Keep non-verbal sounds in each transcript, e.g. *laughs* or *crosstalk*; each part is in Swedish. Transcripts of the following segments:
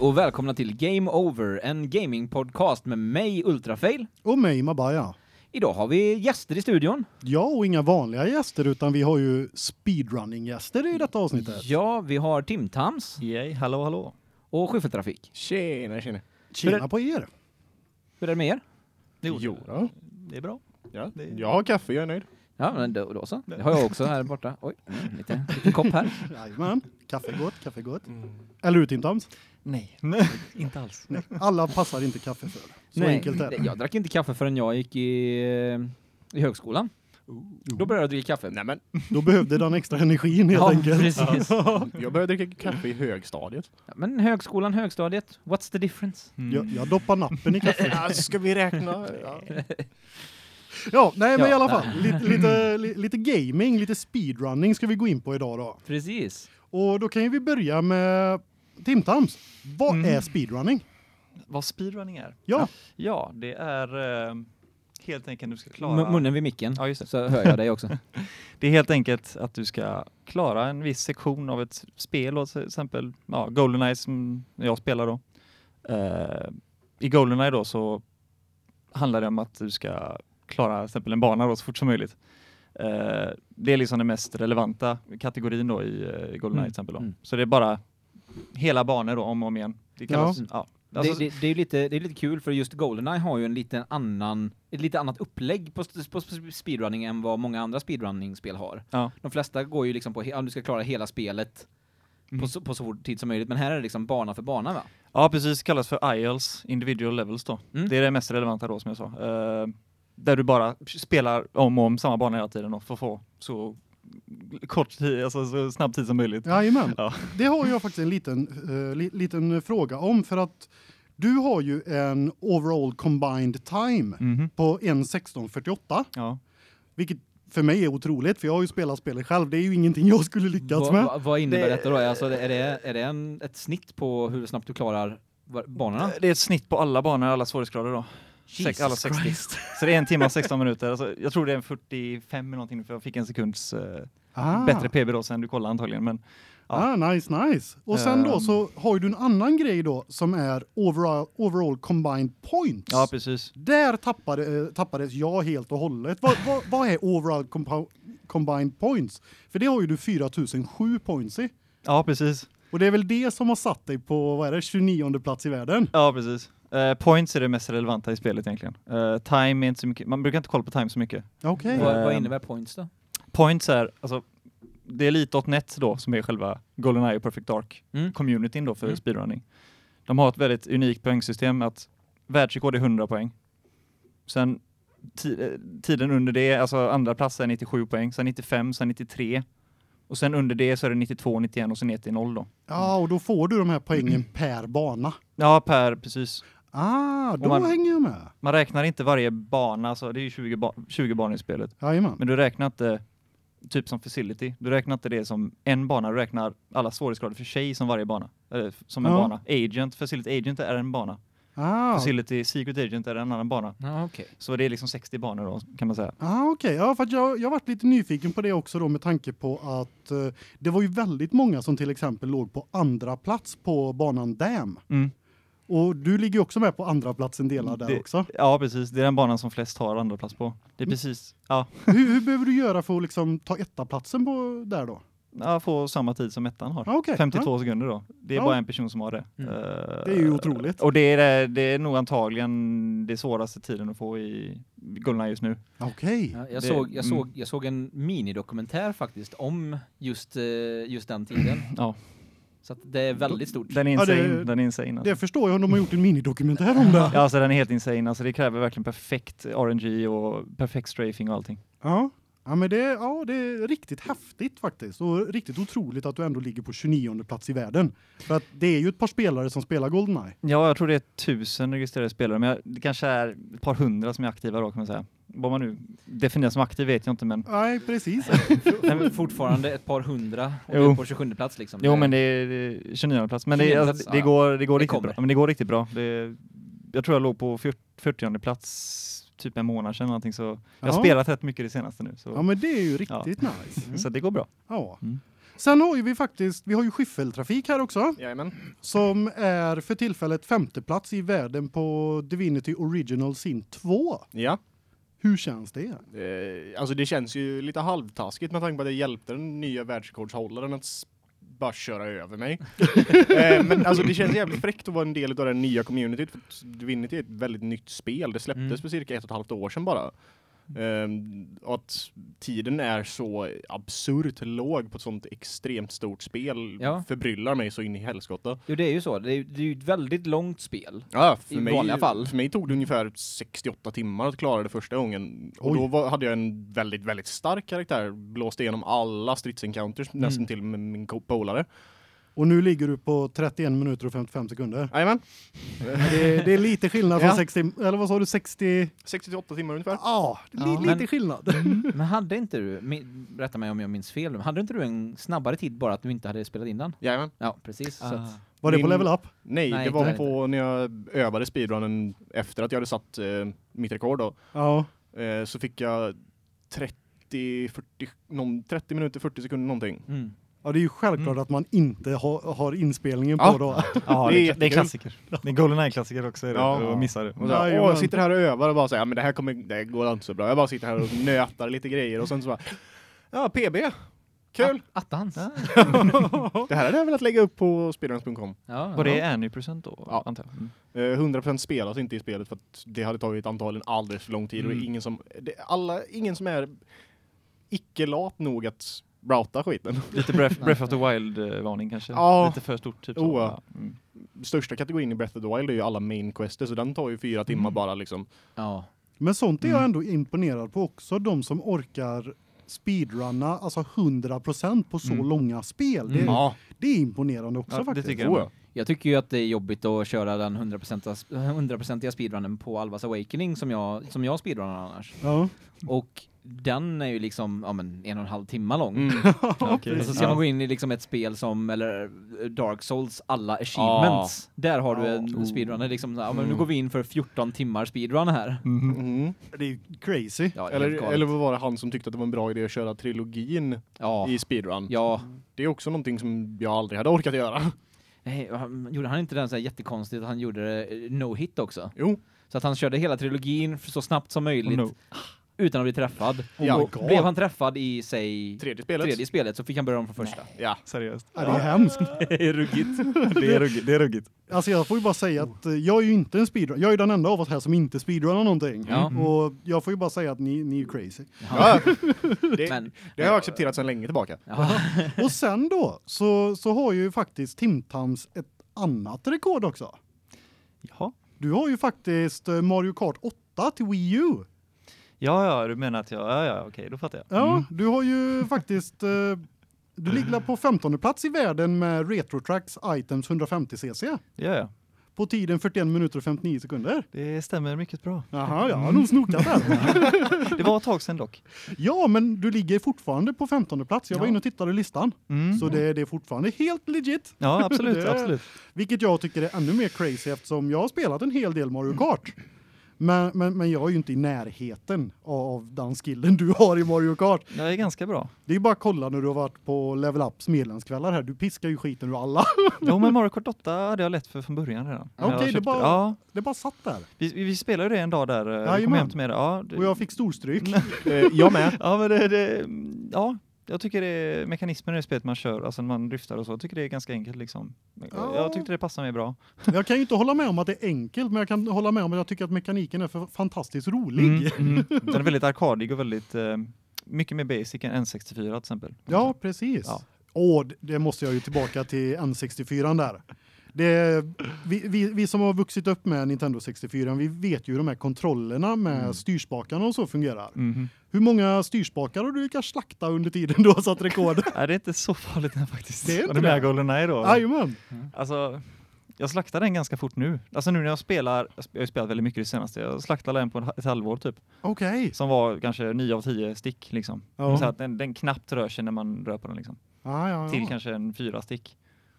och välkomna till Game Over, en gamingpodcast med mig Ultrafail. Och mig Mabaya. Idag har vi gäster i studion. Ja, och inga vanliga gäster utan vi har ju speedrunning-gäster i detta avsnittet. Ja, vi har Timtams Yay, hallå hallå. och Skyffeltrafik. Tjena, tjena. Tjena på er. Hur är det med er? Jo, då. det är bra. Ja. Det- Jag har kaffe, jag är nöjd. Ja, men då, då så. Det har jag också här borta. Oj, mm, lite, lite kopp här. *laughs* Jajamän. Kaffe gott, kaffe gott. Eller hur Timtams? Nej, *laughs* inte alls. Nej, alla passar inte kaffe för. Så Nej, enkelt är det. Jag drack inte kaffe förrän jag gick i, i högskolan. Då började jag dricka kaffe. Nej men, *laughs* Då behövde den extra energin helt Ja, enkelt. precis. *laughs* jag började dricka kaffe i högstadiet. Ja, Men högskolan, högstadiet, what's the difference? Jag, jag doppar nappen i kaffet. Ja, ska vi räkna? Ja. Ja, nej men Ja, i alla fall. Lite, lite, li- lite gaming, lite speedrunning ska vi gå in på idag då. Precis. Och då kan ju vi börja med Timtams. Vad Mm. är speedrunning? Vad speedrunning är? Ja. Ja, det är eh, helt enkelt du ska M- klara... munnen vid micken, Ja, just det. så hör jag dig också. *laughs* Det är helt enkelt att du ska klara en viss sektion av ett spel, och till exempel ja, Goldeneye som jag spelar då. Eh, I Goldeneye då så handlar det om att du ska klara till exempel en bana då så fort som möjligt. Eh, det är liksom den mest relevanta kategorin då i eh, Goldeneye Mm, till exempel. Då. mm. Så det är bara hela banor då om och om igen. Det kallas, ja. Alltså, det, det, det är ju lite, det är lite kul för just Goldeneye har ju en liten annan, ett lite annat upplägg på, på sp- speedrunning än vad många andra speedrunning-spel har. Ja. De flesta går ju liksom på, ja, du ska klara hela spelet Mm. på, så, på så fort tid som möjligt, men här är det liksom bana för bana va? Ja, precis. kallas för IELTS, Individual Levels då. Mm. Det är det mest relevanta då som jag sa. Eh, där du bara spelar om och om samma bana hela tiden och får få så kort tid, alltså så snabb tid som möjligt. Jajamän. Ja. Det har jag faktiskt en liten, eh, li, liten fråga om för att du har ju en overall combined time Mhm. på 1.1648 Ja. vilket för mig är otroligt för jag har ju spelat spelet själv. Det är ju ingenting jag skulle lyckats med. vad, vad innebär Det- detta då? Alltså, är det, är det en, ett snitt på hur snabbt du klarar banorna? Det är ett snitt på alla banor, alla svårighetsgrader då. Sex, alla 60. *laughs* Så det är en timme och 16 minuter. Alltså, jag tror det är en 45 eller någonting för jag fick en sekunds eh, Ah. bättre PB då sen du kollade antagligen. Men Ah, nice, nice. Och sen då Ehm. så har ju du en annan grej då som är overall, overall combined points. ja, precis. Där tappade, eh, tappades jag helt och hållet. Vad, vad, vad är overall combined points? För det har ju du 4007 points i. Ja, precis. Och det är väl det som har satt dig på vad är det 29 plats i världen. Ja, precis. Eh, points är det mest relevanta i spelet egentligen. Eh, time är inte så mycket, man brukar inte kolla på time så mycket. Okej. Vad, vad Ehm. innebär points då? Points är, alltså, det är Elite.net då som är själva GoldenEye och Perfect Dark Mm. communityn då för Mm. speedrunning. De har ett väldigt unikt poängsystem att världsrekord är 100 poäng. Sen ti- eh, tiden under det, alltså andra plats är 97 poäng, sen 95, sen 93. Och sen under det så är det 92, 91 och sen ner till 0 då. Ja, och då får du de här poängen *clears throat* per bana. Ja, per, precis. Ah, då man- hänger jag med. Man räknar inte varje bana, så det är ju 20, ba 20 banor i spelet. Jajamän. Men du räknar inte typ som facility. Du räknar inte det som en bana, du räknar alla svårighetsgrader för sig som varje bana. Eller som en Ja. bana. Agent, facility agent är en bana. Ah, Facility secret agent är en annan bana. Ja, okej. Så det är liksom 60 banor då kan man säga. ah okej. Ja, för jag jag varit lite nyfiken på det också då med tanke på att eh, det var ju väldigt många som till exempel låg på andra plats på banan Dam. Mm. Och du ligger ju också med på andra platsen delar där Det- också. Ja, precis. Det är den banan som flest har andra plats på. Det är Mm. precis, ja, hur, hur behöver du göra för att liksom ta etta platsen på där då? ja få samma tid som ettan har. Ah, okej. 52 sekunder då. Det är Ja. bara en person som har det. Mm. Eh, Det är ju otroligt. Och det är, det är nog antagligen det svåraste tiden att få i Goldeneye just nu. Ja, Okej. Ja, jag, Det- såg, jag, mm. såg, jag såg en minidokumentär faktiskt om just, eh, just den tiden. Ja. Så att det är väldigt stort. Den är Ja, insane. det- den är insane. Alltså. Det förstår jag de har gjort en minidokumentär om det. Ja, alltså den är helt insane. Alltså det kräver verkligen perfekt RNG och perfekt strafing och allting. Ja. Ja men det ja, det är riktigt häftigt faktiskt och riktigt otroligt att du ändå ligger på 29 plats i världen. För att det är ju ett par spelare som spelar Goldeneye. Ja, jag tror det är tusen registrerade spelare, men jag, det kanske är ett par hundra som är aktiva då kan man säga. Vad man nu definierar som aktiv vet jag inte, men Nej, precis. *laughs* Men fortfarande ett par hundra och Jo. på 27 plats liksom. jo, men det är, det är 29 plats. Men det, 29 är- plats, alltså, det ja. går, det går Det riktigt kommer. bra. Men det går riktigt bra. Det, jag tror jag låg på 40, 40 plats typ en månad sedan någonting så jag har Ja. spelat rätt mycket det senaste nu så, Ja men det är ju riktigt nice. *laughs* så det går bra. Ja. Mm. Sen har ju vi faktiskt, vi har ju skiffeltrafik här också Jajamän. som är för tillfället femte plats i världen på Divinity Original Sin 2. Ja. Hur känns det? Eh, alltså det känns ju lite halvtaskigt med tanke på att det hjälpte den nya världsrekordshållaren att bara köra över mig. *laughs* eh, men alltså det känns jävligt fräckt att vara en del av det nya communityt för Divinity är ett väldigt nytt spel. Det släpptes Mm. för cirka ett och ett halvt år sedan bara. Ehm, och att tiden är så absurt låg på ett sånt extremt stort spel Ja. förbryllar mig så in i helskotta. Jo, det är ju så. Det är, ju- det är ju ett väldigt långt spel. Ja, för I mig, vanliga fall. För mig tog det ungefär 68 timmar att klara det första gången. Och Oj. då var, hade jag en väldigt, väldigt stark karaktär. Blåste igenom alla stridsencounters Mm. nästan till med min polare. Och nu ligger du på 31 minuter och 55 sekunder. Jajamän. Det är, det är lite skillnad från Ja. 60 eller vad sa du 60? 68 timmar ungefär. Ja, li, Ja. lite Men- skillnad. Men hade inte du, berätta mig om jag minns fel, hade inte du en snabbare tid bara att du inte hade spelat in den? Jajamän. Ja, precis. Så Ah. att, Var det på level up? Nej, Nej, det var inte på när jag övade speedrunnen efter att jag hade satt eh, mitt rekord då. Ja. Eh, så fick jag 30, 40, någon, 30 minuter, 40 sekunder någonting. mm. Ja, det är ju självklart Mm. att man inte har, har inspelningen Ja. på då. Ja, Det är *laughs* det, är, är klassiker. Det är Goldeneye-klassiker också, är det. Ja. Ja. missar det. Och så här, åh, jag sitter här och övar och bara säger, ja men det här kommer, det går inte så bra. Jag bara sitter här och nötar lite grejer och sen så bara, ja PB, kul! Attans. Ja. *laughs* Det här hade jag velat lägga upp på speedruns.com. Ja, Var det ja. Annie-procent då, Ja. antar jag? Mm. Eh, 100% spelas inte i spelet för att det hade tagit antagligen alldeles för lång tid och det är Mm. ingen som, det, alla, ingen som är icke-lat nog att routa skiten. Lite Breath, *laughs* Breath of the Wild-varning kanske? Ja. Lite för stort typ. Så. Oh, Ja. Mm. Största kategorin i Breath of the Wild är ju alla main quester så den tar ju fyra timmar Mm. bara liksom. Ja. Men sånt är jag Mm. ändå imponerad på också. De som orkar speedrunna alltså 100% på så Mm. långa spel. Det, Mm. Det är imponerande också Ja, det faktiskt. tycker jag. ja. Jag tycker ju att det är jobbigt att köra den 100%, 100 *laughs* speedrunnen på Alvas Awakening som jag, som jag speedrunnar annars. Ja. Och den är ju liksom, ja men en och en halv timme lång. Mm. *laughs* Och så ska man gå in i liksom ett spel som, eller eh, Dark Souls alla achievements. Där har du en Oh. speedrunner liksom, ja, men nu Mm. går vi in för 14 timmar speedrun här. Mhm. Mm. Det är ju crazy. Ja, Eller, eller vad var det han som tyckte att det var en bra idé att köra trilogin ja. i speedrun? Ja, Det är också någonting som jag aldrig hade orkat göra. Nej, han- gjorde han inte den så här jättekonstigt att han gjorde det no hit också? Jo. Så att han körde hela trilogin så snabbt som möjligt Oh, no. Utan att bli träffad. Ja. och blev han träffad i sig Tredje spelet. tredje spelet så fick han börja om från första. Ja. Seriöst. Ja, det är hemskt. *laughs* Det är ruggigt. *laughs* det, är ruggigt, det är ruggigt. Alltså jag får ju bara säga att eh, jag är ju inte en speedrunner. Jag är den enda av oss här som inte speedrunnar någonting. Ja. Och jag får ju bara säga att ni, ni är crazy. Ja. *laughs* Det, Men, det har jag accepterat sedan länge tillbaka. ja. Och sen då så, så har ju faktiskt Timtams ett annat rekord också. Jaha. Du har ju faktiskt eh, Mario Kart 8 till Wii U. Ja, ja, du menar att jag... Ja, ja, okej, då fattar jag. Ja, Mm. du har ju faktiskt eh, du ligger på 15 plats i världen med Retrotracks Items 150cc Det gör jag. på tiden 41 minuter och 59 sekunder. Det stämmer mycket bra. Jaha, jag har nog snokat där. *laughs* Det var ett tag sedan dock. Ja, men du ligger fortfarande på 15 plats. Jag var Ja. inne och tittade i listan. Mm. Så det, det är fortfarande helt legit. Ja, absolut, *laughs* Det- absolut. Vilket jag tycker är ännu mer crazy eftersom jag har spelat en hel del Mario Kart. Men, men, men jag är ju inte i närheten av den skillen du har i Mario Kart. Det är ganska bra. Det är bara att kolla när du har varit på Level Ups medlemskvällar här. Du piskar ju skiten ur alla. *laughs* Jo, men Mario Kart 8 hade jag lätt för från början redan. Okej, det köpte bara- Ja, Det bara satt där. vi, vi vi spelade ju det en dag där. eh, Jajamän. kom hem till mig. Ja, det, Och jag fick storstryk. *laughs* Eh, jag med. ja, men det, det, ja, jag tycker det är mekanismen i spelet man kör, alltså när man driftar och så, jag tycker det är ganska enkelt liksom. Ja. Jag tyckte det passade mig bra. *laughs* Jag kan ju inte hålla med om att det är enkelt, men jag kan hålla med om att jag tycker att mekaniken är för fantastiskt rolig. Mm, mm. *laughs* Den är väldigt arkadig och väldigt, eh, mycket mer basic än N64 till exempel. Ja, precis. Ja. Åh, det måste jag ju tillbaka till N64 där. Det, vi, vi, vi som har vuxit upp med Nintendo 64, vi vet ju hur de här kontrollerna med Mm. styrspakarna och så fungerar. Mhm. Hur många styrspakar har du lyckats slakta under tiden du har satt rekord? *laughs* Nej, det är inte så farligt än faktiskt. Det är inte med det? GoldenEye då. Jajamän. Alltså, jag slaktar den ganska fort nu. Alltså nu när jag spelar, jag har spelat väldigt mycket det senaste, jag slaktade den på ett halvår typ. Okej. Som var kanske 9 av 10 stick liksom. Ja. Så att den, den knappt rör sig när man rör på den liksom. Ja, ja, ja. Till kanske en fyra stick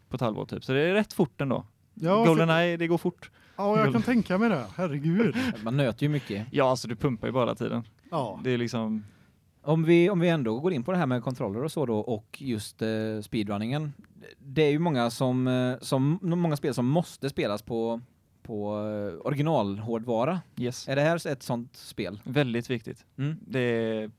på ett halvår typ. Så det är rätt fort ändå. Ja, för, GoldenEye, det går fort. ja, jag kan tänka mig det. Herregud. *laughs* Man nöter ju mycket. Ja, alltså du pumpar ju bara tiden. Ja. Det är liksom, Om vi, om vi ändå går in på det här med kontroller och så då och just eh, speedrunningen. Det är ju många som, eh, som många spel som måste spelas på på eh, originalhårdvara. Yes. Är det här ett sånt spel? Väldigt viktigt. Mm. Det är,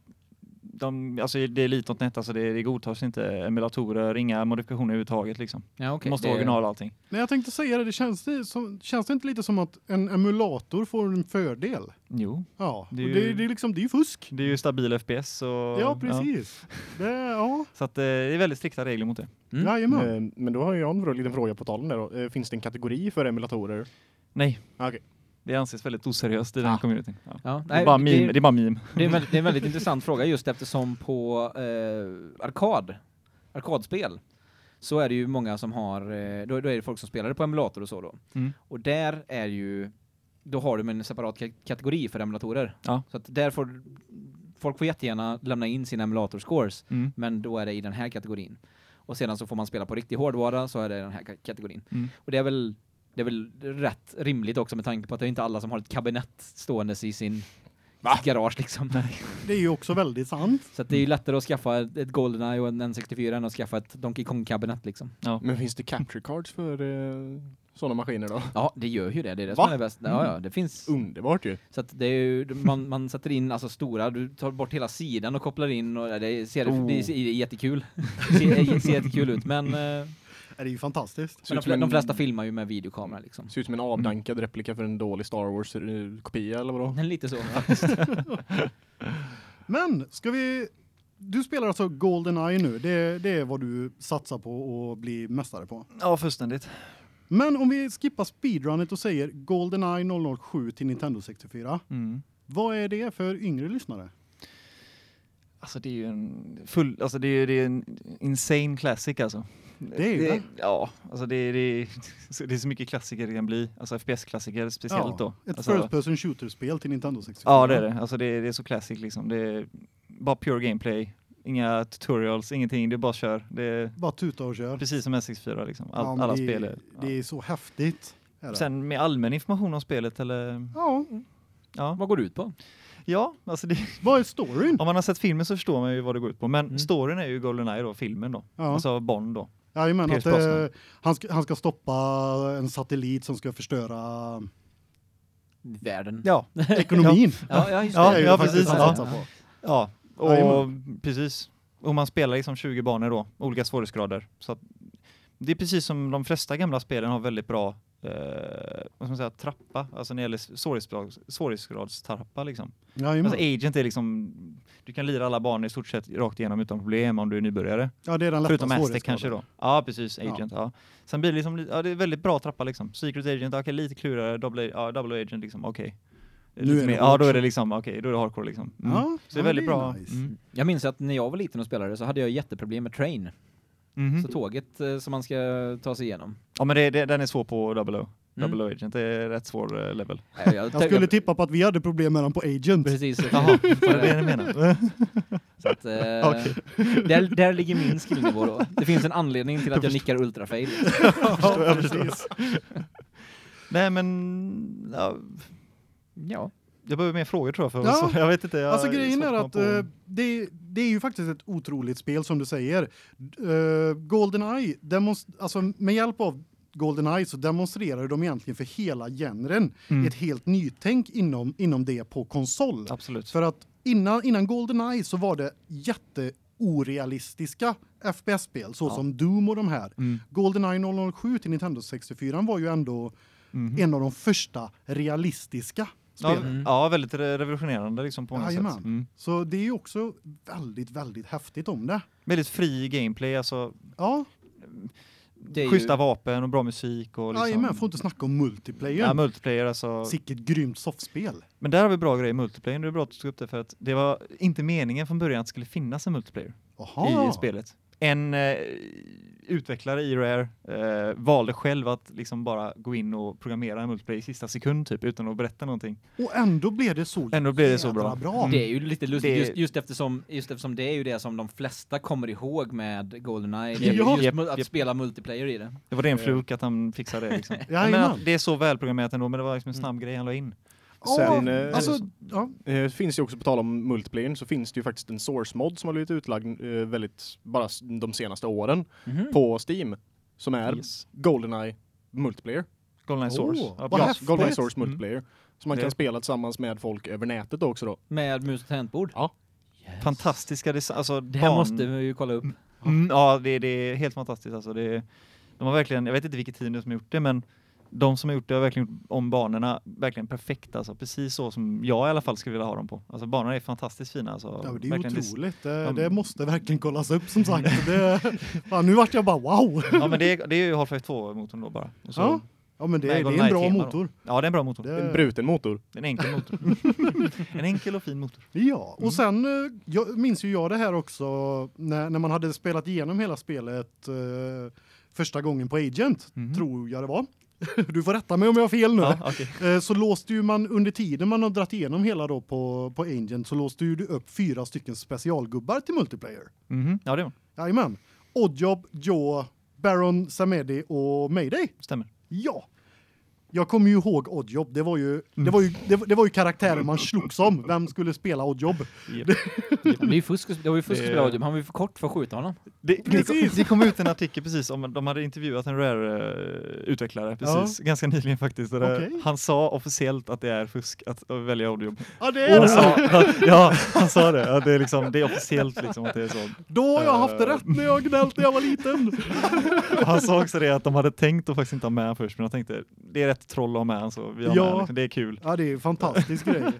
de, alltså det är Elite.net, alltså det, det godtas inte emulatorer, inga modifikationer överhuvudtaget liksom. Ja. Det måste Det- original allting. Nej, jag tänkte säga det, det känns, det som, känns det inte lite som att en emulator får en fördel? Jo, Ja, Det är ju- det, det är liksom, det är fusk. det är ju stabil FPS och Ja, precis. *laughs* Det, ja, Så att eh, det är väldigt strikta regler mot det. Mm. jajamän. Eh, Men då har jag en liten fråga på talen där då. Eh, Finns det en kategori för emulatorer? Nej. Okej. Det anses väldigt oseriöst i den Ah. communityn. Ja. Ja, Det, nej, är bara meme, det- det är bara meme. Det är en väldigt, det är en väldigt *laughs* intressant fråga just eftersom på eh, arkad, arkadspel så är det ju många som har, eh, då, då är det folk som spelar det på emulator och så då. Mm. Och där är ju, då har de en separat ka- kategori för emulatorer. Ja. Så att där får, folk får jättegärna lämna in sina emulator-scores, Mm. men då är det i den här kategorin. Och sedan så får man spela på riktig hårdvara så är det den här ka- kategorin. Mm. Och det är väl det är väl rätt rimligt också med tanke på att det är inte alla som har ett kabinett ståendes i sin garage liksom. Det är ju också väldigt sant. Så det är ju lättare att skaffa ett Goldeneye och en N64 än att skaffa ett Donkey Kong-kabinett liksom. Men finns det capture cards för eh, sådana maskiner då? Ja, det gör ju det. Det är det Va? som är bäst. Ja, ja, det finns. Underbart ju. Så att det är ju, man, man sätter in alltså stora, du tar bort hela sidan och kopplar in och det ser, Oh. det ser jättekul. Det *laughs* ser, det ser jättekul ut, men, eh, Det är ju fantastiskt. de, fle- de flesta filmar ju med videokamera liksom. Ser ut som en avdankad replika för en dålig Star Wars-kopia eller vadå? Men *laughs* lite så *laughs* faktiskt. *laughs* Men ska vi du spelar alltså GoldenEye nu. Det, det är vad du satsar på att bli mästare på. Ja, fullständigt. Men om vi skippar speedrunet och säger GoldenEye 007 till Nintendo 64. Mm. Vad är det för yngre lyssnare? Alltså det är ju en full, alltså det är, det är en insane classic alltså. Det är ju det. Ja, alltså det är, det, *laughs* det är så mycket klassiker det kan bli. Alltså FPS-klassiker speciellt då. Ett alltså, first person shooter spel till Nintendo 64. Ja, det är det. Alltså det är, det är så classic liksom. Det är bara pure gameplay. Inga tutorials, ingenting. Det är bara kör. Det är Bara tuta och kör. precis som S64 liksom. All, Ja, alla det, spel är. Det är så häftigt. Är ja. Sen med allmän information om spelet eller ja, ja. Vad går det ut på? Ja, alltså det, *laughs* vad är storyn? om man har sett filmen så förstår man ju vad det går ut på. Men Mm. storyn är ju Goldeneye då, filmen då. Ja. Alltså Bond då. Jajamän, att Pierce Brosnan. eh, han, ska, han ska stoppa en satellit som ska förstöra Världen. Ja, *laughs* ekonomin. Ja, ja just Ja, Det det. ja, precis, ja. Ja, och Jajamän. precis. Och man spelar liksom 20 banor då, olika svårighetsgrader. Så att det är precis som de flesta gamla spelen har väldigt bra eh, vad ska man säga, trappa, alltså när det gäller svårighetsgrads, svårighetsgradstrappa liksom. Jajamän. Alltså Agent är liksom, du kan lira alla banor i stort sett rakt igenom utan problem om du är nybörjare. Ja, det är den lätta Förutom Aztec kanske då. Ja, precis, Ja. Agent, ja. Sen blir det liksom, li- ja det är väldigt bra trappa liksom. Secret Agent, okej lite klurigare, double, ja, double Agent liksom, okej. Nu Lite är det Ja, då är det liksom, okej, då är det hardcore liksom. Mm. Ja, Så det är ja, väldigt det är bra. nice. Mm. Jag minns att när jag var liten och spelade så hade jag jätteproblem med train. Mhm. Så tåget eh, som man ska ta sig igenom. Ja men det, det, den är svår på Double O. Mm. Double O Agent, det är rätt svår eh, level. *laughs* Nej, Jag skulle tippa på att vi hade problem med den på Agent. Precis. *laughs* Jaha, var det det ni menar? *laughs* Så att, eh, Okej. där, där ligger min skillnivå då. Det finns en anledning till att jag nickar ultrafail. ja, precis. Nej men, ja, Ja. Jag behöver mer frågor tror jag för Ja. jag vet inte. Jag Alltså grejen är att på- eh, det, det är ju faktiskt ett otroligt spel som du säger. Uh, GoldenEye, demonst- alltså med hjälp av GoldenEye så demonstrerar de egentligen för hela genren Mm. ett helt nytänk inom, inom det på konsol. Absolut. För att innan, innan GoldenEye så var det jätteorealistiska FPS-spel så Ja. som Doom och de här. Mm. GoldenEye 007 till Nintendo 64 var ju ändå Mhm. en av de första realistiska Ja. Mm. ja, väldigt re- revolutionerande liksom på många Jajamän. sätt. Mm. Så det är ju också väldigt, väldigt häftigt om det. Väldigt fri gameplay, alltså Ja, Det är ju- schyssta vapen och bra musik och liksom... jajamän, får inte snacka om multiplayer. Ja, multiplayer alltså. Sicket grymt softspel. Men där har vi bra grejer i multiplayer, det är bra att du tog upp det för att det var inte meningen från början att det skulle finnas en multiplayer Jaha. i spelet. En eh, utvecklare i Rare eh, valde själv att liksom bara gå in och programmera en multiplayer i sista sekund typ utan att berätta någonting. Och ändå blev det så Ändå blev det så bra. bra. Mm. Det är ju lite lustigt Det- just, just, eftersom, just eftersom det är ju det som de flesta kommer ihåg med Goldeneye. Det är Ja. just mu- att japp. spela multiplayer i det. Det var ren Eh. fluk att han fixade det liksom. *laughs* Jajamän. men att det är så välprogrammerat ändå men det var liksom en snabb grej han la in. Sen, eh, alltså, ja. Eh, finns ju också på tal om multiplayer så finns det ju faktiskt en source mod som har blivit utlagd eh, väldigt bara de senaste åren Mhm. på Steam som är Yes. Goldeneye multiplayer. Goldeneye Source. Åh, Ja. Goldeneye Source Mm. multiplayer som man Det- kan spela tillsammans med folk över nätet också då. Med mus och tangentbord? Ja. Yes. Fantastiska design. Alltså, Det här barn- måste vi ju kolla upp. Mm, ja, det, det är helt fantastiskt. Alltså, det, de har verkligen, jag vet inte vilket team som har gjort det, men de som har gjort det har verkligen gjort om banorna verkligen perfekt. Alltså, precis så som jag i alla fall skulle vilja ha dem på. Alltså, banorna är fantastiskt fina. Alltså, Ja, det är verkligen otroligt. Det, Ja. det måste verkligen kollas upp som sagt. Det, fan, nu vart jag bara wow. Ja, men det är, det är ju Half-Life 2-motorn då bara. Och så, Ja. Ja, men det, det är en bra tema då. motor. ja, det är en bra motor. Det- En bruten motor. Det är en enkel motor. *laughs* en enkel och fin motor. Ja, Mm. och sen eh, jag, minns ju jag det här också när, när man hade spelat igenom hela spelet eh, första gången på Agent, Mhm. tror jag det var. *laughs* Du får rätta mig om jag har fel nu. Ja, okej. Eh, så låste ju man under tiden man har dratt igenom hela då på på Agent så låste ju du upp fyra stycken specialgubbar till multiplayer. Mhm. Ja, det Jajamän. Oddjob, Joe, Baron Samedi och Mayday. stämmer. Ja. Jag kommer ju ihåg Oddjob. Det var ju Mm. det var ju det, var- det var ju karaktären man slogs om. Vem skulle spela Oddjob? Yep. Det är ju fusk, det var ju fusk att spela audio. Han var ju för kort för att skjuta honom. Det, Precis. det kom ut en artikel precis om de hade intervjuat en Rare-utvecklare precis ganska nyligen faktiskt. Okej. Han sa officiellt att det är fusk att, att välja audio. Ja, det är det. sa, ja, han sa det. Ja, det, är liksom, det är officiellt liksom att det är så. Då har jag haft Eh. rätt när jag gnällt när jag var liten. Han sa också det att de hade tänkt att faktiskt inte ha med först, men jag tänkte det är rätt troll att ha med han så vi har Ja. med liksom. det är kul. Ja, det är en fantastisk grej.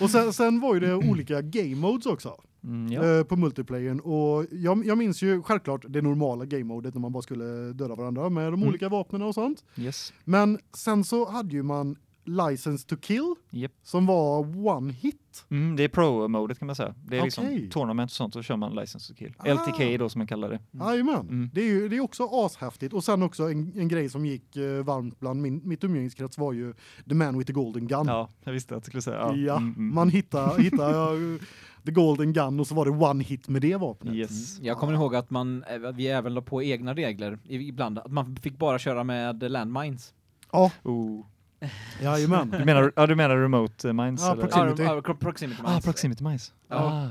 Och sen, sen var ju det olika game modes också Mm, ja. eh, på multiplayern och jag, jag minns ju självklart det normala game modet när man bara skulle döda varandra med de Mm. olika vapnen och sånt. Yes. Men sen så hade ju man License to kill Yep. som var one hit. Mm, det är pro-modet kan man säga. Det är liksom Okej. tournament och sånt, så kör man license to kill. Ah. LTK då som man kallar det. Jajamän. Mm. Det är ju det är också ashäftigt och sen också en, en grej som gick eh, varmt bland min, mitt umgängeskrets var ju The Man with the Golden Gun. Ja, jag visste att du skulle säga. Ja, Ja, Mm, mm. man hittar hittar uh, The Golden Gun och så var det one hit med det vapnet. Yes. Jag kommer ihåg att man eh, vi även la på egna regler ibland att man fick bara köra med landmines. Ja, Oh. *laughs* jajamän. Du menar, ja, du menar remote eh, mines? Ja, eller? Proximity. Ja, ja, proximity mines. Ah, proximity mines. Ja. Ah.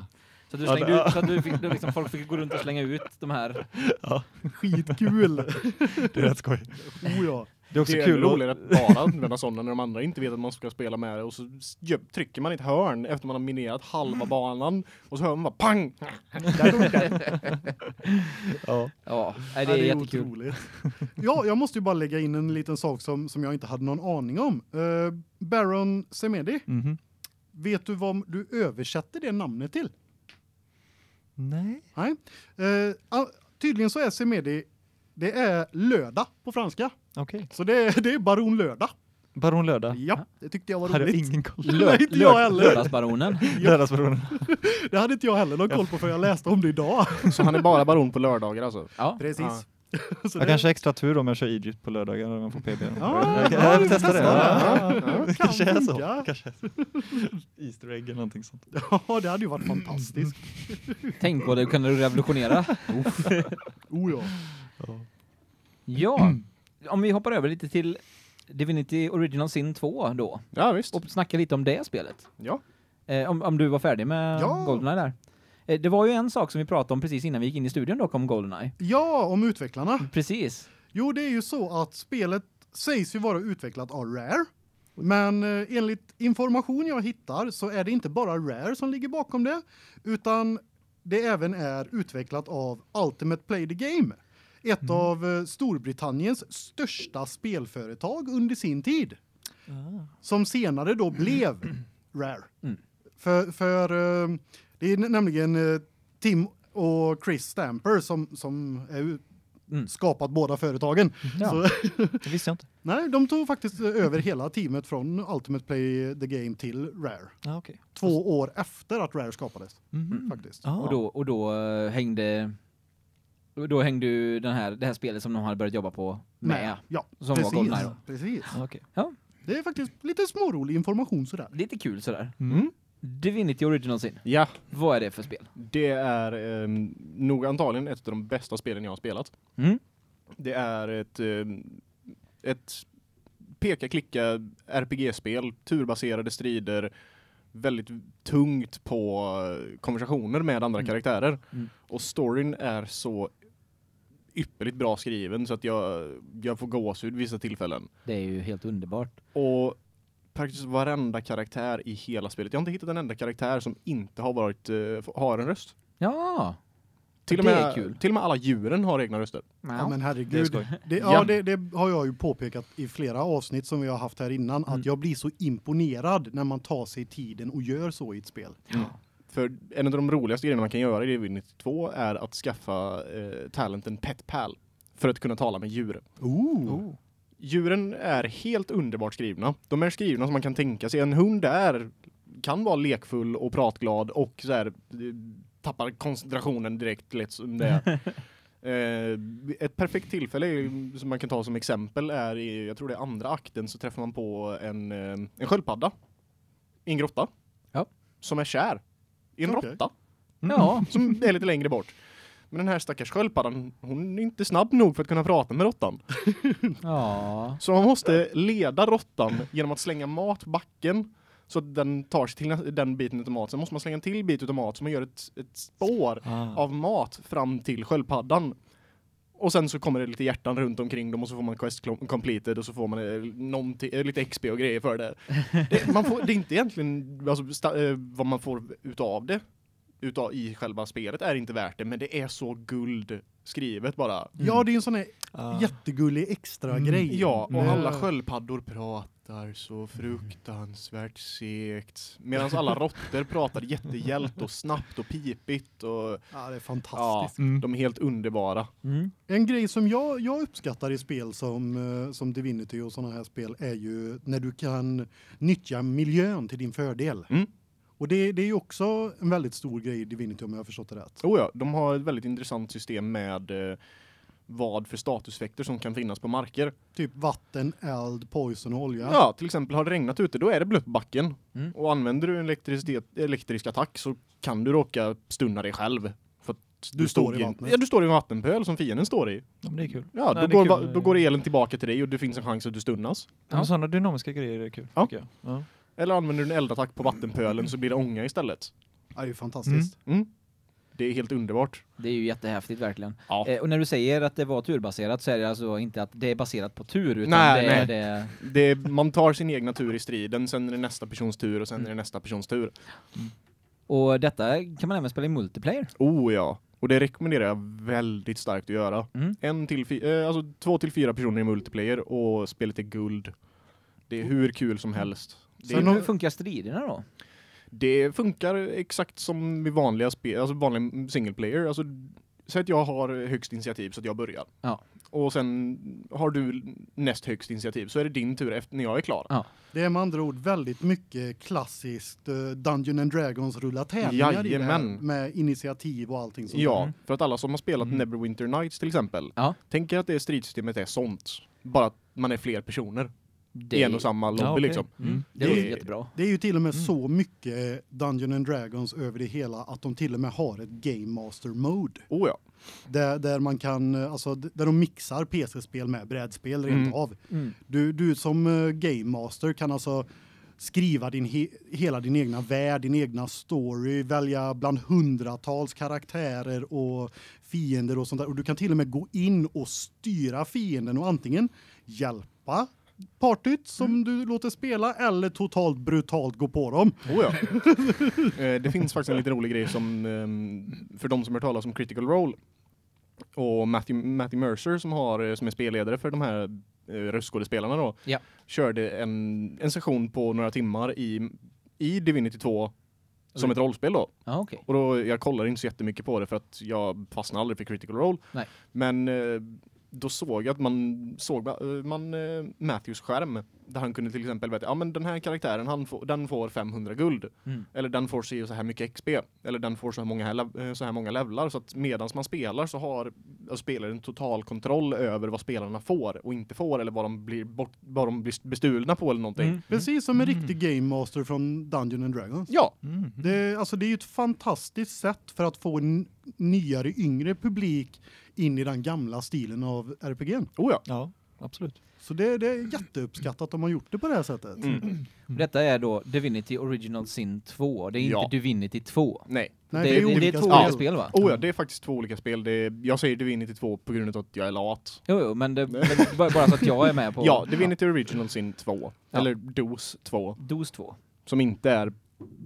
Så du Ja, slängde det- ut så att du fick du liksom folk fick gå runt och slänga ut de här. *laughs* Skitkul. *laughs* Det är rätt skoj. oh ja. Det är också det är kul att- roligare att bara använda sådana när de andra inte vet att man ska spela med det och så trycker man i ett hörn efter man har minerat halva banan och så hör man bara pang! Där dog den. Ja. Ja, det Ja, är jättekul. otroligt. *laughs* Ja, jag måste ju bara lägga in en liten sak som som jag inte hade någon aning om. Uh, Baron Semedi, Mhm. vet du vad du översätter det namnet till? Nej. Nej. Ah, tydligen så är Semedi det är lördag på franska. Okej. Så det är, det är baron lördag. Baron Lördag. Ja, det tyckte jag var Hade jag roligt. ingen koll. Lör, *laughs* Nej, inte jag heller. lördagsbaronen. *laughs* Lördagsbaronen. *laughs* Det hade inte jag heller någon koll på för jag läste om det idag. Så han är bara baron på lördagar alltså? Ja. Precis. Ja. Så Jag det- kanske extra tur om jag kör Egypt på lördagar när man får PB. Ja, jag, ja, jag vi vill testa det. testar Ja, det. ja, Ja, Det kan kanske är så. Kanske är så. Easter egg eller någonting sånt. Ja, det hade ju varit fantastiskt. Tänk vad det kunde revolutionera. Oh ja. Ja, om vi hoppar över lite till Divinity Original Sin 2 då Ja visst. och snackar lite om det spelet. Ja. Eh, om, om du var färdig med Ja. Goldeneye där. Eh, det var ju en sak som vi pratade om precis innan vi gick in i studion dock om Goldeneye. Ja, om utvecklarna. Precis. Jo, det är ju så att spelet sägs ju vara utvecklat av Rare. Men eh, enligt information jag hittar så är det inte bara Rare som ligger bakom det, utan det även är utvecklat av Ultimate Play the Game. Ett av eh, Storbritanniens största spelföretag under sin tid. Som senare då blev *clears throat* Rare. Mm. För för eh, det är nämligen eh, Tim och Chris Stamper som som är Mm. skapat båda företagen. Ja. Så, *laughs* Det visste jag inte. nej, de tog faktiskt över hela teamet från Ultimate Play the Game till Rare. Ja, okej. Två år efter att Rare skapades Mhm. faktiskt. Ah. Och då och då hängde då hängde ju den här det här spelet som de hade börjat jobba på med. Ja, Som var precis. Goldeneye då. Precis. Ja, okej. Det är faktiskt lite smårolig information sådär. Lite kul sådär. Mm. Divinity Original Sin. Ja, Vad är det för spel? det är ehm, nog antagligen ett av de bästa spelen jag har spelat. Mm. Det är ett, ehm, ett peka klicka RPG-spel, turbaserade strider, väldigt tungt på eh, konversationer med andra Mm. karaktärer. Mm. Och storyn är så ypperligt bra skriven så att jag, jag får gåshud vissa tillfällen. Det är ju helt underbart. Och praktiskt varenda karaktär i hela spelet. Jag har inte hittat en enda karaktär som inte har varit eh, har en röst. Ja. Till och, Det med, är kul. till och med alla djuren har egna röster. Ja, men Det är herregud. skoj. Det, ja, Ja. det, det har jag ju påpekat i flera avsnitt som vi har haft här innan Mm. att jag blir så imponerad när man tar sig tiden och gör så i ett spel. För en av de roligaste grejerna man kan göra i Divinity 2 är att skaffa eh, talenten Pet Pal för att kunna tala med djur. Ooh. Djuren är helt underbart skrivna. De är skrivna som man kan tänka sig. En hund där kan vara lekfull och pratglad och så här, eh, tappar koncentrationen direkt lätt som det är. *laughs* Eh, ett perfekt tillfälle är- som man kan ta som exempel är i, jag tror det är andra akten så träffar man på en, eh, en sköldpadda i en grotta. Ja. Som är kär. I en råtta. Ja. *laughs* Som är lite längre bort. Men den här stackars sköldpaddan, hon är inte snabb nog för att kunna prata med råttan. *laughs* Ja. Så man måste leda råttan genom att slänga mat på backen så att den tar sig till den biten av mat. Sen måste man slänga en till bit av mat så man gör ett, ett spår Ah. av mat fram till sköldpaddan. Och sen så kommer det lite hjärtan runt omkring dem och så får man quest completed och så får man eh, eh, lite XP och grejer för det. *laughs* det, man får, det är inte egentligen alltså, sta, eh, vad man får utav det utav, i själva spelet är inte värt det men det är så guld skrivet bara. Ja, det är en sån här Ah. jättegullig extra Mm. grej. Ja, och Mm. alla sköldpaddor pratar så fruktansvärt segt. Medan alla råttor pratar jättehjält och snabbt och pipigt och Ja, det är fantastiskt. Mm. de är helt underbara. Mm. En grej som jag, jag uppskattar i spel som, eh, som Divinity och sådana här spel är ju när du kan nyttja miljön till din fördel. Och det, det är ju också en väldigt stor grej i Divinity om jag har förstått det rätt. Oh ja, de har ett väldigt intressant system med eh, vad för statuseffekter som kan finnas på marker. Typ vatten, eld, poison och olja. Ja, till exempel har det regnat ute, då är det blött på backen. Mm. Och använder du en elektricitet, elektrisk attack så kan du råka stunna dig själv. För att Du står i vattnet. Ja, du står i en vattenpöl som fienden står i. Ja, men det är kul. Ja, Nej, då, det är går, kul då går elen tillbaka till dig och det finns en chans att du stunnas. Ja. Sådana dynamiska grejer är kul. Ja. Ja. Eller använder du en eldattack på vattenpölen så blir det ånga istället. Ja, det är ju fantastiskt. Mm. Det är helt underbart. Det är ju jättehäftigt verkligen. Ja. Eh, och när du säger att det var turbaserat så är det alltså inte att det är baserat på tur utan Nej, det är nej. det Det är, man tar sin egna tur i striden, sen är det nästa persons tur och sen är det nästa persons tur. och detta kan man även spela i multiplayer. Oh ja. Och det rekommenderar jag väldigt starkt att göra. Mm. En till eh, alltså två till fyra personer i multiplayer och spelet är guld. Det är hur kul som helst. Det, Sen Hur funkar striderna då? det funkar exakt som i vanliga spel, alltså vanliga single player. Alltså, så att jag har högst initiativ så att jag börjar. Ja. Och sen har du näst högst initiativ så är det din tur efter när jag är klar. Ja. Det är med andra ord väldigt mycket klassiskt uh, Dungeon and Dragons rulla tävlingar i det här med initiativ och allting sånt. Ja, Mm. för att alla som har spelat Mm. Neverwinter Nights till exempel, Ja. tänker att det stridssystemet är sånt. Bara att man är fler personer Det en och samma lobby Ja, okej. liksom. Mm. Det Det låter är- jättebra. Det är ju till och med Mm. så mycket Dungeon and Dragons över det hela att de till och med har ett Game Master mode Oh ja. där där man kan alltså där de mixar PC-spel med brädspel rent Mm. av. Mm. Du du som eh, Game Master kan alltså skriva din he hela din egna värld, din egna story, välja bland hundratals karaktärer och fiender och sånt där och du kan till och med gå in och styra fienden och antingen hjälpa partyt som Mm. du låter spela eller totalt brutalt gå på dem. Oh ja. *laughs* Eh, det finns faktiskt en lite rolig grej som ehm, för de som har hört talas om Critical Role och Matthew, Matthew Mercer som har eh, som är spelledare för de här eh, röstskådespelarna då Ja. körde en en session på några timmar i i Divinity 2 som ett rollspel då. Ja, okej. Och då jag kollar inte så jättemycket på det för att jag fastnar aldrig för Critical Role. Nej. Men eh, då såg jag att man såg eh, man eh, Matthews skärm där han kunde till exempel veta ja men den här karaktären han får den får 500 guld Mm. eller den får se så här mycket XP eller den får så här många här, eh, så här många levlar så att medans man spelar så har alltså, spelaren total kontroll över vad spelarna får och inte får eller vad de blir bort, vad de blir bestulna på eller någonting. Mm. Precis som en Mm. riktig Game Master från Dungeon and Dragons. Ja, Mm. Det, alltså det är ju ett fantastiskt sätt för att få en nyare, yngre publik in i den gamla stilen av RPG. oh ja. Ja, absolut. Så det, det är jätteuppskattat om man gjort det på det här sättet. Mm. Detta är då Divinity Original Sin 2. Det är inte Ja. Divinity 2. Nej. Nej, det, det är det, det är två spel. olika spel va? Oh ja, det är faktiskt två olika spel. Det är, jag säger Divinity 2 på grund av att jag är lat. Jo, jo men, det, *laughs* men bara så att jag är med på Ja, Divinity Original Sin 2. Ja. Eller DOS 2. DOS 2. Som inte är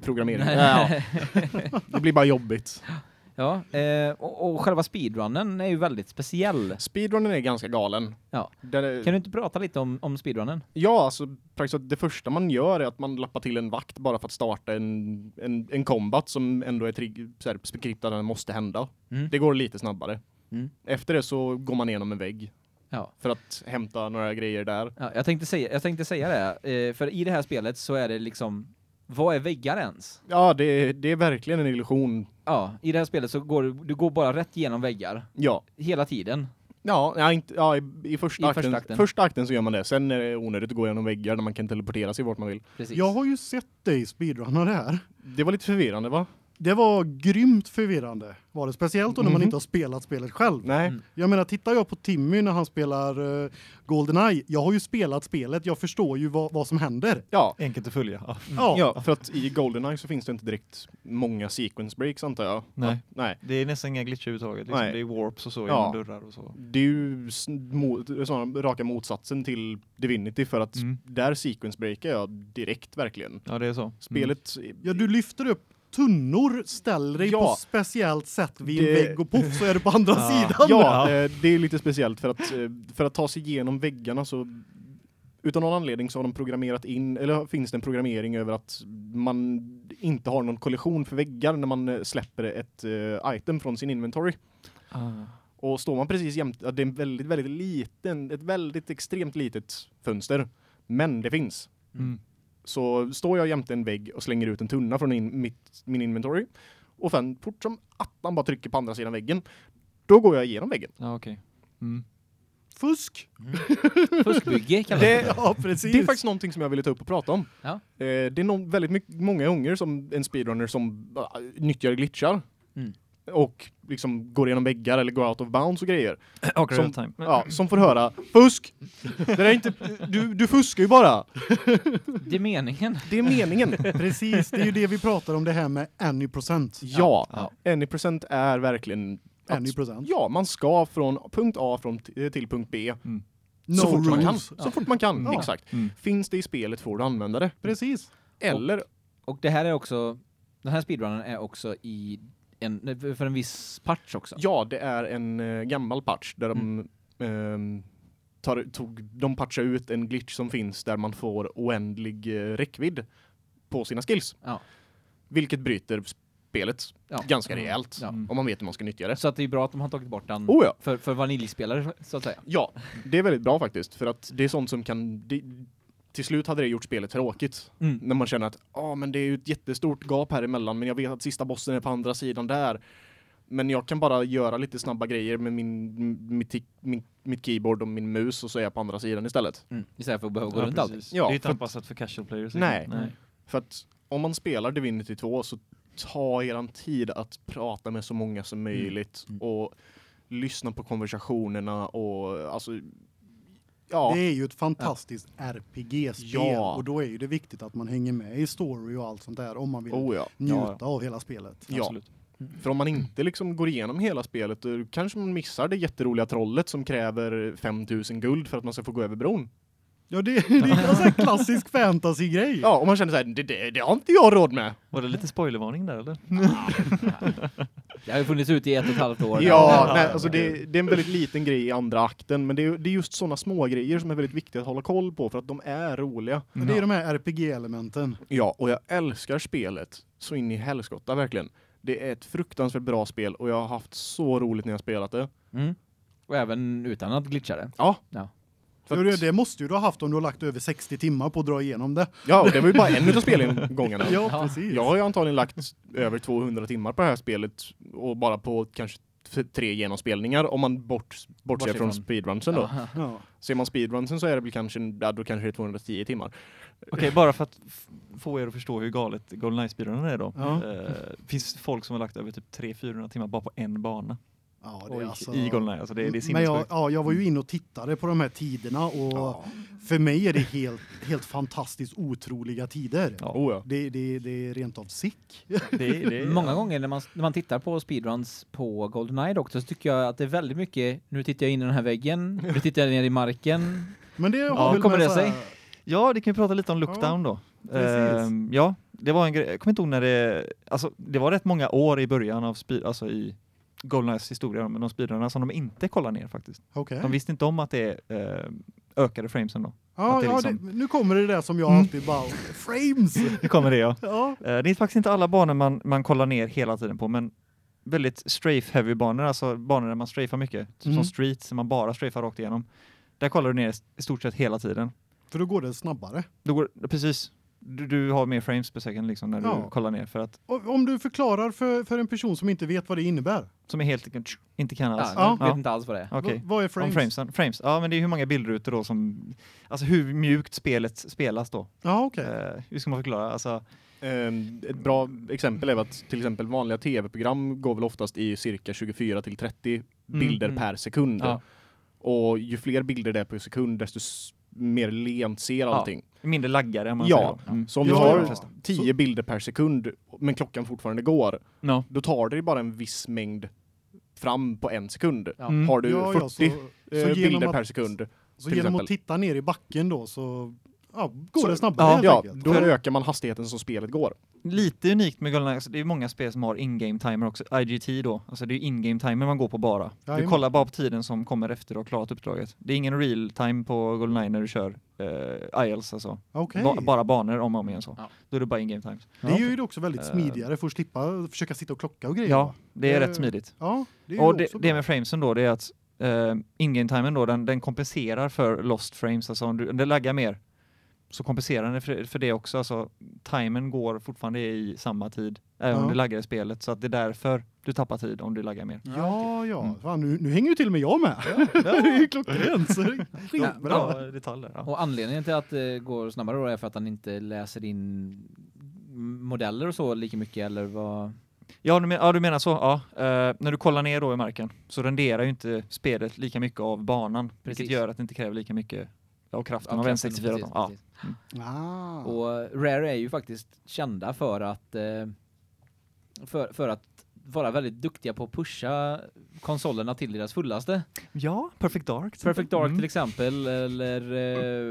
programmering. Nej. Ja, *laughs* det blir bara jobbigt. *laughs* Ja, eh, och, och själva speedrunnen är ju väldigt speciell. Speedrunnen är ganska galen. Ja. Är, Kan du inte prata lite om, om speedrunnen? Ja, alltså praktiskt det första man gör är att man lappar till en vakt bara för att starta en, en, en combat som ändå är trig- så här, skriptad den måste hända. Mm. Det går lite snabbare. Mm. Efter det så går man igenom en vägg Ja. för att hämta några grejer där. Ja, jag tänkte säga, jag tänkte säga det, eh, för i det här spelet så är det liksom, vad är väggar ens? Ja, det, det är verkligen en illusion. Ja, i det här spelet så går du, du går bara rätt igenom väggar, Ja, hela tiden. ja, ja, inte, ja i, i, första, I akten, första akten. första akten så gör man det. Sen är det onödigt att gå igenom väggar där man kan teleportera sig vart man vill. Precis. Jag har ju sett dig speedrunna det här. Det var lite förvirrande va? Det var grymt förvirrande. Var det speciellt då när man Mhm. inte har spelat spelet själv. Nej. Mm. Jag menar tittar jag på Timmy när han spelar uh, GoldenEye, jag har ju spelat spelet, jag förstår ju vad, vad som händer. Ja, Enkelt att följa. Ja. Ja. ja, för att i Goldeneye så finns det inte direkt många sequence breaks antar jag. Nej. Ja, nej. Det är nästan inga glitcher överhuvudtaget. Liksom. Nej. Det är warps och så Ja. genom dörrar och så. Det är ju såna raka motsatsen till Divinity för att Mm. där sequence breakar jag direkt verkligen. Ja, det är så. Spelet Ja, du lyfter upp tunnor, ställer dig Ja. på speciellt sätt vid en Det- vägg och poff så är du på andra *laughs* Ja. sidan. Ja, eh, det är lite speciellt för att eh, för att ta sig igenom väggarna så utan någon anledning så har de programmerat in eller finns det en programmering över att man inte har någon kollision för väggar när man eh, släpper ett item från sin inventory. Ah. Och står man precis jämte, ja, det är en väldigt, väldigt liten, ett väldigt extremt litet fönster. Men det finns. Mm. Så står jag jämte en vägg och slänger ut en tunna från in, mitt, min inventory. Och sen fort som attan bara trycker på andra sidan väggen. Då går jag igenom väggen. Ja, okej. Mm. Fusk. Fuskbygge kallas Det- det. Ja, precis. Det är faktiskt någonting som jag ville ta upp och prata om. Ja. Eh, det är väldigt mycket, många gånger som en speedrunner som uh, nyttjar glitchar. Mm. Och liksom går igenom väggar eller går out of bounds och grejer. *clears throat* Ocarina Som- time. Ja, som får höra fusk. Det är inte, du, du fuskar ju bara. *laughs* Det är meningen. Det är meningen. *laughs* Precis, det är ju det vi pratar om det här med any procent. Ja, Ja. any procent är verkligen att- Any procent. Ja, man ska från punkt A från till punkt B No så fort man kan. rules. Så fort man kan, Ja. exakt. Mm. Finns det i spelet får du använda det. Precis. Eller, Och det här är också, den här speedrunnen är också i en, för en viss patch också. ja, det är en eh, gammal patch där de ehm, tar, tog, de patchar ut en glitch som finns där man får oändlig eh, räckvidd på sina skills. Ja. Vilket bryter spelet Ja. ganska Mm. rejält. Ja. Om man vet hur man ska nyttja det. Så att det är bra att de har tagit bort den Oh ja. för, för vaniljspelare så att säga. Ja, det är väldigt bra faktiskt. För att det är sånt som kan... Det, till slut hade det gjort spelet tråkigt. Mm. När man känner att ja men det är ju ett jättestort gap här emellan men jag vet att sista bossen är på andra sidan där. Men jag kan bara göra lite snabba grejer med min, mitt, min, mitt keyboard och min mus och så är jag på andra sidan istället. Mm. Istället för att behöva gå Ja, runt allt. Ja, det är inte för att- anpassat för casual players. Nej. Nej. För att om man spelar Divinity 2 så ta eran tid att prata med så många som möjligt Mm. och lyssna på konversationerna och alltså ja. Det är ju ett fantastiskt RPG-spel Ja. och då är ju det viktigt att man hänger med i story och allt sånt där om man vill Oh ja. njuta av hela spelet. Ja. Absolut. För om man inte liksom går igenom hela spelet då kanske man missar det jätteroliga trollet som kräver 5000 guld för att man ska få gå över bron. Ja, det, *laughs* det är en sån klassisk fantasy-grej. Ja, och man känner så här, det, det, det har inte jag råd med. Var det lite spoilervarning där eller? Det har ju funnits ute i ett och ett halvt år. *laughs* Ja, nej, alltså det, det är en väldigt liten grej i andra akten, men det är, det är just sådana små grejer som är väldigt viktiga att hålla koll på för att de är roliga. Men det är de här RPG-elementen. Ja, och jag älskar spelet så in i helskotta verkligen. Det är ett fruktansvärt bra spel och jag har haft så roligt när jag spelat det. Mm. Och även utan att glitcha det. Ja. Ja. För att, det måste ju du ha haft om du har lagt över 60 timmar på att dra igenom det. ja, det var ju bara en utav spelgångarna. *laughs* Ja, Ja. precis. Jag har ju antagligen lagt över 200 timmar på det här spelet och bara på kanske tre genomspelningar om man bort, bortser från från- speedrunsen då. Ja. Ja. Ser man speedrunsen så är det väl kanske, ja, då kanske det är 210 timmar. Okej, bara för att få er att förstå hur galet Golden Eye speedrunnen är då. Ja. Eh, finns folk som har lagt över typ 300-400 timmar bara på en bana. Ja, det är alltså... Alltså det, det är Men jag, ja, jag var ju inne och tittade på de här tiderna och för mig är det helt, helt fantastiskt otroliga tider. Ja. Oh, ja. Det, det, det är rent av sick. *laughs* Det, det, är- Många gånger när man, när man tittar på speedruns på GoldenEye också så tycker jag att det är väldigt mycket, nu tittar jag in i den här väggen, nu tittar jag ner i marken. *laughs* Men det har Ja, väl kommer det så här- sig? Ja, det kan vi prata lite om Ja, Lookdown då. precis. Ehm, ja, det var en grej. Jag kommer inte ihåg när det... Alltså, det var rätt många år i början av speed, alltså i Goldeneyes historia med de speedrunarna som de inte kollar ner faktiskt. Okej. De visste inte om att det eh, ökade framesen då. Ja, det ja liksom- det, nu kommer det där som jag Mm. alltid bara frames. *laughs* Nu kommer det ja. Ja. Eh, det är faktiskt inte alla banor man, man kollar ner hela tiden på, men väldigt strafe-heavy banor, alltså banor där man strafar mycket. Mm. som streets, som man bara strafar rakt igenom. Där kollar du ner i stort sett hela tiden. För då går det snabbare. Då går, precis. Du, du har mer frames per second liksom när Ja. du kollar ner för att, Och om du förklarar för, för en person som inte vet vad det innebär. som är helt, inte kan alls. Ja, Ja. vet inte alls vad det är. Okej. Vad, vad är frames? Om framesen. Frames. Ja, men det är hur många bildrutor då som, alltså hur mjukt spelet spelas då. Ja, okej. Eh, hur ska man förklara? Alltså, Ehm, ett bra exempel är att till exempel vanliga tv-program går väl oftast i cirka 24 till 30 bilder mm. per sekund. Ja. Och ju fler bilder det är per sekund desto mer lent ser allting. mindre laggare om man Ja. säger då. Mm. Så om du Ja, har ja. 10 bilder per sekund men klockan fortfarande går, Ja. då tar det bara en viss mängd fram på en sekund. Ja. Mm. Har du Ja, ja, 40 så, eh, så bilder att- per sekund, så genom exempel. att titta ner i backen då så ja, går Så- det snabbare ja, helt ja, enkelt. då För- ökar man hastigheten som spelet går. Lite unikt med Goldeneye, alltså det är många spel som har in-game timer också, IGT då, alltså det är in-game timer man går på bara. Du Jajamän. kollar bara på tiden som kommer efter att du har klarat uppdraget. Det är ingen real time på Goldeneye när du kör eh, IELTS alltså. Okej. Ba bara banor om och om igen så. Ja. Då är det bara in-game times. Det är ju också väldigt Eh. smidigare för att slippa försöka sitta och klocka och grejer. Ja, det är Det- rätt smidigt. ja det är ju Och det, det med framesen då, det är att uh, in-game timen då, den, den kompenserar för lost frames, alltså om du, det laggar mer så kompenserar den för, för det också, alltså timern går fortfarande i samma tid, även Ja. om du laggar i spelet, så att det är därför du tappar tid om du laggar mer. Ja, ja. Mm. Fan, nu, nu hänger ju till och med jag med. *laughs* det är ju klockrent. så det är. Ja, detaljer. Ja. Och anledningen till att det går snabbare då är för att han inte läser in modeller och så lika mycket eller vad? Ja, du, men, ja, du menar så. Ja. Eh, när du kollar ner då i marken så renderar ju inte spelet lika mycket av banan, Precis. vilket gör att det inte kräver lika mycket av kraften Ja, av kraften, N64. precis, då. Ja. precis. Ah. Och Rare är ju faktiskt kända för att eh, för, för att vara väldigt duktiga på att pusha konsolerna till deras fullaste. ja, Perfect Dark. Perfect Dark Mm. till exempel eller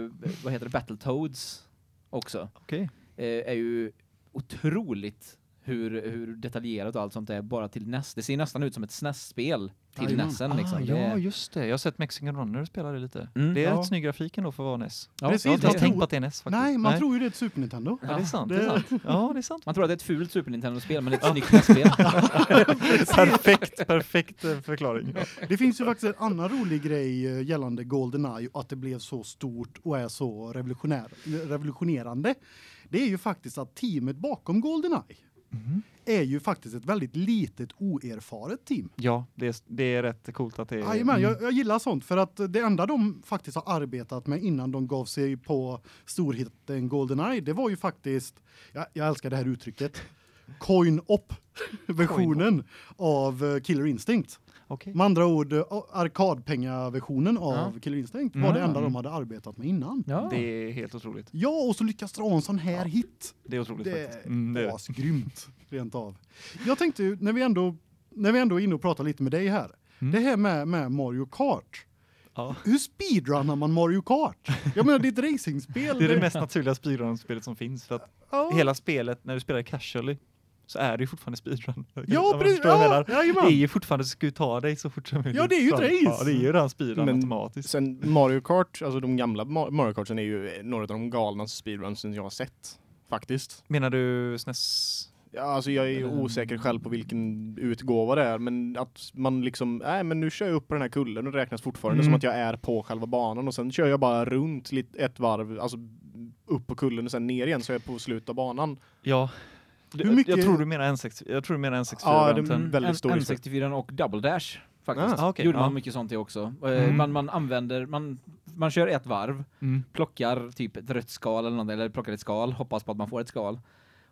eh, vad heter det Battletoads också. Okej. Eh, är ju otroligt hur, hur detaljerat och allt sånt är bara till NES. Det ser nästan ut som ett SNES-spel till Jajamän. NESen liksom. Ah, Det ja, just det. Jag har sett Mexican Runner spela det lite. Mm. Det är Ja. rätt snygg grafik ändå för att vara NES. Ja, Precis, Jag har inte ens tänkt tror- på att det är NES faktiskt. Nej, man tror ju det är ett Super Nintendo. Ja, det är sant. Det... Det- är sant. Ja, det är sant. Man tror att det är ett fult Super Nintendo-spel men ett snyggt NES-spel. *laughs* perfekt, perfekt eh, förklaring. Det finns ju faktiskt en annan rolig grej eh, gällande GoldenEye att det blev så stort och är så revolutionär, revolutionerande. Det är ju faktiskt att teamet bakom GoldenEye Mhm. är ju faktiskt ett väldigt litet oerfaret team. Ja, det är, det är rätt coolt att det är... Jajamän, jag, jag gillar sånt för att det enda de faktiskt har arbetat med innan de gav sig på storheten GoldenEye, det var ju faktiskt jag, jag älskar det här uttrycket. Coin op versionen av eh, Killer Instinct. Okej. Med andra ord eh, arkadpengaversionen av Ja. Killer Instinct var det Mm. enda de hade arbetat med innan. Ja. Det är helt otroligt. Ja, och så lyckas dra en sån här hit. Det är otroligt Det faktiskt. Mm, det är det. asgrymt rent av. Jag tänkte ju, när vi ändå när vi ändå är inne och pratar lite med dig här. Mm. Det här med med Mario Kart. Ja. Hur speedrunnar man Mario Kart? Jag menar det är ett racingspel. Det är det mest naturliga speedrun-spelet som finns. För att ja. hela spelet, när du spelar casually, så är det ju fortfarande speedrun. Ja, du precis. Ja. Det är ju fortfarande, ska ju ta dig så fort som möjligt. Ja, det är ju ett race. Ja, det är ju redan speedrun Men- automatiskt. Sen Mario Kart, alltså de gamla Ma- Mario Kartsen är ju några av de galnaste speedrunsen jag har sett. Faktiskt. Menar du SNES? Ja, alltså jag är ju Mm. osäker själv på vilken utgåva det är, men att man liksom, nej men nu kör jag upp på den här kullen och det räknas fortfarande Mm. som att jag är på själva banan och sen kör jag bara runt ett varv, alltså upp på kullen och sen ner igen så är jag på slutet av banan. Ja. Hur mycket- Jag tror du menar N64, jag tror du menar N64 Ja, det- varianten. väldigt stor risk för- N64 och Double Dash faktiskt. Ah, okej, Gjorde man ja. mycket sånt i också. Eh, Mm. Man, man använder, man, man kör ett varv, Mm. plockar typ ett rött skal eller något, eller plockar ett skal, hoppas på att man får ett skal.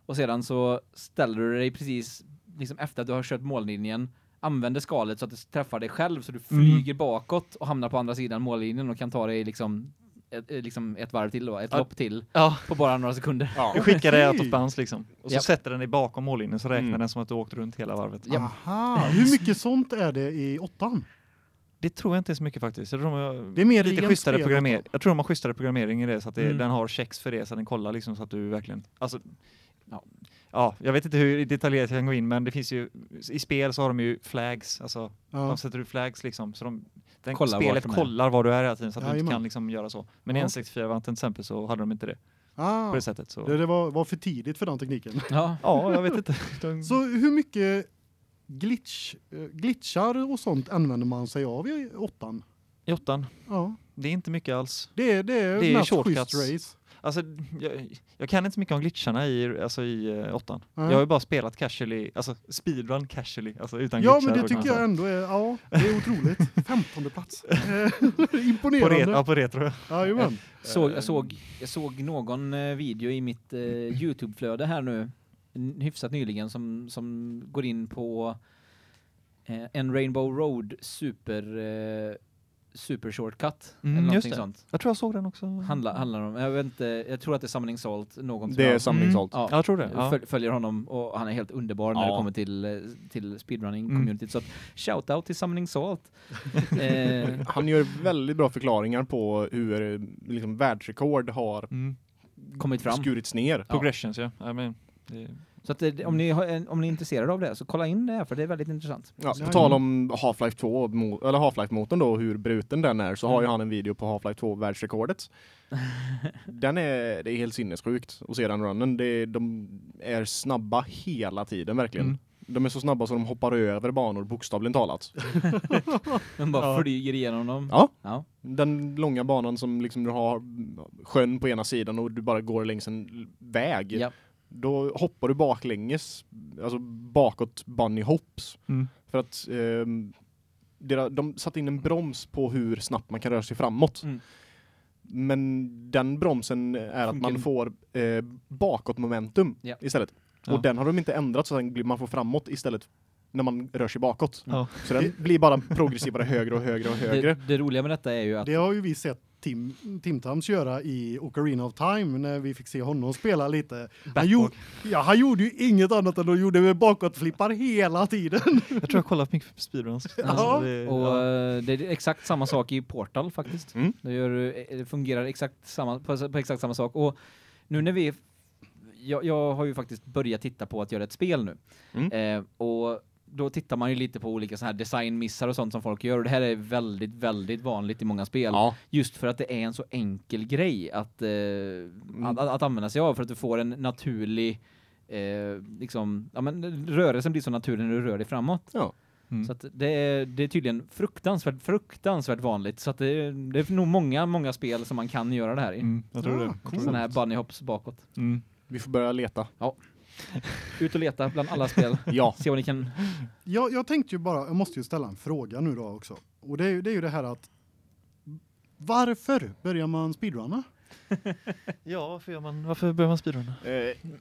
Och sedan så ställer du dig precis liksom efter att du har kört mållinjen, använder skalet så att det träffar dig själv så du Mm. flyger bakåt och hamnar på andra sidan mållinjen och kan ta dig liksom ett, eh, liksom ett varv till då, ett Ja. lopp till Ja, på bara några sekunder. Ja. du skickar det of bounds *laughs* liksom. Och så Japp. sätter den dig bakom mållinjen så räknar Mm. den som att du åkt runt hela varvet. Ja. Aha, hur mycket sånt är det i åttan? Det tror jag inte är så mycket faktiskt. Jag tror de har Det är mer lite schysstare programmering. Jag tror de har schysstare programmering i det så att det, Mm. den har checks för det så att den kollar liksom så att du verkligen alltså Ja. Ja, jag vet inte hur detaljerat jag kan gå in men det finns ju i spel så har de ju flags alltså Ja. de sätter ut flags liksom så de den, Kollar spelet kollar var du är hela tiden så att du Jajamän. inte kan liksom göra så. Men i Ja. N64-varianten till exempel så hade de inte det Ah, på det sättet så. det, det var, var för tidigt för den tekniken. *laughs* Ja. Ja, jag vet inte. De, *laughs* Så hur mycket glitch, eh, glitchar och sånt använder man sig av i åttan? I åttan, Ja, det är inte mycket alls. det är det är, Det är mest race. Alltså, jag, jag kan inte så mycket om glitcharna i, alltså i uh, åttan. Nej. Jag har ju bara spelat casually, alltså speedrun casually, alltså utan Ja, glitchar. men det tycker jag säga. ändå är, ja, det är otroligt. *laughs* Femtonde plats. Eh, *laughs* På, ret, Imponerande. ja, på retro. Jajamän. Såg, jag, såg, jag såg någon eh, video i mitt eh, Youtube-flöde här nu hyfsat nyligen som, som går in på eh, en Rainbow Road super eh, super shortcut Mm, eller någonting sånt. Jag tror jag såg den också. Handlar handlar om jag vet inte jag tror att det är Summoning Salt någon Det är Summoning Mm. Salt. ja, Ja, jag tror det. Ja. föl- följer honom och han är helt underbar när Ja. det kommer till eh, till speedrunning Mm. communityt så att shout out till Summoning Salt. *laughs* eh, Han gör väldigt bra förklaringar på hur eh, liksom, världsrekord har Mm. kommit fram. skurits ner. Progressions, ja. I mean, det, Så att det, om ni om ni är intresserade av det så kolla in det här för det är väldigt intressant. Ja, på tal om Half-Life 2, mo- eller Half-Life-motorn då, hur bruten den är, så har ju Mm. han en video på Half-Life 2 världsrekordet. *laughs* den är, det är helt sinnessjukt att se den runnen. Det, de är snabba hela tiden verkligen. Mm. De är så snabba så de hoppar över banor bokstavligen talat. *laughs* De bara Ja. flyger igenom dem. Ja. Ja. Den långa banan som liksom du har sjön på ena sidan och du bara går längs en väg. Ja. Då hoppar du baklänges, alltså bakåt bunny hops. Mm. För att dera- de satte in en broms på hur snabbt man kan röra sig framåt. Mm. Men den bromsen är att man får eh, bakåt momentum Ja. istället. Ja. Och den har de inte ändrat så att man får framåt istället när man rör sig bakåt. Ja. Så den blir bara progressivare högre och högre och högre. Det, det roliga med detta är ju att Det har ju vi sett Tim, Tim Tams göra i Ocarina of Time när vi fick se honom spela lite. Han, gjorde, ja, han gjorde ju inget annat än att gjorde med bakåtflippar hela tiden. Jag tror jag kollat mycket på speedruns. *laughs* Ja. Alltså, det, och ja. eh, det är exakt samma sak i Portal faktiskt. Mm. Det, gör, eh, det fungerar exakt samma, på, på exakt samma sak. Och nu när vi... Jag, jag har ju faktiskt börjat titta på att göra ett spel nu. Mm. Eh, och då tittar man ju lite på olika så här designmissar och sånt som folk gör. Och det här är väldigt, väldigt vanligt i många spel. Ja. Just för att det är en så enkel grej att, eh, att, att, att använda sig av för att du får en naturlig eh, liksom, ja men rörelsen blir så naturlig när du rör dig framåt. Ja. Mm. Så att det är, det är tydligen fruktansvärt, fruktansvärt vanligt. Så att det, är- det är nog många, många spel som man kan göra det här i. Mm, jag tror Ja, det. coolt. Sådana här bunny hops bakåt. Mm. Vi får börja leta. *laughs* Ut och leta bland alla spel. *laughs* Ja. Se vad ni kan... Jag, jag tänkte ju bara, jag måste ju ställa en fråga nu då också. Och det är, ju- det är ju det här att varför börjar man speedrunna? *laughs* Ja, varför, gör man, varför börjar man speedrunna? Eh,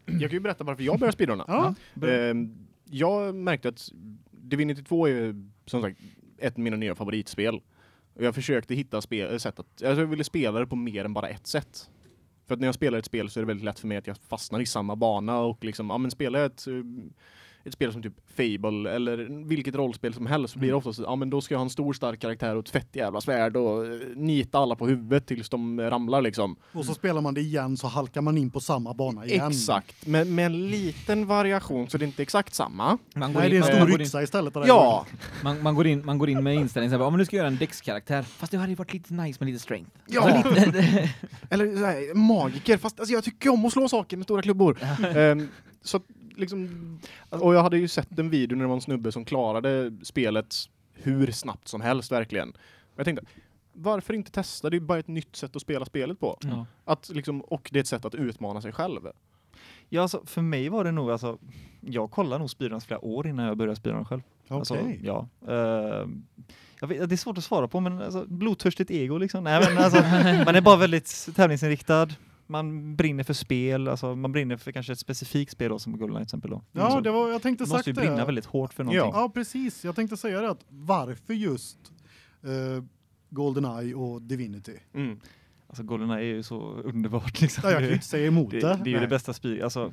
jag kan ju berätta varför jag började speedrunna. Ja, Eh, jag märkte att Divinity 2 är som sagt ett av mina nya favoritspel. Och jag försökte hitta spel, sätt att, alltså jag ville spela det på mer än bara ett sätt. För att när jag spelar ett spel så är det väldigt lätt för mig att jag fastnar i samma bana och liksom, ja men spelar jag ett, eh, ett spel som typ Fable eller vilket rollspel som helst så blir det oftast, ja men då ska jag ha en stor stark karaktär och ett fett jävla svärd och eh, nita alla på huvudet tills de ramlar liksom. och så spelar man det igen så halkar man in på samma bana igen. Exakt, men med en liten variation så det är inte exakt samma. Man går Nej, det är in, en stor in, yxa istället. där. Ja, man, man, går in, man går in med inställningen så här, ja men nu ska jag göra en Dex-karaktär. Fast det hade ju varit lite nice med lite strength. Ja. Så lite, *laughs* *laughs* Eller så här, magiker, fast alltså, jag tycker om att slå saker med stora klubbor. Ehm, så liksom, och jag hade ju sett en video när det var en snubbe som klarade spelet hur snabbt som helst verkligen. Jag tänkte, varför inte testa? Det är bara ett nytt sätt att spela spelet på. Ja. Att, liksom, och det är ett sätt att utmana sig själv. Ja, alltså, för mig var det nog, alltså, jag kollade nog speedruns flera år innan jag började speedrun själv. Okej. Alltså, ja. Jag vet, det är svårt att svara på, men alltså, blodtörstigt ego liksom. Nej, men alltså, *laughs* man är bara väldigt tävlingsinriktad. Man brinner för spel, alltså man brinner för kanske ett specifikt spel då, som Goldeneye till exempel då. Ja, Så det var jag tänkte du måste sagt ju brinna det. väldigt hårt för någonting. Ja, precis. Jag tänkte säga det att varför just uh, GoldenEye och Divinity? Mm. Alltså Goldeneye är ju så underbart liksom. Ja, jag kan ju det, inte säga emot det, det. det är ju det Nej. bästa spelet, alltså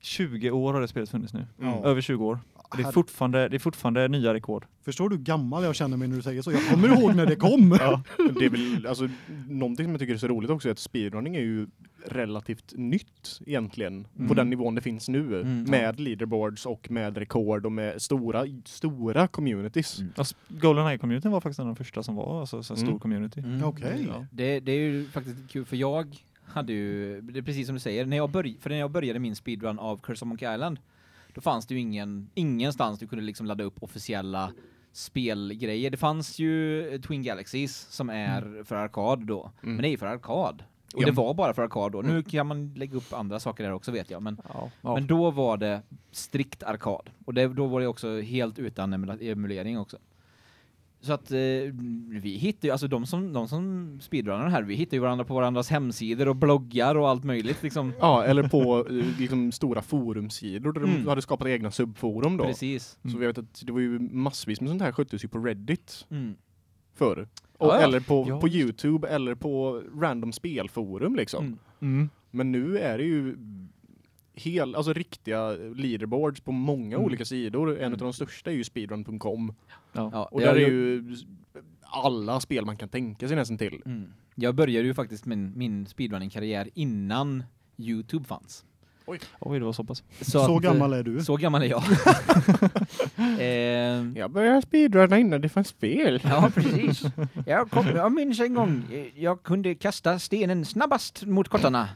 20 år har det spelet funnits nu. Mm. Ja. Över 20 år. Det är fortfarande, det är fortfarande nya rekord. Förstår du gammal jag känner mig när du säger så? Jag kommer ihåg när det kom. Ja, det är väl alltså någonting som jag tycker är så roligt också är att speedrunning är ju relativt nytt egentligen Mm. på den nivån det finns nu Mm, med leaderboards och med rekord och med stora stora communities. Mm. Alltså, Goldeneye-communityn var faktiskt en av de första som var alltså, så stor Mm. community. Mm. Okej. Ja. Det, det är ju faktiskt kul för jag hade ju, det är precis som du säger, när jag började, för när jag började min speedrun av Curse of Monkey Island, då fanns det ju ingen, ingenstans du kunde liksom ladda upp officiella spelgrejer. Det fanns ju Twin Galaxies som är för arkad då, Mm. men det är ju för arkad. Och Ja. det var bara för arkad då. Nu kan man lägga upp andra saker där också vet jag, men Ja. Ja. men då var det strikt arkad. Och det, då var det också helt utan emulering också. Så att eh, vi hittar ju, alltså de som, de som speedrunnar här, vi hittar ju varandra på varandras hemsidor och bloggar och allt möjligt liksom. Ja, eller på eh, liksom stora forumsidor där Mm. de hade skapat egna subforum då. Precis. Så vi vet att det var ju massvis med sånt här sköttes ju på Reddit Mm. förr. Och, Ja, ja. Eller på, Ja, på Youtube eller på random spelforum liksom. Mm. Mm. Men nu är det ju hel, alltså riktiga leaderboards på många Mm. olika sidor. En Mm. av de största är ju speedrun.com. Ja. Ja, Och det där är ju- ju alla spel man kan tänka sig nästan till. Mm. Jag började ju faktiskt min, min speedrunning-karriär innan Youtube fanns. Oj, det var så pass. Så, att, eh, gammal är du. Så gammal är jag. *laughs* eh, Jag började speedrunna innan det fanns spel. Ja, precis. Jag, kom, jag minns en gång, eh, jag kunde kasta stenen snabbast mot kottarna.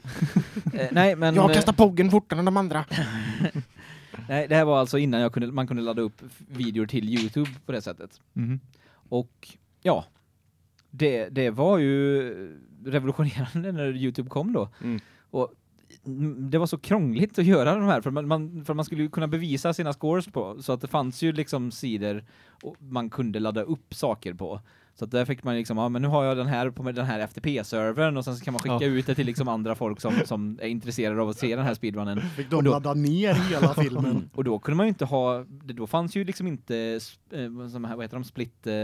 eh, nej, men... Jag eh, kastar poggen fortare än de andra. *laughs* Nej, det här var alltså innan jag kunde, man kunde ladda upp videor till Youtube på det sättet. Mhm. Och ja, det, det var ju revolutionerande när Youtube kom då. Mm. Och mm, det var så krångligt att göra de här för man, man, för man skulle ju kunna bevisa sina scores på så att det fanns ju liksom sidor och man kunde ladda upp saker på. Så att där fick man liksom, ja men nu har jag den här på den här FTP-servern och sen så kan man skicka Ja. ut det till liksom andra folk som, som är intresserade av att se den här speedrunnen. Fick de och då- ladda ner hela filmen. *laughs* Och då kunde man ju inte ha, det- då fanns ju liksom inte, eh, vad heter de, split, eh,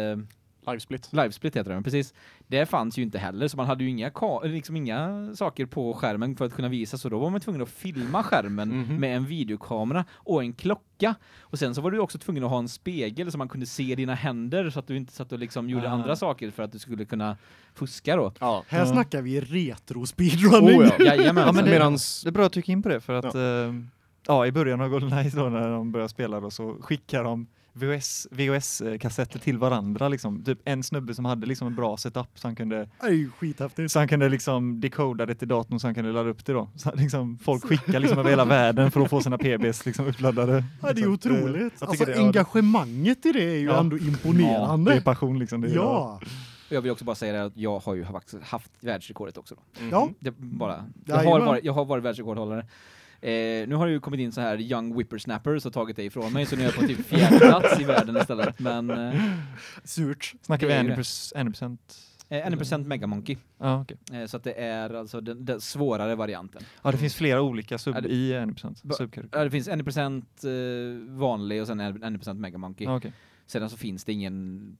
Livesplit. livesplit heter de, precis. Det fanns ju inte heller, så man hade ju inga, liksom inga saker på skärmen för att kunna visa, så då var man tvungen att filma skärmen Mhm. med en videokamera och en klocka. Och sen så var du också tvungen att ha en spegel så man kunde se dina händer så att du inte satt och liksom gjorde Ah. andra saker för att du skulle kunna fuska då. Ja. Här Ja. snackar vi retro speedrunning. Oh, ja. *laughs* Ja, men det- Medans, Det är bra att du gick in på det för att ja. ja, i början av Goldeneye då när de började spela då så skickar de VHS, VHS-kassetter till varandra liksom. Typ en snubbe som hade liksom en bra setup så han kunde Det ju skithäftigt. så han kunde liksom decoda det till datorn så han kunde ladda upp det då. Så liksom folk skickar liksom över hela världen för att få sina PBs liksom uppladdade. Ja, det är Så eh, otroligt. jag Alltså det- engagemanget i det är ju Ja. ändå Det imponerande. är passion liksom. Det Ja. Och jag vill också bara säga det att jag har ju haft, haft världsrekordet också. Då. Ja. Det bara. Jag har, varit, jag har varit världsrekordhållare. Eh, nu har det ju kommit in så här young whippersnappers och tagit det ifrån mig så nu är jag på typ fjärde plats i världen istället. Men eh, *laughs* Surt. Snackar vi Det är ju 1%? 1%? eh, 1% megamonkey. Ja, okej. Eh, så att det är alltså den, den svårare varianten. Ja, det finns flera olika sub det- i 1%. Ba- Subkategorier. Ja, det finns 1% eh, vanlig och sen 1% megamonkey. Ja, okej. Sedan så finns det ingen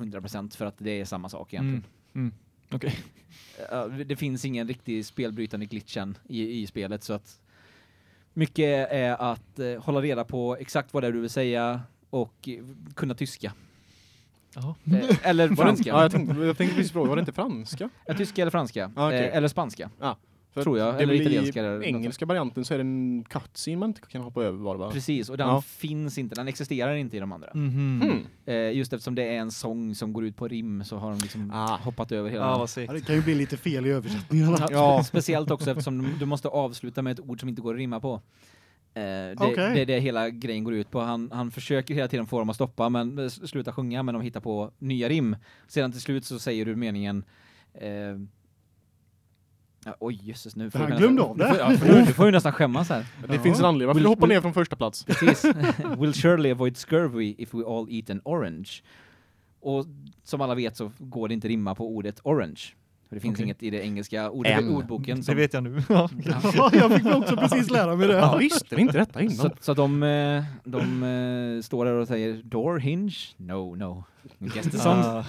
100% för att det är samma sak egentligen. Mm. Mm. *laughs* Ja, det finns ingen riktig spelbrytande glitchen i, i spelet så att mycket är att eh, hålla reda på exakt vad det är du vill säga och eh, kunna tyska. Jaha. Eh, eller franska. ja, jag tänkte, jag tänkte precis fråga, var det inte franska? Ja, tyska eller franska. Ah, okej. eh, eller spanska. För Tror jag, det är eller italienska I engelska varianten så är det en cutscene man inte kan hoppa över var det va? Precis, och den Ja. finns inte, den existerar inte i de andra. Mhm. Hmm. Eh, just eftersom det är en sång som går ut på rim så har de liksom Ah. hoppat över hela vad Ja, det kan ju bli lite fel i översättningarna. Ja, Ja. spe- Speciellt också eftersom du- måste avsluta med ett ord som inte går att rimma på. Eh, det, Okej. det är det hela grejen går ut på. Han, han försöker hela tiden få dem att stoppa, men eh, sluta sjunga, men de hittar på nya rim. Sedan till slut så säger du meningen eh, ja, oj jösses nu får Han glömde nästan- av det. Du får, ja, för nu, du får ju nästan skämmas här. Det Ja. finns en anledning varför Will- hoppar ner från första plats. Precis. *laughs* *laughs* Will surely avoid scurvy if we all eat an orange. Och som alla vet så går det inte rimma på ordet orange. För det finns Okej. inget i det engelska ord, M. ordboken. Det Som, vet jag nu. Ja. *laughs* Ja, jag fick också precis lära mig det. Jag visste inte detta innan. så, så de, eh, de eh, står där och säger door hinge? No, no. Guess the songs,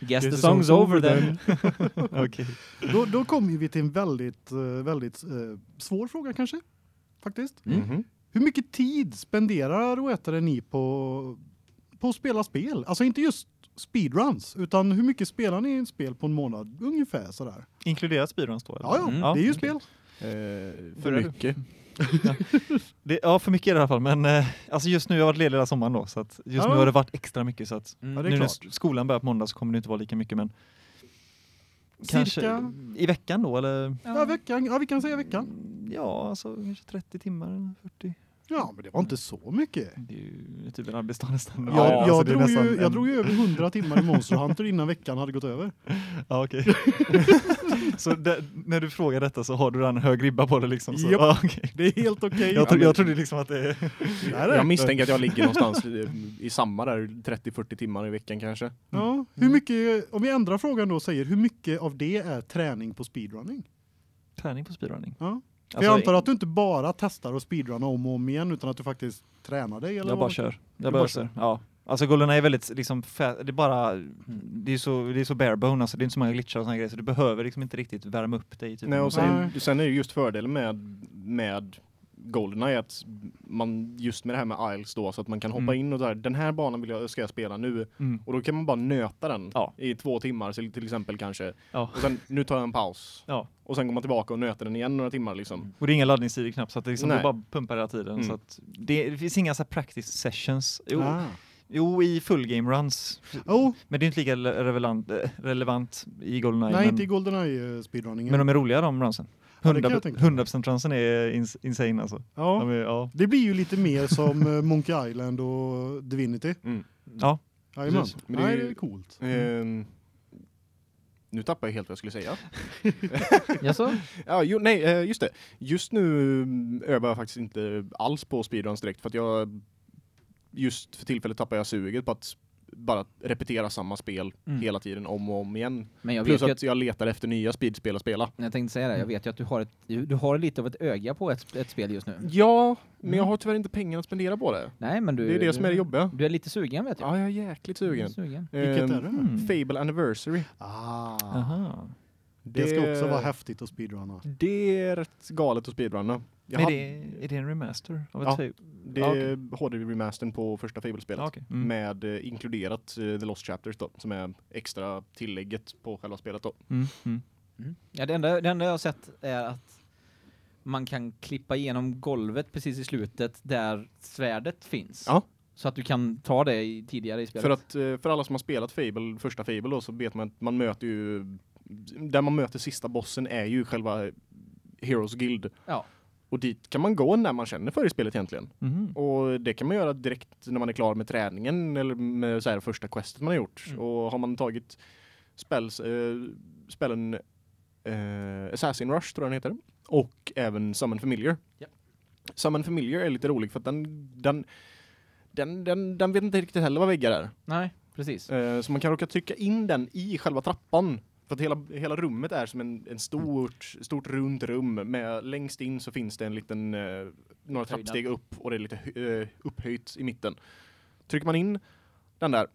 guess the songs over then. *laughs* Okej. Då, då kommer vi till en väldigt, eh, väldigt eh, svår fråga kanske. Faktiskt. Mm. Hur mycket tid spenderar och äter ni på, på att spela spel? Alltså inte just speedruns, utan hur mycket spelar ni i ett spel på en månad? Ungefär sådär. Inkluderat speedruns då? eller? Ja, ja, Mm. det är ju okej. spel. Eh, för Börjar mycket. Det, ja, för mycket i alla fall. Men eh, alltså just nu har jag varit ledig hela sommaren då. Så att just Ja. nu har det varit extra mycket. Så att Mm. Ja, nu när skolan börjar på måndag så kommer det inte vara lika mycket. Men kanske Cirka? i veckan då eller? Ja, veckan. Ja, vi kan säga veckan. Ja, alltså kanske 30 timmar eller 40. Ja, men det var inte så mycket. Det är ju typ en arbetsdag nästan. Jag, Ja, jag, alltså, drog ju, jag en- drog ju över 100 timmar i Monster Hunter innan veckan hade gått över. Ja, okej. *laughs* *laughs* så det, när du frågar detta så har du en hög ribba på det liksom? Så, ja, *laughs* okej. Det är helt okej. jag, tro, jag trodde liksom att det... Är *laughs* det. Jag misstänker att jag ligger någonstans i- i samma där 30-40 timmar i veckan kanske. Ja, hur mycket, om vi ändrar frågan då säger, hur mycket av det är träning på speedrunning? Träning på speedrunning. Ja. Alltså, jag antar att du inte bara testar och speedrunna om och om igen utan att du faktiskt tränar dig eller Jag vad? bara kör. Jag bara kör. Ja. Alltså Goldeneye är väldigt liksom det är bara det är så det är så barebone alltså det är inte så många glitchar och såna grejer så du behöver liksom inte riktigt värma upp dig typ. Nej, och sen, sen är det just fördelen med, med Goldeneye att man just med det här med Isles då så att man kan hoppa Mm. in och där den här banan vill jag, ska jag spela nu Mm. och då kan man bara nöta den Ja. i två timmar till, till exempel kanske Ja. och sen nu tar jag en paus Ja. och sen går man tillbaka och nöter den igen några timmar liksom. Och det är inga laddningstider knappt så att det liksom bara pumpar hela tiden Mm. så att det, det finns inga så practice sessions. Jo, Ah. Jo i full game runs. Oh, Men det är inte lika le- relevant, eh, relevant i Goldeneye nej, men, inte i Goldeneye eh, speedrunningen. men de är roliga de runsen. Ja, det kan 100%, jag tänka mig. 100% runsen är ins insane alltså. ja. De är, ja. Det blir ju lite mer som eh, Monkey Island och Divinity. Mm. Ja. Jajamän. Precis. Men det är Nej, ju- det är coolt. Ehm, nu tappar jag helt vad jag skulle säga. *laughs* Jaså? Ja, jo, nej, just det. Just nu mm, övar jag faktiskt inte alls på speedruns direkt för att jag just för tillfället tappar jag suget på att bara repetera samma spel Mm. hela tiden om och om igen. Men jag Plus att att, jag letar efter nya speedspel att spela. jag tänkte säga det, jag vet ju att du har, ett, du du har lite av ett öga på ett, ett spel just nu. Ja, men jag Mm. har tyvärr inte pengar att spendera på det. Nej, men du... Det är det som är det jobbiga. Du är lite sugen vet jag. Ja, jag är jäkligt sugen. sugen. Vilket Ehm, är det? Mm. Fable Anniversary. Ah. Aha. Det ska också vara häftigt att speedrunna. Det är rätt galet att speedrunna. Men hade- det, är det en remaster av ett Ja. Fable? Det Ja, är HD-remastern på första Fable-spelet. Ja, okej. Mm. Med eh, inkluderat eh, The Lost Chapters då, som är extra tillägget på själva spelet då. Mm. Mm. Mm. Ja, det enda, det enda jag har sett är att man kan klippa igenom golvet precis i slutet där svärdet finns. Ja. Så att du kan ta det i, tidigare i spelet. För att eh, för alla som har spelat Fable, första Fable då, så vet man att man möter ju där man möter sista bossen är ju själva Heroes Guild. Ja. Och dit kan man gå när man känner för i spelet egentligen. Mhm. Och det kan man göra direkt när man är klar med träningen eller med så här första questet man har gjort. Mm. Och har man tagit spells, eh, spelen eh, Assassin Rush tror jag den heter. Och även Summon Familiar. Ja. Summon Familiar är lite rolig för att den, den, den, den, den vet inte riktigt heller vad väggar är. Nej, precis. Eh, så man kan råka trycka in den i själva trappan. För att hela, hela rummet är som en, en stort, stort runt rum. Med, längst in så finns det en liten, eh, några trappsteg upp och det är lite eh, upphöjt i mitten. Trycker man in den där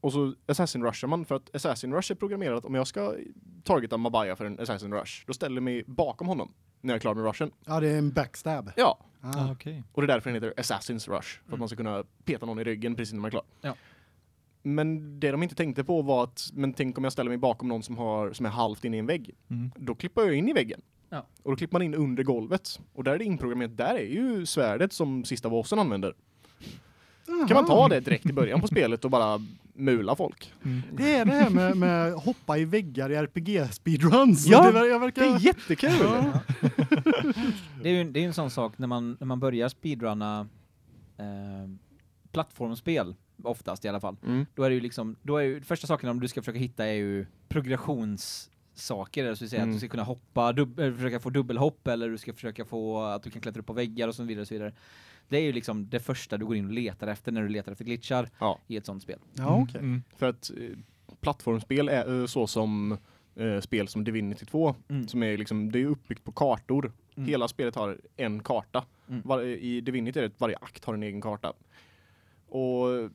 och så Assassin Rushar man för att Assassin Rush är programmerat att om jag ska targeta Mabaya för en Assassin Rush, då ställer jag mig bakom honom när jag är klar med rushen. Ja, det är en backstab. Ja, Ah, Ah. okej. och det är därför den heter Assassin's Rush. För att Mm. man ska kunna peta någon i ryggen precis när man är klar. Ja. Men det de inte tänkte på var att, men tänk om jag ställer mig bakom någon som, har, som är halvt inne i en vägg. Mm. Då klippar jag in i väggen. Ja. Och då klipper man in under golvet. Och där är det inprogrammerat, där är ju svärdet som sista bossen använder. Kan man ta det direkt i början på spelet och bara mula folk? Mm. Det är det här med, med hoppa i väggar i RPG-speedruns. Ja, det, verkar... Det är jättekul! Ja. Det är ju det är ju en sån sak när man, när man börjar speedrunna eh, plattformsspel, oftast i alla fall. Mm. Då är det ju liksom, då är ju första saken om du ska försöka hitta är ju progressionssaker, alltså säga Mm. att du ska kunna hoppa, dub, försöka få dubbelhopp eller du ska försöka få att du kan klättra upp på väggar och så vidare och så vidare. Det är ju liksom det första du går in och letar efter när du letar efter glitchar Ja. i ett sånt spel. Ja, okej. Mm. För att eh, plattformsspel är så som eh, spel som Divinity 2 Mm. som är liksom det är uppbyggt på kartor. Mm. Hela spelet har en karta. Mm. Var, I Divinity är det att varje akt har en egen karta. Och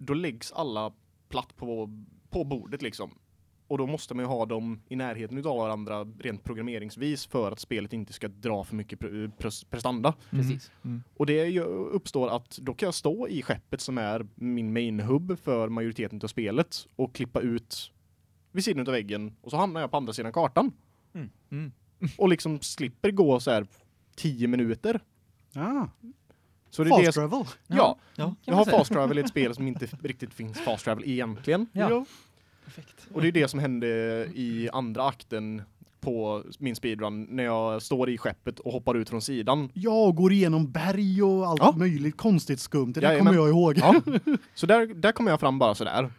då läggs alla platt på, på bordet liksom. Och då måste man ju ha dem i närheten utav varandra rent programmeringsvis för att spelet inte ska dra för mycket pre- pres- prestanda. Precis. Mm. Och det uppstår att då kan jag stå i skeppet som är min main hub för majoriteten av spelet och klippa ut vid sidan av väggen och så hamnar jag på andra sidan kartan. Mm. Och liksom slipper gå så här 10 minuter. Ah, Så det är det fast som, travel. ja, Ja, jag har fast travel i ett spel som inte riktigt finns fast travel egentligen. Ja. perfekt. Och det är det som hände i andra akten på min speedrun när jag står i skeppet och hoppar ut från sidan. Jag går igenom berg och allt Ja. möjligt konstigt skumt. Det där kommer jag ihåg. Ja. *laughs* Så där, där kommer jag fram bara sådär.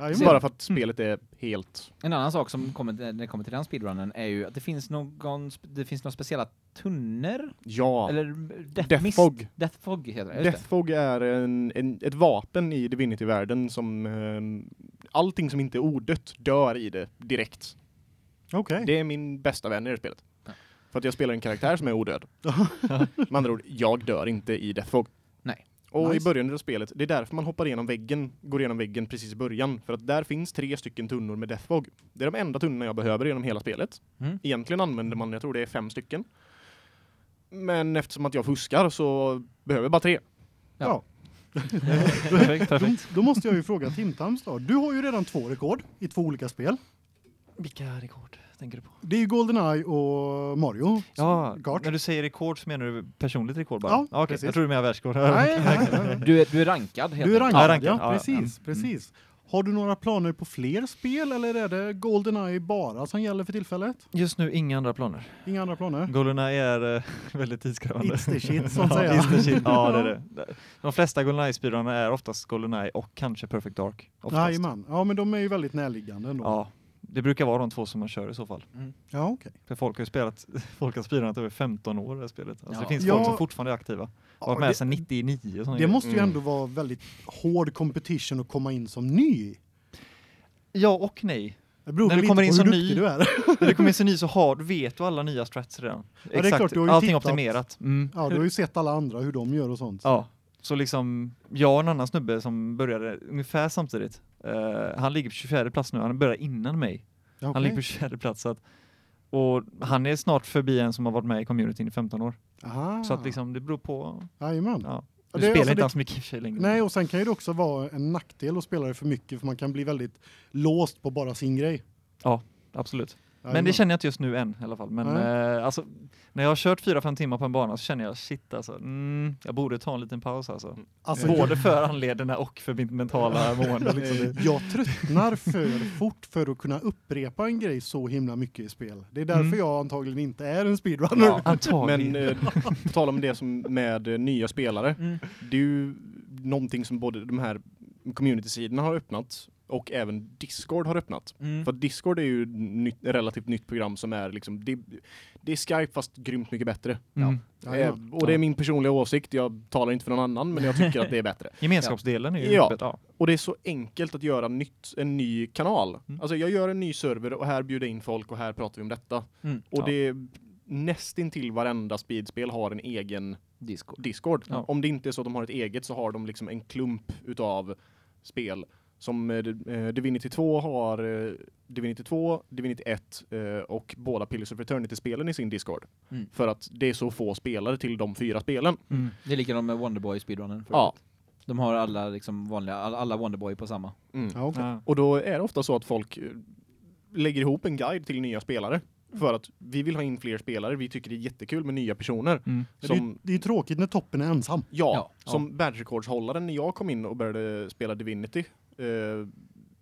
Jajamän. Bara för att spelet är helt... En annan sak som kommer när det kommer till den speedrunnen är ju att det finns någon det finns några speciella tunnor Ja. eller death, Death mist- Fog. Death Fog heter det. Death Fog är en, en, ett vapen i Divinity-världen som... Eh, allting som inte är odött dör i det direkt. Okej. Det är min bästa vän i det spelet. Ja. För att jag spelar en karaktär som är odöd. *laughs* Med andra ord, jag dör inte i Death Fog. Nej. Och Nice. i början av spelet, det är därför man hoppar igenom väggen, går igenom väggen precis i början. För att där finns tre stycken tunnor med Death Fog. Det är de enda tunnorna jag behöver genom hela spelet. Mm. Egentligen använder man, jag tror det är fem stycken. Men eftersom att jag fuskar så behöver jag bara tre. Ja. *laughs* Perfekt, Då, perfekt. då måste jag ju fråga Timtams då. Du har ju redan två rekord i två olika spel. Vilka rekord tänker du på? Det är ju Goldeneye och Mario. Ja, Kart. när du säger rekord så menar du personligt rekord bara? Ja, okej. precis. Jag tror du menar världsrekord. Nej, *laughs* nej, nej. Du är, du är rankad helt Du är rankad, Ja, rankad. ja, Ja, ja. precis, precis. Har du några planer på fler spel eller är det Goldeneye bara som gäller för tillfället? Just nu inga andra planer. Inga andra planer? Goldeneye är eh, *laughs* väldigt tidskrävande. It's the shit, så att *laughs* ja, säga. it's the shit. Ja, det är det. De flesta Goldeneye speedrunner är oftast Goldeneye och kanske Perfect Dark. Oftast. Ja, men de är ju väldigt närliggande ändå. Ja, det brukar vara de två som man kör i så fall. Ja, okej. För folk har ju spelat, *laughs* folk har speedrunnat över 15 år det här spelet. Alltså Ja. det finns Ja. folk som fortfarande är aktiva. Ja, Varit med det- sedan 99 och såna Det grejer. måste ju Mm. ändå vara väldigt hård competition att komma in som ny. Ja och nej. Det beror När du *laughs* kommer in som ny- du är. När du kommer in så ny så har, vet du alla nya strats redan. det är klart, du har ju allting tittat- optimerat. Mm. Ja, du har ju sett alla andra hur de gör och sånt. Ja, så liksom jag och en annan snubbe som började ungefär samtidigt. eh, han ligger på 24 plats nu, han började innan mig. Ja, Han ligger på 24 plats att, och han är snart förbi en som har varit med i communityn i 15 år. Aha. Så att liksom det beror på, Jajamän. ja. Ja, Du det- spelar alltså inte det- alls mycket i och för sig längre. Nej, och sen kan det också vara en nackdel att spela det för mycket för man kan bli väldigt låst på bara sin grej. Absolut. Men det känner jag inte just nu än i alla fall. Men eh, alltså, när jag har kört 4-5 timmar på en bana så känner jag shit alltså, mm, jag borde ta en liten paus alltså. alltså, Både för handlederna och för mitt mentala *laughs* mående. Liksom. Jag tröttnar för fort för att kunna upprepa en grej så himla mycket i spel. Det är därför Mm. jag antagligen inte är en speedrunner. Ja. *laughs* Antagligen. Men eh, på tal om det som med eh, nya spelare. Mm. Det är ju någonting som både de här community-sidorna har öppnat och även Discord har öppnat. Mm. För Discord är ju ett nytt, relativt nytt program som är liksom, det, det är Skype fast grymt mycket bättre. mm. Jajamän. Eh, och det är min personliga åsikt, jag talar inte för någon annan men jag tycker att det är bättre. *laughs* Gemenskapsdelen är ju Ja. öppet, ja. Och det är så enkelt att göra nytt, en ny kanal. Mm. Alltså jag gör en ny server och här bjuder in folk och här pratar vi om detta. Mm. Och Ja. det är nästintill varenda speedspel har en egen Discord. Discord. Ja. Om det inte är så att de har ett eget så har de liksom en klump utav spel. Som eh, eh, Divinity 2 har eh, Divinity 2, Divinity 1 eh, och båda Pillars of Eternity-spelen i sin Discord. Mm. För att det är så få spelare till de fyra spelen. Mm. Det är likadant med Wonderboy speedrunnen. Ja. De har alla liksom vanliga, alla, Wonderboy på samma. Mm. Ja, okej. Ja. Och då är det ofta så att folk eh, lägger ihop en guide till nya spelare. För att vi vill ha in fler spelare, vi tycker det är jättekul med nya personer. Mm. Men Det, är, Som, det är ju tråkigt när toppen är ensam. ja, Ja. som världsrekordshållaren när jag kom in och började spela Divinity. Eh,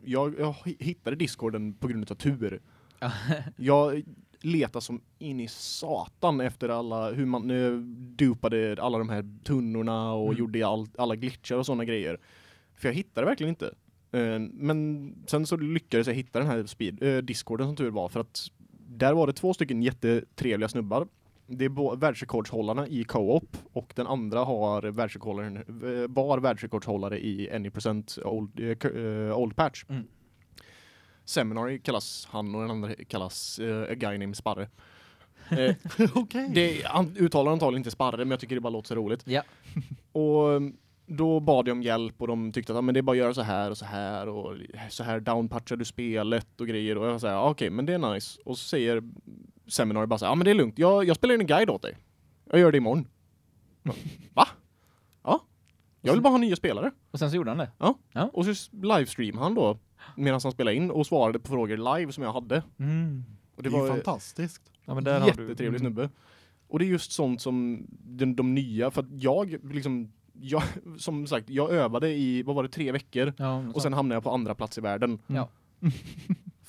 jag, jag hittade discorden på grund av tur. *laughs* Jag letade som in i satan efter alla, hur man eh, dupade alla de här tunnorna och Mm. gjorde all, alla glitchar och sådana grejer. För jag hittade verkligen inte. Eh, men sen så lyckades jag hitta den här speed, eh, discorden som tur var för att där var det två stycken jättetrevliga snubbar. Det är världsrekordshållarna i co-op och den andra har världsrekordhållaren, eh, var världsrekordshållare i Any% Old, eh, k- eh, old Patch. Mm. Seminary kallas han och den andra kallas eh, A Guy Named Sparre. *laughs* Eh, Okej. det han uttalar antagligen inte Sparre men jag tycker det bara låter så roligt. Ja. *laughs* Och um, då bad jag om hjälp och de tyckte att ah, men det är bara att göra så här och så här och så här downpatchar du spelet och grejer och jag säger ah, okej men det är nice och så säger Seminary bara så ja ah, men det är lugnt jag, jag spelar in en guide åt dig. Jag gör det imorgon. Va? Ja. Jag vill bara ha nya spelare. Och sen så gjorde han det. Och så livestreamade han då medan han spelade in och svarade på frågor live som jag hade. Mm. Och Det det är ju var fantastiskt. Ja, men där har du- jättetrevlig mm. snubbe. Och det är just sånt som de, de nya, för att jag liksom, jag, *laughs* som sagt, jag övade i, vad var det, tre veckor Ja, och sen hamnade jag på andra plats i världen. Ja.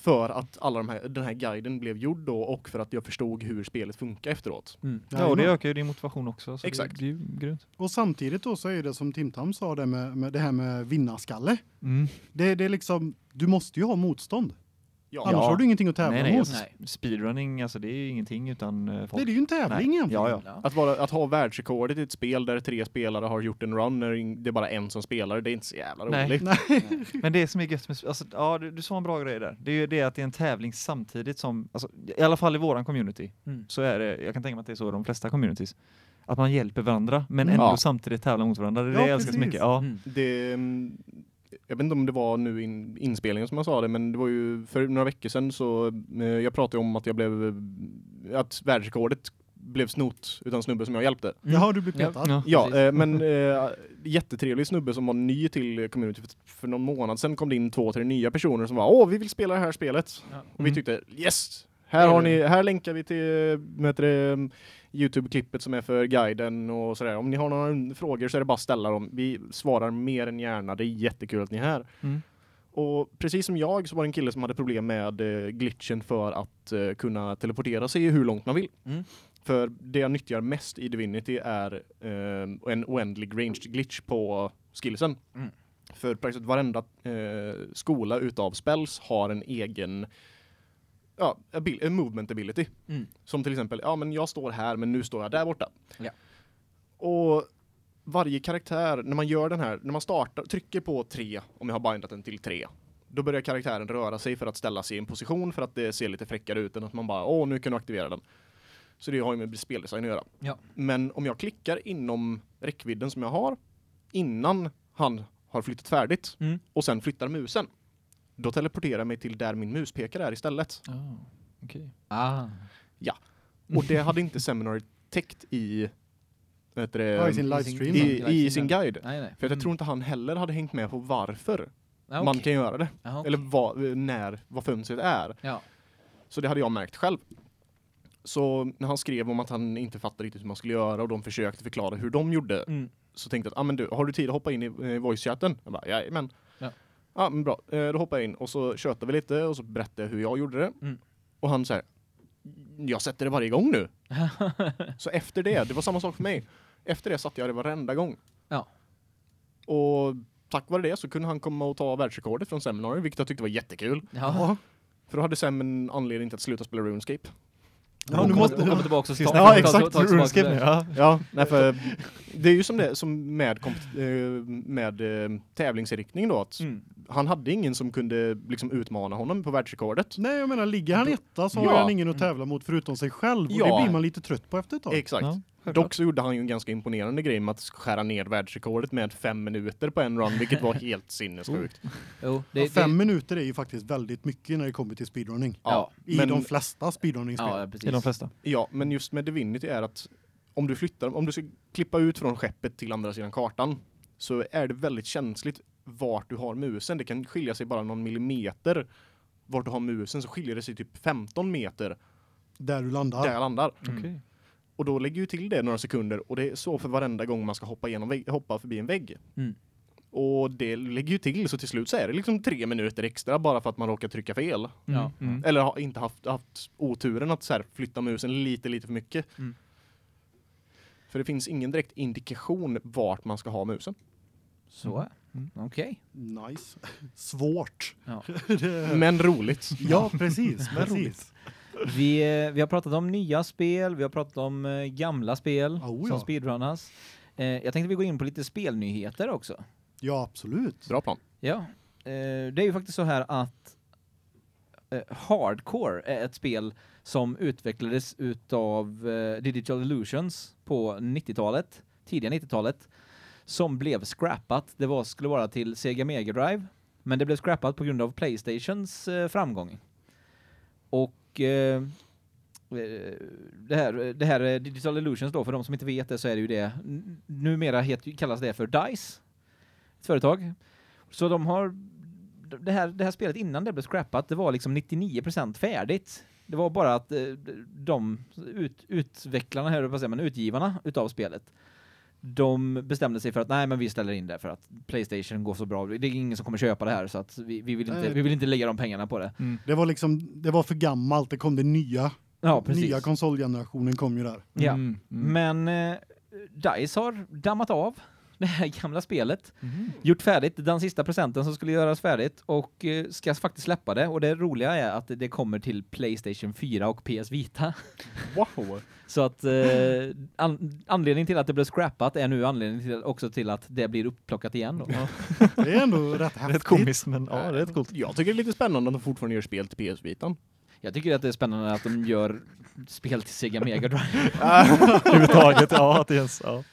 För att alla de här, den här guiden blev gjord då och för att jag förstod hur spelet funkar efteråt. Mm. Ja, och det ökar ju din motivation också. Så Exakt. Det, det är ju grymt. Och samtidigt då så är det som Tim Tam sa det med, med det här med vinnarskalle. Mm. Det, det är liksom, du måste ju ha motstånd. Ja, Annars Ja. har du ingenting att tävla Nej, nej, mot. alltså, Nej. speedrunning, alltså det är ju ingenting utan eh, folk. Nej, det är ju en tävling Nej. egentligen. Ja, ja. Att, vara, att ha världsrekordet i ett spel där tre spelare har gjort en run när det är bara en som spelar, det är inte så jävla roligt. Nej. *laughs* Men det som är gött med, alltså, ja du, du sa en bra grej där. Det är ju det att det är en tävling samtidigt som, alltså, i alla fall i våran community, Mm. så är det, jag kan tänka mig att det är så i de flesta communities, att man hjälper varandra men Mm. ändå Ja. samtidigt tävlar mot varandra. Det är Ja, det jag älskar så mycket. Ja. Mm. Det, mm, jag vet inte om det var nu in, inspelningen som jag sa det, men det var ju för några veckor sedan så eh, jag pratade om att jag blev, eh, att världsrekordet blev snott utan snubbe som jag hjälpte. Mm. Jaha, du Ja. petad. Ja. Ja, eh, men *laughs* eh, jättetrevlig snubbe som var ny till community. För, för någon månad sedan kom det in två, tre nya personer som var åh, vi vill spela det här spelet. Ja. Och vi Mm. tyckte yes! Här, har ni, här länkar vi till vad heter det, Youtube-klippet som är för guiden och sådär. Om ni har några frågor så är det bara att ställa dem. Vi svarar mer än gärna. Det är jättekul att ni är här. Mm. Och precis som jag så var det en kille som hade problem med eh, glitchen för att eh, kunna teleportera sig hur långt man vill. Mm. För det jag nyttjar mest i Divinity är eh, en oändlig ranged glitch på skillsen. Mm. För praktiskt varenda eh, skola utav spells har en egen ja, abil- movement ability. Mm. Som till exempel, ja men jag står här men nu står jag där borta. Ja. Och varje karaktär, när man gör den här, när man startar, trycker på tre, om jag har bindat den till tre, då börjar karaktären röra sig för att ställa sig i en position för att det ser lite fräckare ut än att man bara, åh nu kan du aktivera den. Så det har ju med speldesign att göra. Ja. Men om jag klickar inom räckvidden som jag har, innan han har flyttat färdigt, Mm. och sen flyttar musen, då teleporterar jag mig till där min muspekare är istället. Ah, okej. Ah. Och det hade inte Seminary täckt i, det, Ja, i sin livestream. i, i sin guide. Nej, nej. För jag Mm. tror inte han heller hade hängt med på varför Ja, man okej. kan göra det. Ja, okej. Eller vad, när, vad fönstret är. Ja. Så det hade jag märkt själv. Så när han skrev om att han inte fattade riktigt hur man skulle göra och de försökte förklara hur de gjorde Mm. så tänkte jag att ah, men du, har du tid att hoppa in i eh, voice-chatten? Jag bara. Ja. Men bra. Eh, då hoppar jag in och så tjötade vi lite och så berättade jag hur jag gjorde det. Mm. Och han säger, jag sätter det varje gång nu. *laughs* så efter det, det var samma sak för mig. Efter det satte jag det varenda gång. Ja. Och tack vare det så kunde han komma och ta världsrekordet från Seminary, vilket jag tyckte var jättekul. Ja. Ja. För då hade Sem en anledning till att sluta spela RuneScape. Ja, och nu måste- komma tillbaka och ta, Ja, exakt. ta- ta- ja. Ja, nej, för det är ju som det som med, eh, med eh, tävlingsinriktning då att Mm. han hade ingen som kunde liksom utmana honom på världsrekordet. Nej, jag menar, ligger han etta så har Ja. han ingen att tävla mot förutom sig själv. Och Ja. det blir man lite trött på efter ett tag. Exakt. Dock så gjorde han ju en ganska imponerande grej med att skära ner världsrekordet med fem minuter på en run, vilket var *laughs* helt sinnessjukt. Jo, det, Ja, fem det, minuter är ju faktiskt väldigt mycket när det kommer till speedrunning. Ja. I men, de flesta speedrunning-spel. ja, I de flesta. ja, men just med Divinity är att om du flyttar, om du ska klippa ut från skeppet till andra sidan kartan så är det väldigt känsligt vart du har musen. Det kan skilja sig bara någon millimeter vart du har musen så skiljer det sig typ 15 meter Där du landar. där jag landar. Mm. Okej. Och då lägger ju till det några sekunder och det är så för varenda gång man ska hoppa, igenom hoppa förbi en vägg. Mm. Och det lägger ju till så till slut så är det liksom tre minuter extra bara för att man råkar trycka fel. Ja. Mm. Eller har inte haft, haft oturen att så här flytta musen lite, lite för mycket. Mm. För det finns ingen direkt indikation vart man ska ha musen. Så, Mm. okej. Nice. *laughs* Svårt. Ja. *laughs* Men roligt. ja, precis. *laughs* precis. Vi, eh, vi har pratat om nya spel, vi har pratat om eh, gamla spel Oh, som ja. speedrunnas. Eh, jag tänkte vi går in på lite spelnyheter också. Ja, absolut. Bra plan. Ja, det är ju faktiskt så här att Hardcore är ett spel som utvecklades utav Digital Illusions på 90-talet, tidiga 90-talet, som blev scrappat. Det var, skulle vara till Sega Mega Drive, men det blev scrappat på grund av Playstations framgång. Och och eh, eh, det här, det här eh, Digital Illusions då, för de som inte vet det så är det ju det, numera heter, kallas det för DICE, ett företag. Så de har, det här, det här spelet innan det blev scrappat, det var liksom 99% färdigt. Det var bara att eh, de ut, utvecklarna, här, på att säga, men utgivarna utav spelet, de bestämde sig för att nej men vi ställer in det för att Playstation går så bra. Det är ingen som kommer köpa det här så att vi, vi, vill, inte, Nej. vi vill inte lägga de pengarna på det. Mm. Det var liksom det var för gammalt. Det kom det nya. Ja, precis. Nya konsolgenerationen kom ju där. Ja. Mm. Mm. Men eh, DICE har dammat av det här gamla spelet, Mm. gjort färdigt den sista presenten som skulle göras färdigt och eh, ska faktiskt släppa det och det roliga är att det kommer till Playstation 4 och PS Vita. Wow. *laughs* Så att eh, an anledningen till att det blev scrappat är nu anledningen till också till att det blir uppplockat igen då. *laughs* Det är ändå rätt häftigt. Rätt komiskt men ja, det är rätt coolt. Jag tycker det är lite spännande att de fortfarande gör spel till PS Vitan. Jag tycker att det är spännande att de gör spel till Sega Mega Drive. *laughs* Överhuvudtaget, ja, att det ens, ja.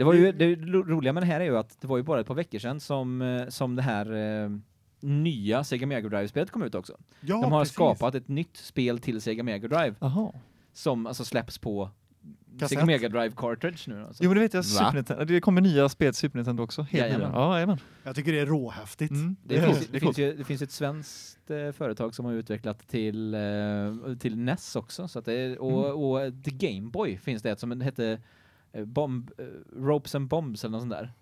Det var ju det ro- roliga med det här är ju att det var ju bara ett par veckor sedan som eh, som det här eh, nya Sega Mega Drive-spelet kom ut också. Ja, de har precis. skapat ett nytt spel till Sega Mega Drive Jaha. som alltså släpps på Kassett. Sega Mega Drive cartridge nu alltså. Jo men det vet jag? Super Nintendo. Det kommer nya spel Super Nintendo också. Helt Jajamän. nya. Ja, jajamän. Jag tycker det är råhäftigt. Mm. Det, är- finns, det, coolt. finns ju, det finns ett svenskt eh, företag som har utvecklat till, eh, till NES också. Så att det är, och, Mm. och till Game Boy finns det ett som hette bomb, eh, Ropes and Bombs eller något sånt där.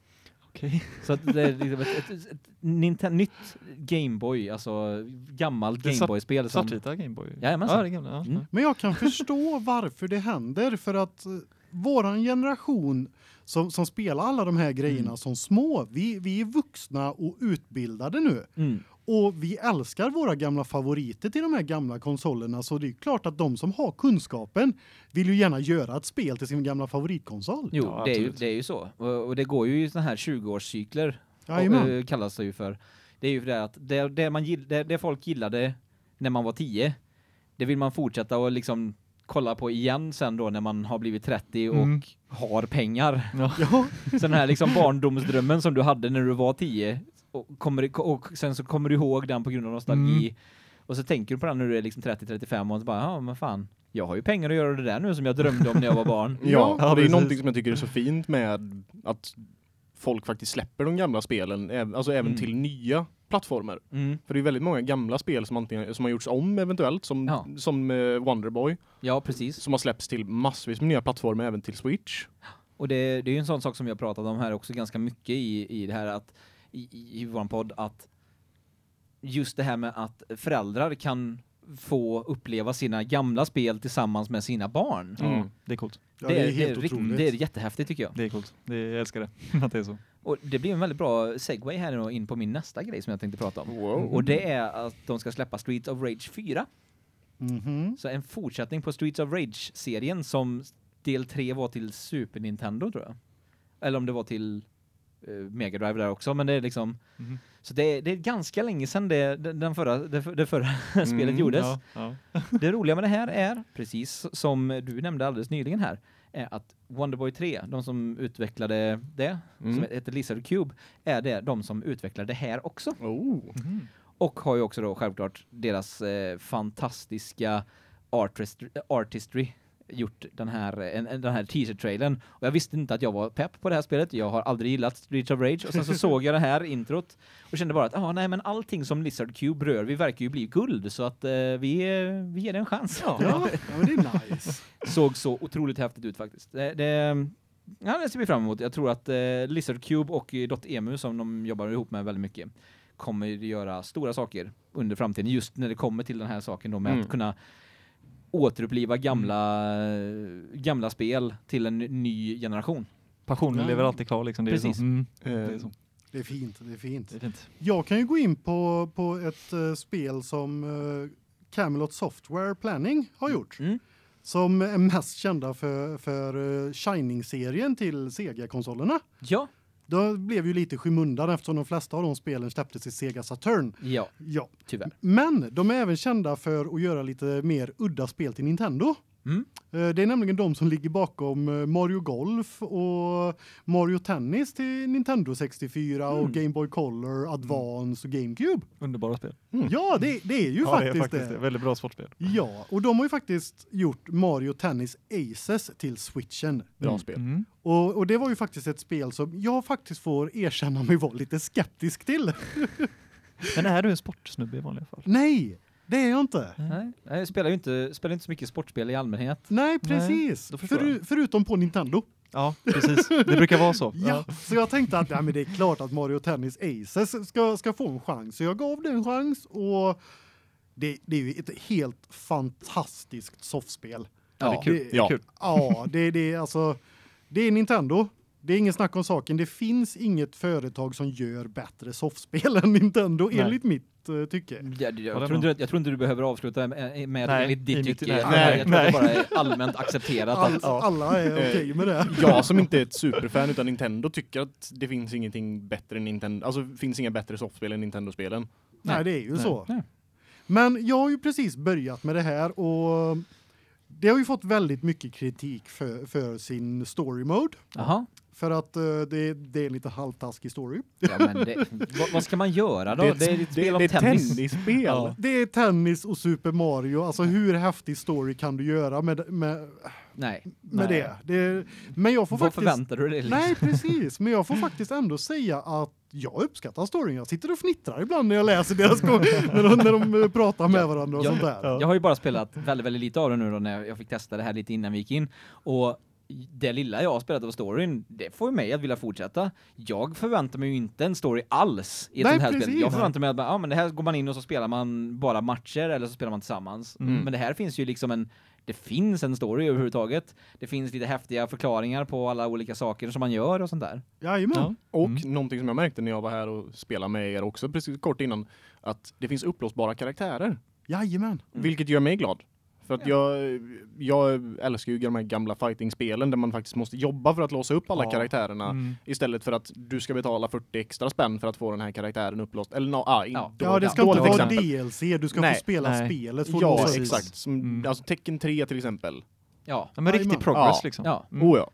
Okej. *laughs* Så det är liksom ett, ett, ett, Nintendo, nytt Game Boy, alltså gammalt Det är Game svart- Boy-spel. som- Svartvita Gameboy. Jajamensan. Ja, det gamla. Ja. Mm. Men jag kan förstå varför det händer för att eh, våran generation som, som spelar alla de här grejerna Mm. som små, vi, vi är vuxna och utbildade nu. Mm. Och vi älskar våra gamla favoriter till de här gamla konsolerna så det är klart att de som har kunskapen vill ju gärna göra ett spel till sin gamla favoritkonsol. Jo, Ja, det, är ju, det är ju så. Och, och det går ju i såna här 20-årscykler Jajamän. och, eh, kallas det ju för. Det är ju för det att det, det, man det, det folk gillade när man var 10, det vill man fortsätta och liksom kolla på igen sen då när man har blivit 30 och Mm. har pengar. Ja. Ja, *laughs* Så den här liksom barndomsdrömmen som du hade när du var 10 och, kommer, och sen så kommer du ihåg den på grund av nostalgi. Mm. Och så tänker du på den när du är liksom 30-35 och så bara, ja men fan, jag har ju pengar att göra det där nu som jag drömde om när jag var barn. *laughs* Ja, Ja, det är precis. någonting som jag tycker är så fint med att folk faktiskt släpper de gamla spelen, äv- alltså även Mm. till nya plattformar. Mm. För det är väldigt många gamla spel som, antingen, som har gjorts om eventuellt, som, Ja. som eh, Wonderboy, Ja, precis. som har släppts till massvis med nya plattformar, även till Switch. Och det, det är ju en sån sak som vi har pratat om här också ganska mycket i, i det här att i, i, i vår podd att just det här med att föräldrar kan få uppleva sina gamla spel tillsammans med sina barn. Mm. Det är coolt. ja, det är helt rikt- otroligt. det är jättehäftigt tycker jag. Det är coolt. Det, jag älskar det. *laughs* att det är så. Och det blir en väldigt bra segway här nu in på min nästa grej som jag tänkte prata om. Wow. Och det är att de ska släppa Streets of Rage 4. Mhm. Så en fortsättning på Streets of Rage-serien som del 3 var till Super Nintendo tror jag. Eller om det var till Mega Drive där också, men det är liksom Mhm. så det är, det är ganska länge sedan det, den förra, det, det förra *laughs* spelet Mm, gjordes. Ja, ja. *laughs* Det roliga med det här är, precis som du nämnde alldeles nyligen här, är att Wonderboy 3, de som utvecklade det, Mm. som heter Lizard Cube, är det de som utvecklar det här också. Oh. Mhm. Och har ju också då självklart deras eh, fantastiska artistry, artistry gjort den här en, en- den här teaser-trailern och jag visste inte att jag var pepp på det här spelet. Jag har aldrig gillat Streets of Rage och sen så *laughs* såg jag det här introt och kände bara att ah, nej men allting som Lizard Cube rör vi verkar ju bli guld så att eh, vi eh, vi ger det en chans. Ja, ja, men det är nice. *laughs* Såg så otroligt häftigt ut faktiskt. Det, det ja, det ser vi fram emot. Jag tror att eh, Lizard Cube och eh, .emu som de jobbar ihop med väldigt mycket kommer göra stora saker under framtiden just när det kommer till den här saken då med Mm. att kunna återuppliva gamla gamla spel till en ny generation. Passionen lever alltid kvar liksom. Det är Precis. Så. Mm. Eh, Det är så. Det är fint, det är fint. Det är fint. Jag kan ju gå in på, på ett eh, spel som uh, Camelot Software Planning har gjort. Mm. Som är mest kända för, för eh, Shining-serien till Sega-konsolerna. Ja, det blev ju lite skymundan eftersom de flesta av de spelen släpptes i Sega Saturn. Ja, Ja. tyvärr. Men de är även kända för att göra lite mer udda spel till Nintendo. Mm. Eh, Det är nämligen de som ligger bakom eh, Mario Golf och Mario Tennis till Nintendo 64 och Mm. Game Boy Color, Advance och GameCube. Underbara spel. Ja, det, det är ju ja, det faktiskt är faktiskt det. det. Väldigt bra sportspel. Ja, och de har ju faktiskt gjort Mario Tennis Aces till Switchen. Bra Mm. spel. Mm. Och, och det var ju faktiskt ett spel som jag faktiskt får erkänna mig vara lite skeptisk till. Men är du en sportsnubbe i vanliga fall? Nej, det är jag inte. Nej, jag spelar ju inte, spelar inte så mycket sportspel i allmänhet. Nej, precis. förstår Föru- förutom på Nintendo. Ja, precis. Det brukar vara så. *laughs* Ja, så jag tänkte att ja, men det är klart att Mario Tennis Aces ska, ska få en chans. Så jag gav det en chans och det, det är ju ett helt fantastiskt softspel. Ja, det är kul. Det- Ja. kul. Ja, det, det är alltså det är Nintendo. Det är ingen snack om saken. Det finns inget företag som gör bättre softspel än Nintendo Nej. enligt mitt uh, tycke. Jag, jag, Ja, det är tror inte, jag tror inte du behöver avsluta med, med Nej, enligt ditt tycke. nej, Jag- nej, jag tror att nej. det bara är allmänt accepterat. All, att, ja. Alla är okej med det. Jag som inte är ett superfan utan Nintendo tycker att det finns ingenting bättre än Nintendo. Alltså finns inga bättre softspel än Nintendo-spelen. Nej, det är ju Nej. så. Nej. Men jag har ju precis börjat med det här och det har ju fått väldigt mycket kritik för, för sin story mode Jaha. För att eh, det, det är en lite halvtaskig story. Ja, men det, *laughs* vad, vad ska man göra då? Det, är ett spel om det tennis. tennisspel. Ja. Det är tennis och Super Mario. Alltså hur häftig story kan du göra med med Nej. med Nej. det? det? Men jag får Vad faktiskt förväntar du dig? Liksom? Nej, precis, men jag får *laughs* faktiskt ändå säga att jag uppskattar storyn. Jag sitter och fnittrar ibland när jag läser deras *laughs* när de, när de eh, pratar med varandra och Ja, sånt där. ja. Jag har ju bara spelat väldigt, väldigt lite av det nu då när jag fick testa det här lite innan vi gick in. Och det lilla jag har spelat av storyn, det får ju mig att vilja fortsätta. Jag förväntar mig ju inte en story alls i ett sånt här precis. spel. Jag förväntar mig att ja, men det här går man in och så spelar man bara matcher eller så spelar man tillsammans. Mm. Men det här finns ju liksom en det finns en story överhuvudtaget. Det finns lite häftiga förklaringar på alla olika saker som man gör och sånt där. Jajamän. Ja. Och Mm. någonting som jag märkte när jag var här och spelade med er också precis kort innan att det finns upplåsbara karaktärer. Jajamän. Mm. Vilket gör mig glad. För att jag, jag älskar ju de här gamla fighting-spelen där man faktiskt måste jobba för att låsa upp alla Ja. karaktärerna Mm. istället för att du ska betala 40 extra spänn för att få den här karaktären upplåst. Eller no, ah, Ja. då- Ja, det ska inte vara. DLC, du ska Nej, få spela nej. spelet. Får Ja, exakt. Som, Mm. Alltså Tekken 3 till exempel. Ja. Ja, men riktig Jajamän. progress Ja. liksom. Ja. Mm. Oh ja.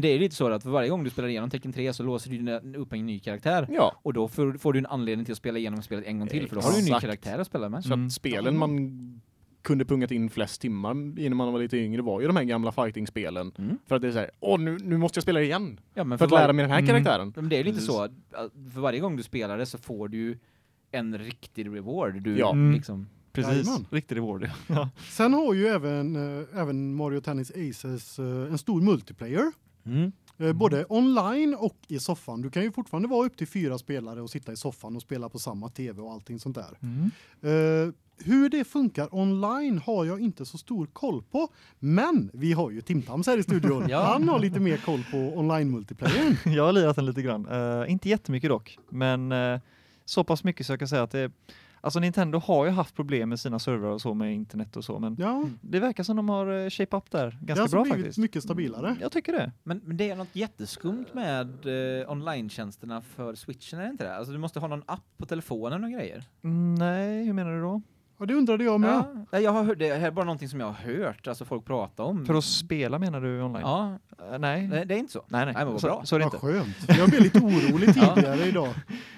Det är lite så att för varje gång du spelar igenom Tekken 3 så låser du upp en ny karaktär. Ja. Och då får, får du en anledning till att spela igenom spelet en gång till, för då har du en ny Exakt. karaktär att spela med. Så Mm. att spelen man kunde pungat in flest timmar innan man var lite yngre var ju de här gamla fighting-spelen. Mm. För att det är så här, åh nu, nu måste jag spela igen. Ja, men För att var- lära mig den här Mm. karaktären. Men det är lite Precis. så för varje gång du spelar det så får du en riktig reward. Du Ja. Mm. liksom Precis. Jajamän. Riktig reward. Ja. Sen har ju även, eh, även Mario Tennis Aces eh, en stor multiplayer. Mm. Eh, Både online och i soffan. Du kan ju fortfarande vara upp till fyra spelare och sitta i soffan och spela på samma tv och allting sånt där. Mm. Eh, hur det funkar online har jag inte så stor koll på, men vi har ju Timtams här i studion. *laughs* Ja. Han har lite mer koll på online multiplayern. *laughs* Jag har lirat den lite grann. Eh, inte jättemycket dock, men eh, så pass mycket så jag kan säga att det Alltså Nintendo har ju haft problem med sina servrar och så med internet och så, men Ja, det verkar som de har eh, shape up där det har ganska alltså bra blivit faktiskt. mycket stabilare. Jag tycker det. Men, men det är något jätteskumt med eh, online-tjänsterna för Switchen, är det inte det? Alltså du måste ha någon app på telefonen och grejer. Mm, nej, hur menar du då? Ja, det undrade jag med. Ja, nej, jag har hört, det här är bara någonting som jag har hört, alltså folk prata om. För att spela menar du online? Ja, Eh, nej. nej, det är inte så. Nej, nej. Nej, men vad så, bra. så är det Vad inte. skönt. Jag blev lite orolig *laughs* tidigare idag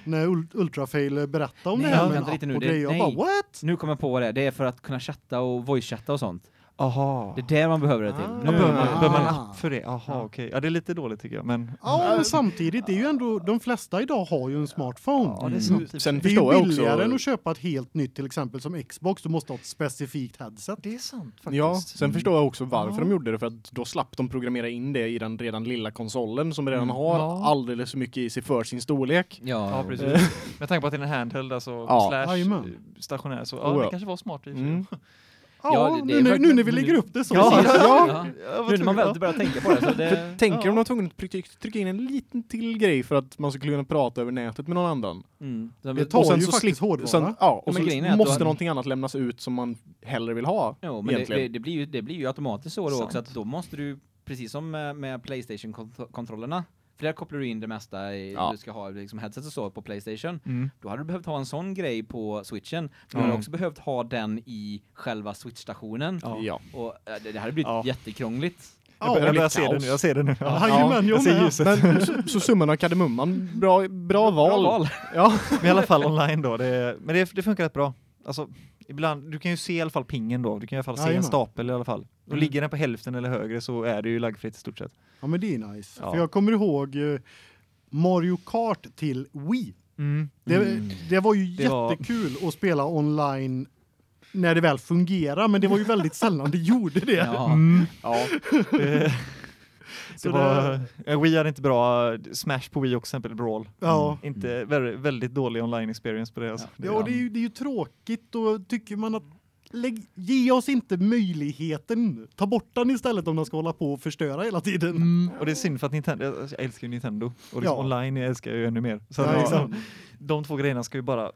när Ul- Ultrafail berättade om Nej, det här med en app nu, och det- grejer. Jag nej. bara what? Nu kommer jag på vad det är. Det är för att kunna chatta och voice-chatta och sånt. Aha. Det är där man behöver det till. Ah. Ja, behöver man, Ah. behöver man en app för det? Jaha, okej. Ja, det är lite dåligt tycker jag, men Ja, men samtidigt, det är ju ändå, de flesta idag har ju en smartphone. ja, det är Mm. Sen det är förstår ju jag billigare också... än att köpa ett helt nytt, till exempel som Xbox. Du måste ha ett specifikt headset. Det är sant faktiskt. Ja, sen Mm. förstår jag också varför Ja. de gjorde det för att då slapp de programmera in det i den redan lilla konsolen som redan Mm. har Ja. alldeles för mycket i sig för sin storlek. Ja, Ja, precis. Med tanke på att det är en handheld, alltså Ja. slash eh, stationär, så ja, Oh, ja. det kanske var smart i och. Mm. *laughs* Ja, Ja, det- det är nu, nu, när vi lägger upp det så. Ja, ja. Ja. Nu när man tvungen- väl börjar tänka på det så det... Tänker Ja. de de var tvungna att trycka, trycka in en liten till grej för att man ska kunna prata över nätet med någon annan? Mm. Det tar Och sen ju så faktiskt hårdvara. Sen, ja, och men så måste någonting annat lämnas ut som man hellre vill ha. Jo, men det, det, det, blir ju, det blir ju automatiskt så då Sant. också att då måste du, precis som med, med Playstation-kontrollerna, för där kopplar du in det mesta i, Ja. du ska ha liksom headset och så på PlayStation. Mm. Då hade du behövt ha en sån grej på Switchen. Du Mm. hade också behövt ha den i själva Switch-stationen. Ja. Ja. Och äh, det, det hade blivit Ja. jättekrångligt. Jag Ja, börjar, jag börjar se det nu, jag ser det nu. Ja. Jajamän, jag jag ser ljuset. Men så, så summan av kardemumman, bra, bra val. Bra val. Ja. Men i alla fall online då, det, men det, det funkar rätt bra. Alltså, ibland, du kan ju se i alla fall pingen då, du kan i alla fall se Jajamän. en stapel i alla fall. Och Mm. ligger den på hälften eller högre så är det ju laggfritt i stort sett. Ja men det är nice. Ja. För jag kommer ihåg eh, Mario Kart till Wii. Det, Mm. det var ju Det var- jättekul att spela online när det väl fungerar, men det var ju väldigt *laughs* sällan det gjorde det. Ja. ja. Det, *laughs* Så det var, eh, Wii hade inte bra, Smash på Wii också, exempel Brawl. Ja. Inte, väldigt, dålig online experience på det. Alltså. Ja, och det är ju, det är ju tråkigt och tycker man att lägg, ge oss inte möjligheten. Ta bort den istället om de ska hålla på och förstöra hela tiden. Mm, och det är synd för att Nintendo, jag älskar ju Nintendo. Och liksom Ja. online älskar jag ju ännu mer. Så Ja, liksom, de två grejerna ska ju bara,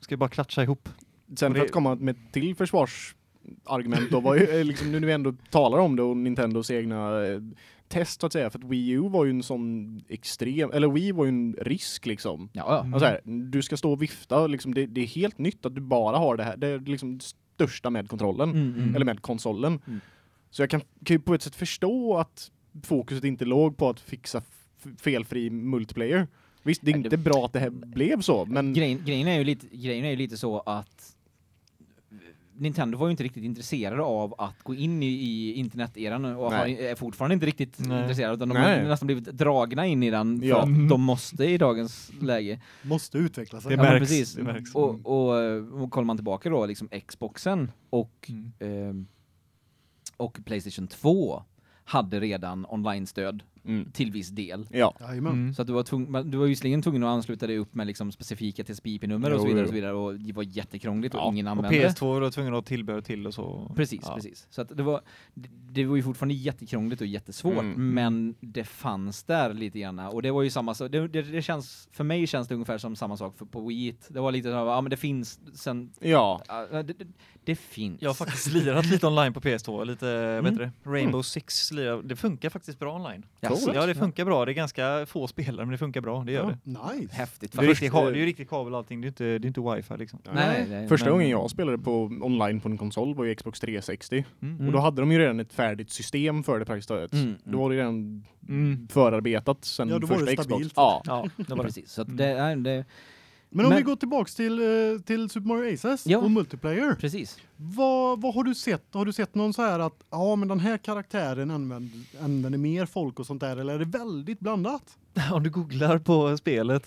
ska ju bara klatscha ihop. Sen Och för det- att komma med till försvarsargument då var ju eh, liksom nu när vi ändå talar om det och Nintendos egna eh, test så att säga för att Wii U var ju en sån extrem eller Wii var ju en risk liksom. Ja, ja. Mm. Alltså här, du ska stå och vifta liksom det, det är helt nytt att du bara har det här. Det är liksom det största med kontrollen Mm, mm. eller med konsolen. Mm. Så jag kan, kan ju på ett sätt förstå att fokuset inte låg på att fixa felfri multiplayer. Visst, det är inte bra att det här blev så, men Grejen, grejen, är ju lite, grejen är ju lite så att Nintendo var ju inte riktigt intresserade av att gå in i, i interneteran och har, är fortfarande inte riktigt Nej. intresserade utan de Nej. har nästan blivit dragna in i den för Ja. att de måste i dagens läge. Måste utveckla sig. Det Ja, märks, precis. det märks. Och, och, och kollar man tillbaka då liksom Xboxen och Mm. ehm, och Playstation 2 hade redan online-stöd mm. till viss del. ja. Mm. Så att du var tvungen, du var visserligen tvungen att ansluta dig upp med liksom specifika TCP/IP-nummer och så vidare och så vidare och det var jättekrångligt och Ja, ingen Och använde det. PS2 var du tvungen att ha tillbehör till och så. Precis, Ja. precis. Så att det var det, var ju fortfarande jättekrångligt och jättesvårt, Mm. men det fanns där lite grann och det var ju samma sak. Det, det, det känns för mig känns det ungefär som samma sak för, på Wii. Det var lite så här, ja men det finns sen Ja. ja, det, det, det finns. Jag har faktiskt lirat lite online på PS2, lite, vad Mm. heter det? Rainbow Six lirar. Det funkar faktiskt bra online. Jaså? Ja, det funkar bra. Det är ganska få spelare, men det funkar bra. Det gör det. Nice. häftigt. Det är, riktigt, det är ju riktigt kabel och allting. Det är inte, det är inte wifi liksom. Nej, nej, nej, Första men- gången jag spelade på online på en konsol var ju Xbox 360 Mm. och då hade de ju redan ett färdigt system för det praktiskt taget. Mm, Då var det redan Mm. förarbetat sen Ja, då var första det Xbox. stabilt. Ja. Ja, det var det. Precis. Så att Mm. det är det Men om Men- vi går tillbaks till, eh, till Super Mario Aces Ja. och multiplayer. precis. Vad, vad har du sett? Har du sett någon så här att ja, men den här karaktären använder, använder mer folk och sånt där eller är det väldigt blandat? *laughs* Om du googlar på spelet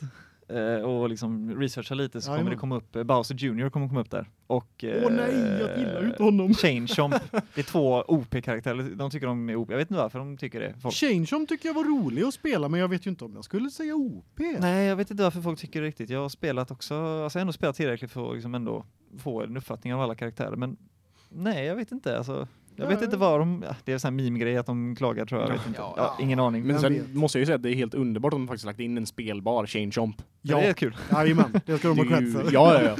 och liksom researchar lite så kommer Jajamän. det komma upp, eh, Bowser Jr kommer komma upp där. Och, eh, Åh nej, jag gillar ju inte honom. *laughs* Change Chomp. Det är två OP-karaktärer. De tycker de är OP. Jag vet inte varför de tycker det. Folk. Changeom tycker jag var rolig att spela men jag vet ju inte om jag skulle säga OP. Nej, jag vet inte varför folk tycker det riktigt. Jag har spelat också, alltså jag har ändå spelat tillräckligt för att liksom ändå få en uppfattning av alla karaktärer, men nej, jag vet inte. Alltså, jag vet inte vad de, ja, det är en sån här meme-grej att de klagar tror jag. jag vet inte. Ja, ingen aning. Men sen måste jag ju säga att det är helt underbart att de faktiskt lagt in en spelbar Change Chomp. Ja. Det Ja, är kul. *laughs* jajamän, det ska de ha Det cred för. Ja, ja,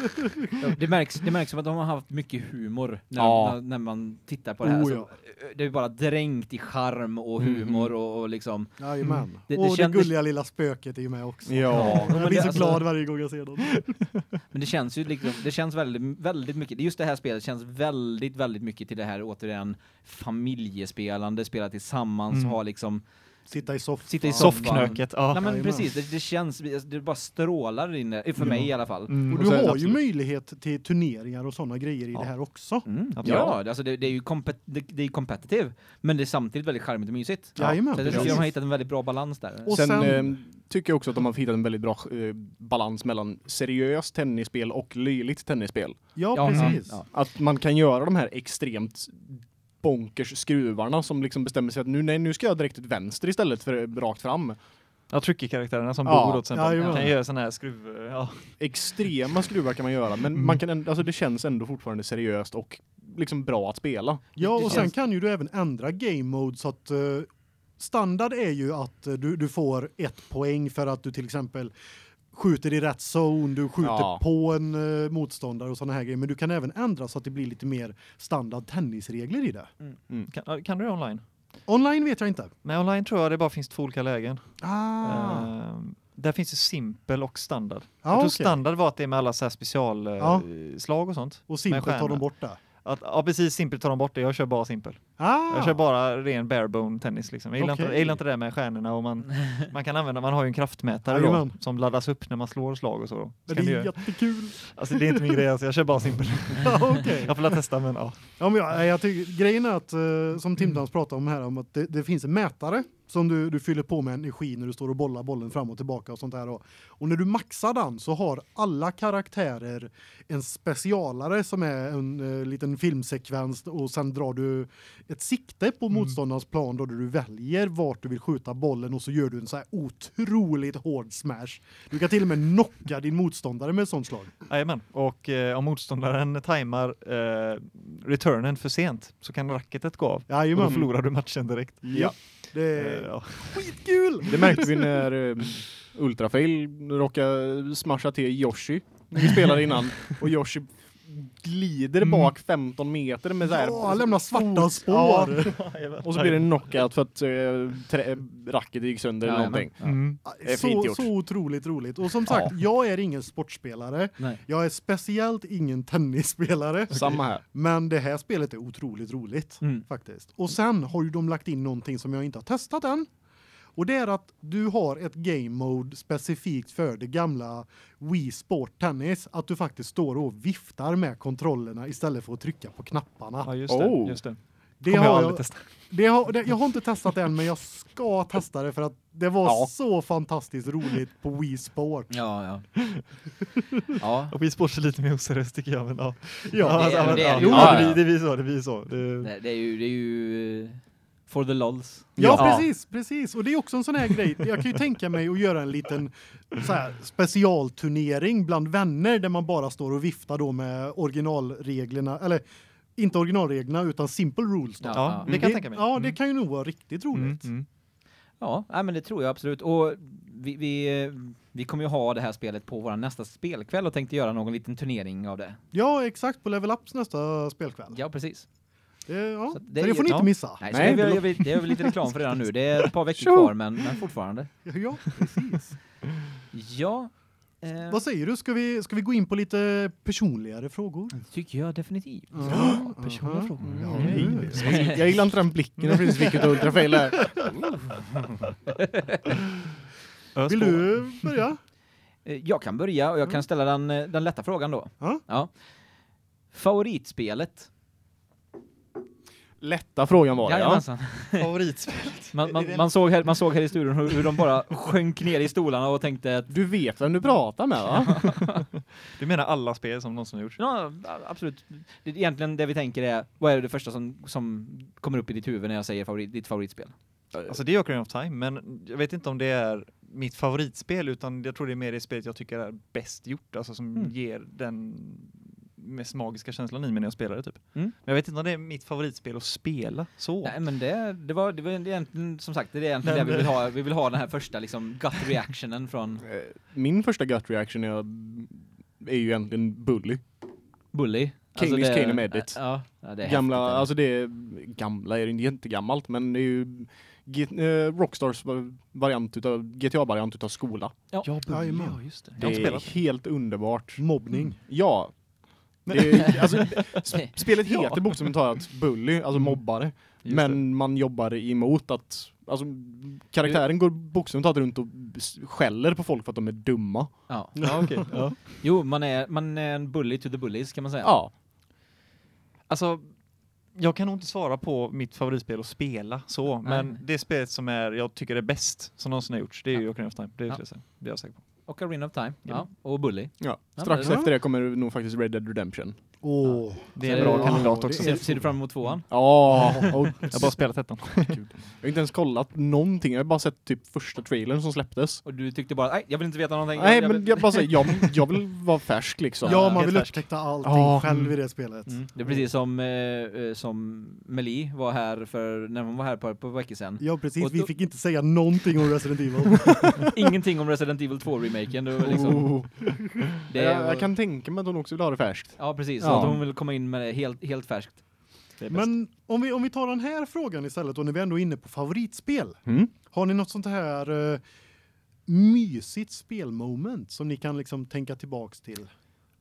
ja. *laughs* Det märks, det märks som att de har haft mycket humor när, Ja. när, när man tittar på det här. Oh, Så, ja. Det är bara dränkt i charm och Mhm. humor och, och liksom Jajamän. Det- det och det kändes- gulliga lilla spöket är ju med också. Ja. men Jag blir det- så alltså- glad varje gång jag ser dem. *laughs* Men det känns ju liksom, det känns väldigt, väldigt mycket, just det här spelet känns väldigt, väldigt mycket till det här återigen familjespelande, spela tillsammans, Mm. ha liksom, Sitta i soffan. Sitta i. Soffknöket, ja. nej men Jajamän. precis, det, det känns, det bara strålar in för mig i alla fall. Mm, Och och du så- har ju absolut. möjlighet till turneringar och sådana grejer i Ja. det här också. Mm. Ja, det- alltså det, det är ju kompet, det, det är competitive, men det är samtidigt väldigt charmigt och mysigt. Jajamän, Så jag tycker de har hittat en väldigt bra balans där. Och sen sen- eh, tycker jag också att de har hittat en väldigt bra eh, balans mellan seriöst tennisspel och löjligt tennisspel. Ja, Ja, precis. ja, Att man kan göra de här extremt bonkers skruvarna som liksom bestämmer sig att nu, nej, nu ska jag direkt ut vänster istället för rakt fram. Ja, tricky-karaktärerna som Ja. bor till exempel. Jajamän. kan göra sån här skruv... Ja. Extrema skruvar kan man göra, men Mm. man kan ändå, alltså det känns ändå fortfarande seriöst och liksom bra att spela. Ja, och sen kan ju du även ändra game mode så att eh, standard är ju att eh, du, du får ett poäng för att du till exempel skjuter i rätt zone, du skjuter Ja. på en eh, motståndare och såna här grejer, men du kan även ändra så att det blir lite mer standard tennisregler i det. Kan, ja, kan du det online? Online vet jag inte. Men online tror jag det bara finns två olika lägen. Ah. Ehm, där finns det simpel och standard. ja, jag tror okej. standard var att det är med alla så här specialslag slag och sånt. Och simpelt tar de bort det. Att, ja precis, simpelt tar de bort det. Jag kör bara simpel. Ah. Jag kör bara ren barebone tennis liksom. Jag gillar, inte, Okej. jag gillar inte det med stjärnorna och man, *laughs* man kan använda, man har ju en kraftmätare då, som laddas upp när man slår slag och så. Då. Så det är göra- jättekul. Alltså det är inte min grej, alltså, jag kör bara simpel. *laughs* ja, okej. Jag får la testa men ja. Ja, men jag, jag tycker, grejen är att, eh, som Timdans pratade om här, om att det, det finns en mätare som du, du fyller på med energi när du står och bollar bollen fram och tillbaka och sånt där. Och, och när du maxar den så har alla karaktärer en specialare som är en eh, liten filmsekvens och sen drar du ett sikte på motståndarens plan då du väljer vart du vill skjuta bollen och så gör du en så här otroligt hård smash. Du kan till och med knocka din motståndare med ett sånt slag. Jajamän. Och eh, om motståndaren tajmar eh, returnen för sent så kan racketet gå av. Och då Jajamän. förlorar du matchen direkt. Ja. Det Eh, är ja. skitkul! Det märkte vi när uh, Ultrafail råkade smasha till Yoshi. när Vi spelade innan och Yoshi glider Mm. bak 15 meter med så här Ja, lämnar svarta spår. Ja, *laughs* och så blir det knockout för att uh, racket gick sönder eller Jajamän. någonting. Ja. Mm. Så, gjort. så otroligt roligt. Och som sagt, jag är ingen sportspelare. Nej. Jag är speciellt ingen tennisspelare. *laughs* Samma här. Men det här spelet är otroligt roligt Mm. faktiskt. Och sen har ju de lagt in någonting som jag inte har testat än. Och det är att du har ett game mode specifikt för det gamla Wii Sport Tennis att du faktiskt står och viftar med kontrollerna istället för att trycka på knapparna. Ja, just det. Oh. Just det. Det kommer jag har aldrig jag, testa. det har, det, jag har inte testat det än men jag ska testa det för att det var Ja. så fantastiskt roligt på Wii Sport. Ja, ja. ja. *laughs* Och vi sports är lite mer oseriöst tycker jag. Men, ja. Ja, det det ja, det, det så. Det blir så. Det, Det, det är ju, det är ju eh, for the lulls. Ja, Ja. precis, precis. Och det är också en sån här grej. Jag kan ju tänka mig att göra en liten så här specialturnering bland vänner där man bara står och viftar då med originalreglerna eller inte originalreglerna utan simple rules då. Ja, ja, ja. det kan jag tänka mig. Ja, det Mm. kan ju nog vara riktigt roligt. Mm, mm. Ja, nej, men det tror jag absolut. Och vi, vi, vi kommer ju ha det här spelet på vår nästa spelkväll och tänkte göra någon liten turnering av det. Ja, exakt på Level Ups nästa spelkväll. Ja, precis. Det, ja. Så det- det, får ni ja. inte missa. Nej, Nej, det, är, det är väl lite reklam för redan nu. Det är ett par veckor *laughs* kvar, men, men fortfarande. Ja, precis. Ja, eh, Vad säger du? Ska vi ska vi gå in på lite personligare frågor? tycker jag definitivt. Ja, personliga aha. frågor. Ja, nu. Jag gillar inte den blicken när precis vilket Ultrafail är. *laughs* Vill du börja? Eh, Jag kan börja och jag kan ställa den, eh, den lätta frågan då. Ja. Ja. Favoritspelet? Lätta frågan var det, ja. *laughs* Favoritspelet? Man, man, man, såg här, man såg här i studion hur, hur de bara sjönk ner i stolarna och tänkte att Du vet vem du pratar med va? Du menar alla spel som någonsin har gjorts? Ja, absolut. Det, egentligen det vi tänker är, vad är det första som, som kommer upp i ditt huvud när jag säger favorit, ditt favoritspel? Alltså det är Ocarina of Time, men jag vet inte om det är mitt favoritspel utan jag tror det är mer det spelet jag tycker är bäst gjort, alltså som Mm. ger den mest magiska känslan i mig när jag spelar det typ. Mm. Men jag vet inte om det är mitt favoritspel att spela så. Nej men det, det var, det var egentligen, som sagt, det är egentligen Men- det vi vill ha. Vi vill ha den här första liksom gut reactionen från *laughs* Eh, Min första gut reaction är, är ju egentligen Bully. Bully. King's det- Kingdom Edit. Ja, ja, det är Gamla, häftigt, alltså det är, gamla är det inte jättegammalt men det är ju eh, Rockstars variant utav, GTA-variant utav skola. Ja, Jajamän. ja just det. Det är spelat. helt underbart. Mobbning. Ja. Det är, *laughs* alltså, det. spelet Ja. heter bokstavligt talat Bully, alltså Mm. mobbare. Just men man jobbar emot att, alltså karaktären går bokstavligt talat runt och skäller på folk för att de är dumma. Ja. det. *laughs* Ja, okej. ja. Jo, man är, man är en bully to the bullies kan man säga. Ja. Alltså, jag kan nog inte svara på mitt favoritspel att spela så, Nej. men det spelet som är, jag tycker är bäst som någonsin har gjorts, det är ju Ocarina of Time. Det, Ja. jag det är jag säker på. Och Arena of Time. Ja. Ja. Och Bully. ja. Ja, Strax men- efter det kommer nog faktiskt Red Dead Redemption. Åh. Det är en bra kandidat också. Ser, ser du fram emot tvåan? Ja, och Jag har bara spelat ettan. jag har inte ens kollat någonting. Jag har bara sett typ första trailern som släpptes. Och du tyckte bara, nej, jag vill inte veta någonting. Nej, jag men jag bara säger, jag, jag vill vara färsk liksom. Ja, man vill upptäcka allting Ja. själv i det spelet. Mm. Det är precis som, eh, eh, som Meli var här för, när hon var här på, på veckor sedan. Ja, precis. Och Vi då- fick inte säga någonting om Resident Evil. *laughs* Ingenting om Resident Evil 2-remaken. Det var liksom, Oh. det jag, jag kan tänka mig att hon också vill ha det färskt. Ja, precis. Ja. Att hon vill komma in med det helt, helt färskt. Det. Men om vi om vi tar den här frågan istället och när vi ändå är inne på favoritspel. Mm. Har ni något sånt här uh, mysigt spelmoment som ni kan liksom tänka tillbaks till?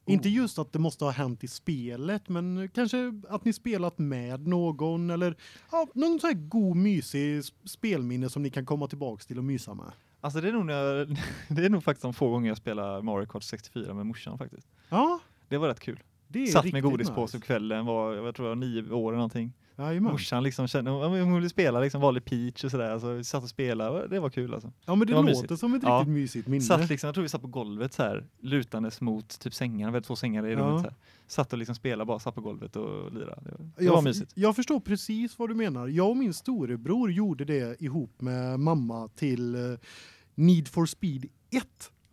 Inte just att det måste ha hänt i spelet, men kanske att ni spelat med någon eller ja, någon sån här god mysig spelminne som ni kan komma tillbaks till och mysa med. Alltså det är nog när jag, *laughs* det är nog faktiskt de få gånger jag spelar Mario Kart 64 med morsan faktiskt. Ja, Det var rätt kul. Det Satt med godispåse på kvällen, var, jag tror jag var nio år eller någonting. Jajamän. Morsan liksom kände, hon ville spela liksom vanlig Peach och sådär, så vi satt och spelade, det var kul alltså. Ja, men det, det låter mysigt. som ett Ja. riktigt mysigt minne. Satt liksom, jag tror vi satt på golvet så här, lutandes mot typ sängarna, vi hade två sängar i Ja. rummet så här. Satt och liksom spelade, bara satt på golvet och lirade. Det var, det jag, var mysigt. Jag förstår precis vad du menar. Jag och min storebror gjorde det ihop med mamma till eh, Need for Speed 1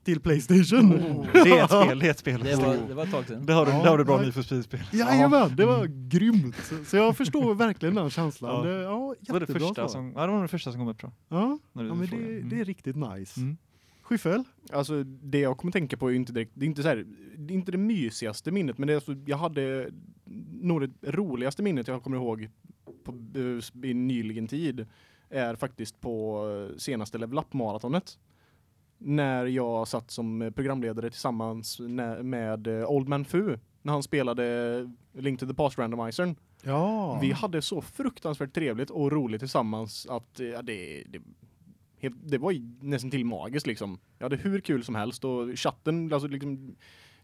till PlayStation. Det är ett spel, det är ett spel. Det var, det var ett tag sedan. Det har du, Ja, det har du bra ny för speedspel. Jajamän, det var grymt. Så, jag förstår *laughs* verkligen den känslan. Ja. Det, ja, Det var det jättebra första som, ja, det var det första som kom upp tror jag. Ja, ja men det, Mm. det är riktigt nice. Mm. Schyffel? Alltså det jag kommer tänka på är inte direkt, det är inte så här, det är inte det mysigaste minnet men det är alltså, jag hade nog det roligaste minnet jag kommer ihåg på eh, i nyligen tid är faktiskt på eh, senaste Level Up maratonet. När jag satt som programledare tillsammans med eh, Old Man Fu när han spelade Link to the Past randomizern. Ja. Vi hade så fruktansvärt trevligt och roligt tillsammans att eh, ja, det, det, det var nästan till magiskt liksom. Jag hade hur kul som helst och chatten, alltså liksom,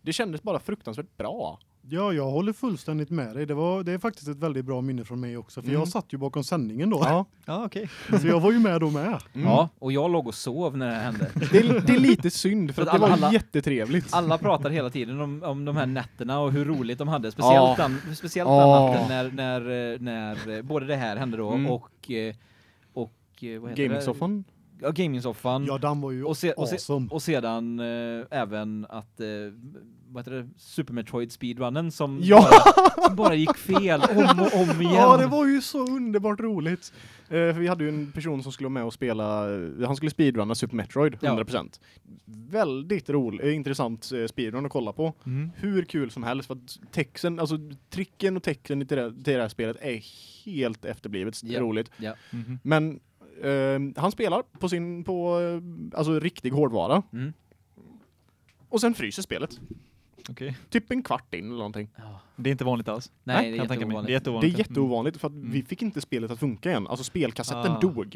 det kändes bara fruktansvärt bra. Ja, jag håller fullständigt med dig. Det, var, det är faktiskt ett väldigt bra minne från mig också. För Mm. jag satt ju bakom sändningen då. Ja. Ja, okej. Så jag var ju med då med. Mm. Ja, och jag låg och sov när det hände. Det, är, det är lite synd för För att det alla- var alla- jättetrevligt. Alla pratar hela tiden om, om de här nätterna och hur roligt de hade. Speciellt, Ja. den, speciellt Ja. den natten när, när, eh, när eh, både det här hände då Mm. och, eh, och vad heter Gamingsoffan. Ja, gamingsoffan. Ja, den var ju och, se, och, se, awesome. och sedan eh, även att eh, vad heter det? Super Metroid speedrunnen som, Ja. bara, som bara gick fel om och om *laughs* igen. Ja, det var ju så underbart roligt. Eh, för vi hade ju en person som skulle vara med och spela, eh, han skulle speedrunna Super Metroid, Ja. 100%. Väldigt rolig, eh, intressant eh, speedrun att kolla på. Mm. hur kul som helst för att texten, alltså tricken och texten till det, till det här spelet är helt efterblivet Ja. roligt. Ja. Mhm. Men eh, han spelar på sin, på eh, alltså riktig hårdvara Mm. och sen fryser spelet. Okej. Typ en kvart in eller någonting. Ja. Det är inte vanligt alls. Nej, det kan är jätteovanligt. Det är Det är jätteovanligt. jätteovanligt för att Mm. vi fick inte spelet att funka igen. Alltså spelkassetten Ah. dog.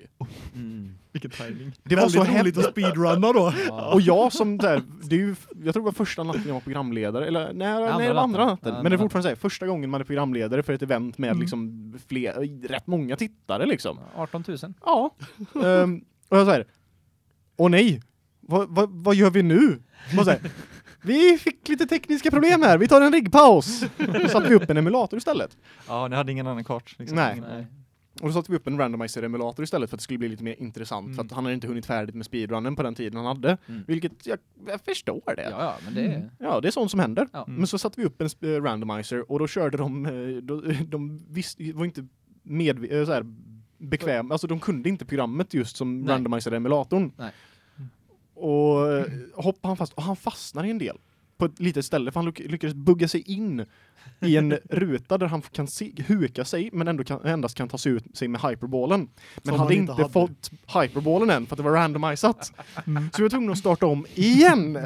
Mm. Vilken timing. Det var så roligt att speedrunna då. Ja. Och jag som där, det är ju, jag tror det var första natten jag var programledare, eller nej, Andra nej det var andra natten. Ja, Men det är fortfarande så här, första gången man är programledare för ett event med Mm. liksom fler, rätt många tittare liksom. 18 000. Ja. Ehm, och jag säger, åh nej, vad, vad, vad gör vi nu? Man säger, vi fick lite tekniska problem här, vi tar en riggpaus. Då satte vi upp en emulator istället. Ja, ni hade ingen annan kart. Liksom. Nej. Nej. Och då satte vi upp en randomizer-emulator istället för att det skulle bli lite mer intressant. Mm. För att han hade inte hunnit färdigt med speedrunnen på den tiden han hade. Mm. Vilket jag, jag förstår det. Ja, ja, men det är... Ja, det är sånt som händer. Ja. Mm. Men så satte vi upp en eh, randomizer och då körde de, eh, då, *laughs* de visste, var inte med, eh, så här, bekväm, alltså de kunde inte programmet just som Nej. randomizer emulatorn. Nej. Och eh, hoppar han fast, och han fastnar i en del på ett litet ställe för han lyckades bugga sig in i en ruta där han kan se, huka sig men ändå kan, endast kan ta sig ut sig med hyperballen. Men Som hade inte hade. fått hyperballen än för att det var randomisat. *laughs* Så vi var tvungna att starta om igen.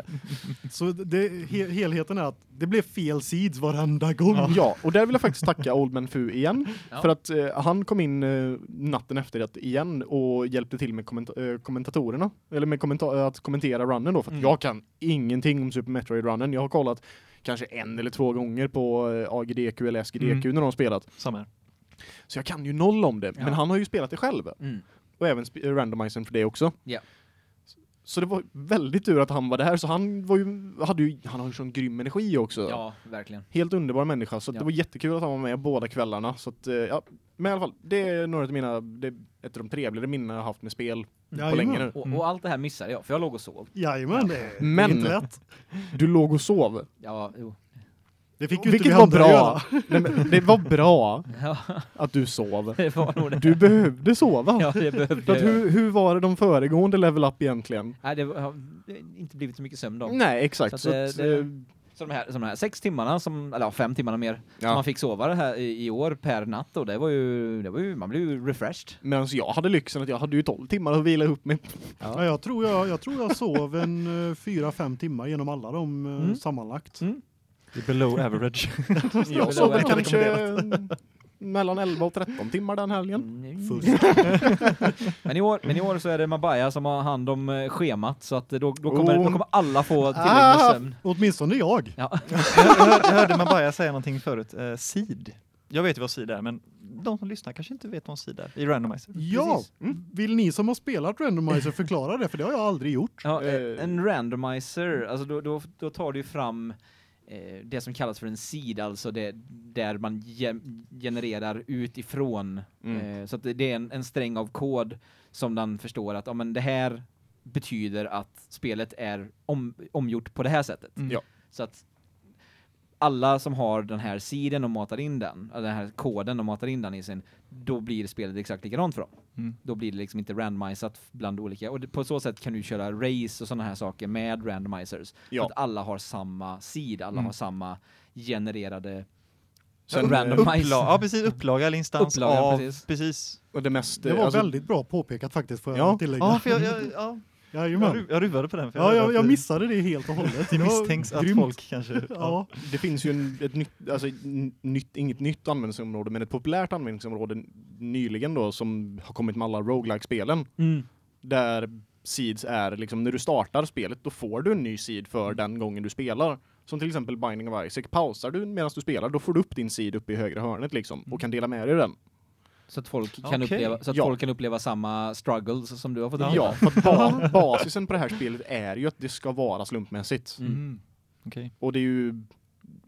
Så det, he, helheten är att det blev fel seeds varenda gång. Ja, och där vill jag faktiskt tacka Old Man Fu igen. Ja. För att eh, han kom in eh, natten efter det igen och hjälpte till med kommenta- eh, kommentatorerna. Eller med kommenta- att kommentera runnen då. För att Mm. jag kan ingenting om Super Metroid-runnen. Jag har kollat kanske en eller två gånger på eh, AGDQ eller SGDQ Mm. när de har spelat. Samma. Så jag kan ju noll om det. Ja. Men han har ju spelat det själv. Mm. Och även eh, randomizern för det också. Ja. Så det var väldigt tur att han var där. Så han var ju, hade ju, han har ju sån grym energi också. Ja, verkligen. Helt underbar människa, så Ja. det var jättekul att han var med båda kvällarna. Så att, eh, ja, men i alla fall, det är några av mina, det ett av de trevligare minnen jag har haft med spel på Jajamän. länge nu. Och, Mm. och allt det här missade jag, för jag låg och sov. Jajamän, det, är- *laughs* Men- det är inte lätt. Du låg och sov, Ja, jo. Det fick ju inte vilket vi var bra. *laughs* Nej, men det var bra *laughs* Ja, att du sov. det var nog det. Du behövde sova. Ja, det behövde att jag. hur, hur var det de föregående level up egentligen? Nej, det har det inte blivit så mycket sömn då. Nej, exakt. Så att Så det- att, det- eh, Så de här, så de här sex timmarna, som, eller ja, fem timmarna mer, som Ja. man fick sova det här i, i år per natt och det var ju, det var ju, man blev ju refreshed. Medan jag hade lyxen att jag hade ju 12 timmar att vila upp mig. Ja, jag tror jag jag tror jag sov en 4-5 timmar genom alla dem eh, Mm. sammanlagt. Mm. Below average. *laughs* Jag sov kanske mellan 11 och 13 timmar den helgen. Mm. *laughs* Men i, år, men i år så är det Mabaya som har hand om eh, schemat så att då, då, kommer, Oh. då kommer alla få tillräcklig Ah, sömn. åtminstone jag. Ja. jag, *laughs* hör, jag hörde Mabaya säga någonting förut. Eh, seed. Jag vet ju vad seed är, men de som lyssnar kanske inte vet vad seed är i randomizer. Ja. Mm. vill ni som har spelat randomizer förklara det för det har jag aldrig gjort. Ja, eh, Eh. en randomizer, alltså då, då, då tar du ju fram det som kallas för en seed, alltså det, där man ge, genererar utifrån. Mm. Eh, så att det, det är en, en sträng av kod som den förstår att ja, men det här betyder att spelet är om, omgjort på det här sättet. Mm. Ja. Så att alla som har den här seeden och matar in den, eller den här koden och matar in den i sin, då blir spelet exakt likadant för dem. Mm. Då blir det liksom inte randomiserat bland olika. Och på så sätt kan du köra race och sådana här saker med randomizers. Ja. För att alla har samma seed, alla Mm. har samma genererade Sen, randomize. Uppla ja, precis. *laughs* Upplaga eller instans Upplaga, av... precis. precis. Och det mest... Det var alltså, väldigt bra påpekat faktiskt får jag Ja. tillägga. Ja, för jag, jag, ja, Jajamän. ru- jag ruvade på den. För Ja, jag, att jag det- missade det helt och hållet. *laughs* Det misstänks att grymt. folk kanske... Ja. Det finns ju en, ett nytt, alltså nytt, inget nytt användningsområde, men ett populärt användningsområde nyligen då som har kommit med alla roguelike-spelen. Mm. Där seeds är liksom, när du startar spelet då får du en ny seed för den gången du spelar. Som till exempel Binding of Isaac. Pausar du medan du spelar, då får du upp din seed uppe i högra hörnet liksom och kan dela med dig den. Så att folk kan Okej. uppleva så att Ja. folk kan uppleva samma struggles som du har fått Ja. uppleva. Ja, för att ba *laughs* basisen på det här spelet är ju att det ska vara slumpmässigt. Mm. Mm. Okej. Och det är ju,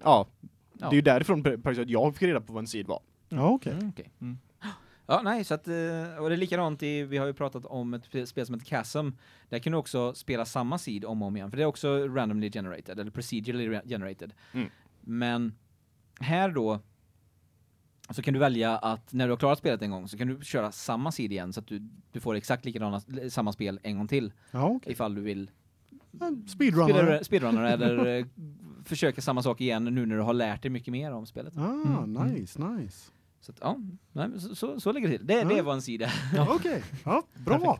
ja, det är ju därifrån att jag fick reda på vad en seed var. Ja, okej. Mm, okej. Mm. Ja, nej, så att, eh, och det är likadant i, vi har ju pratat om ett spe- spel som heter Chasm. Där kan du också spela samma seed om och om igen, för det är också randomly generated, eller procedurally generated. Mm. Men här då, så kan du välja att när du har klarat spelet en gång så kan du köra samma seed igen så att du, du får exakt likadana, samma spel en gång till Ja, okej. ifall du vill Speedrunner. speedrunner eller eh, försöka samma sak igen nu när du har lärt dig mycket mer om spelet. Ah, Mm. nice, nice. Så att, ja, nej, så, så, så ligger det till. Det, det Ja. var en sida. Okej, ja, bra.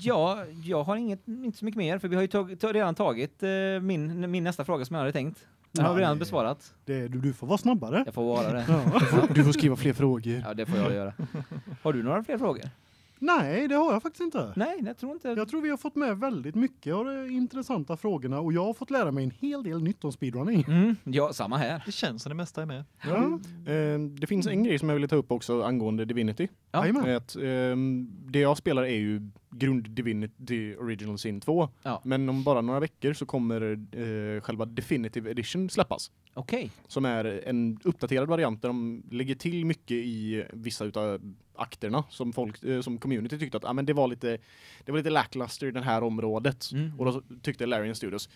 Ja, jag har inget, inte så mycket mer för vi har ju tag, ta, redan tagit eh, min, min nästa fråga som jag hade tänkt. Den har vi redan besvarat. Det, du, du får vara snabbare. Jag får vara det. Ja. Du får skriva fler frågor. Ja, det får jag göra. Har du några fler frågor? Nej, det har jag faktiskt inte. Nej, jag tror inte. Jag tror vi har fått med väldigt mycket av de intressanta frågorna och jag har fått lära mig en hel del nytt om speedrunning. Mm, ja, samma här. Det känns som det mesta är med. Ja, Eh, det finns en grej som jag ville ta upp också angående Divinity. Ja. Att, ehm, det jag spelar är ju grund Divinity Original Sin 2. Ja. Men om bara några veckor så kommer eh, själva Definitive Edition släppas. Okej. Som är en uppdaterad variant där de lägger till mycket i vissa utav akterna som folk eh, som community tyckte att ah, men det var lite det var lite lackluster i det här området. Mm. Och då tyckte Larian Studios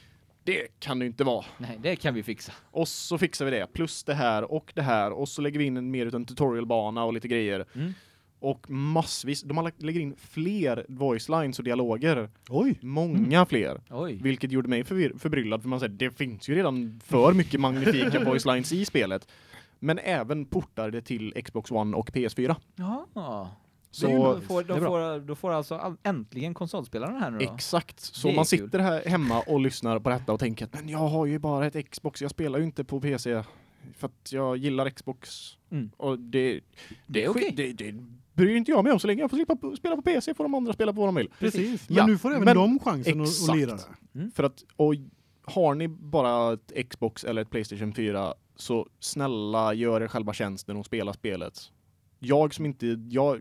det kan det inte vara. Nej, det kan vi fixa. Och så fixar vi det plus det här och det här och så lägger vi in en mer utav en tutorialbana och lite grejer. Mm. Och massvis, de har lagt- lägger in fler voice lines och dialoger. Oj. Många fler. Oj. Vilket gjorde mig förvir- förbryllad för man säger det finns ju redan för mycket magnifika *laughs* voice lines i spelet. Men även portar det till Xbox One och PS4. Ja. Så då, får, då, får, då får alltså all, äntligen konsolspelaren här nu då? Exakt. Så man kul. sitter här hemma och lyssnar på detta och tänker att men jag har ju bara ett Xbox, jag spelar ju inte på PC för att jag gillar Xbox. Mm. Och det, Det är okej. det, det bryr inte jag mig om så länge jag får slippa spela på PC får de andra spela på vad de vill. Precis. Men Ja, nu får även men- de chansen att, att exakt. lira det. För att och har ni bara ett Xbox eller ett Playstation 4 så snälla gör er själva tjänsten och spela spelet. Jag som inte jag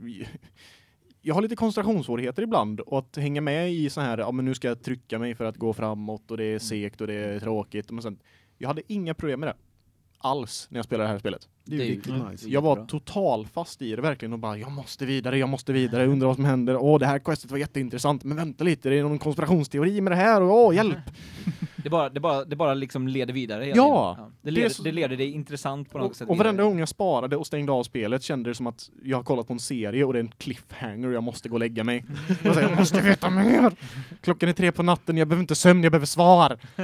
jag har lite koncentrationssvårigheter ibland och att hänga med i så här ja men nu ska jag trycka mig för att gå framåt och det är segt och det är tråkigt och sen jag hade inga problem med det alls när jag spelade det här spelet. Det är Det är ju nice. Jag var total fast i det verkligen och bara jag måste vidare, jag måste vidare, jag undrar vad som händer. Åh, det här questet var jätteintressant, men vänta lite, det är någon konspirationsteori med det här och åh, hjälp. Det *laughs* Det bara, det bara, det bara liksom leder vidare. Ja, tiden. Det, det leder, så- det leder dig intressant på något Och, sätt. och varenda gång jag sparade och stängde av spelet kände det som att jag har kollat på en serie och det är en cliffhanger och jag måste gå och lägga mig. Jag, säger, jag måste veta mer! Klockan är tre på natten, jag behöver inte sömn, jag behöver svar! *laughs*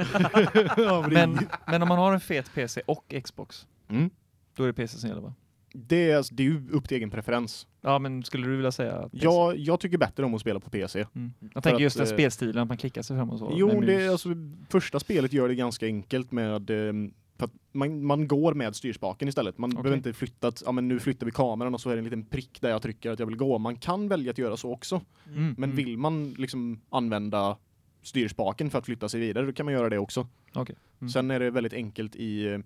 Ja, men, Men, men om man har en fet PC och Xbox, Mm. Då är det PC som gäller va? Det, är, det är ju upp till egen preferens. Ja, men skulle du vilja säga att PC? Jag, jag tycker bättre om att spela på PC. Mm. Jag tänker just den eh, spelstilen, att man klickar sig fram och så. Jo, det är alltså, första spelet gör det ganska enkelt med ehm, man, man går med styrspaken istället. Man Okej. behöver inte flytta, att, ja men nu flyttar vi kameran och så är det en liten prick där jag trycker att jag vill gå. Man kan välja att göra så också. Mm, Men mm. vill man liksom använda styrspaken för att flytta sig vidare, då kan man göra det också. Okej. Mm. Sen är det väldigt enkelt i eh,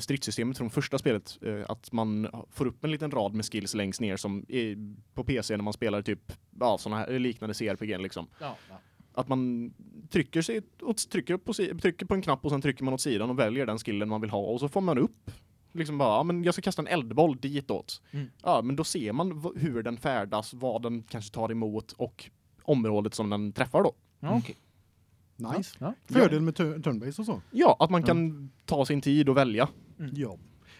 stridssystemet från första spelet eh, att man får upp en liten rad med skills längst ner som på PC när man spelar typ ja, såna här liknande CRPG liksom. Ja, ja. Att man trycker sig trycker, på, trycker på en knapp och sen trycker man åt sidan och väljer den skillen man vill ha och så får man upp liksom bara, ja men jag ska kasta en eldboll ditåt. Mm. Ja, men då ser man hur den färdas, vad den kanske tar emot och området som den träffar då. Ja, okej. Nice. Ja. Fördel med tur- turnbase och så. Ja, att man kan ta sin tid och välja. Ja.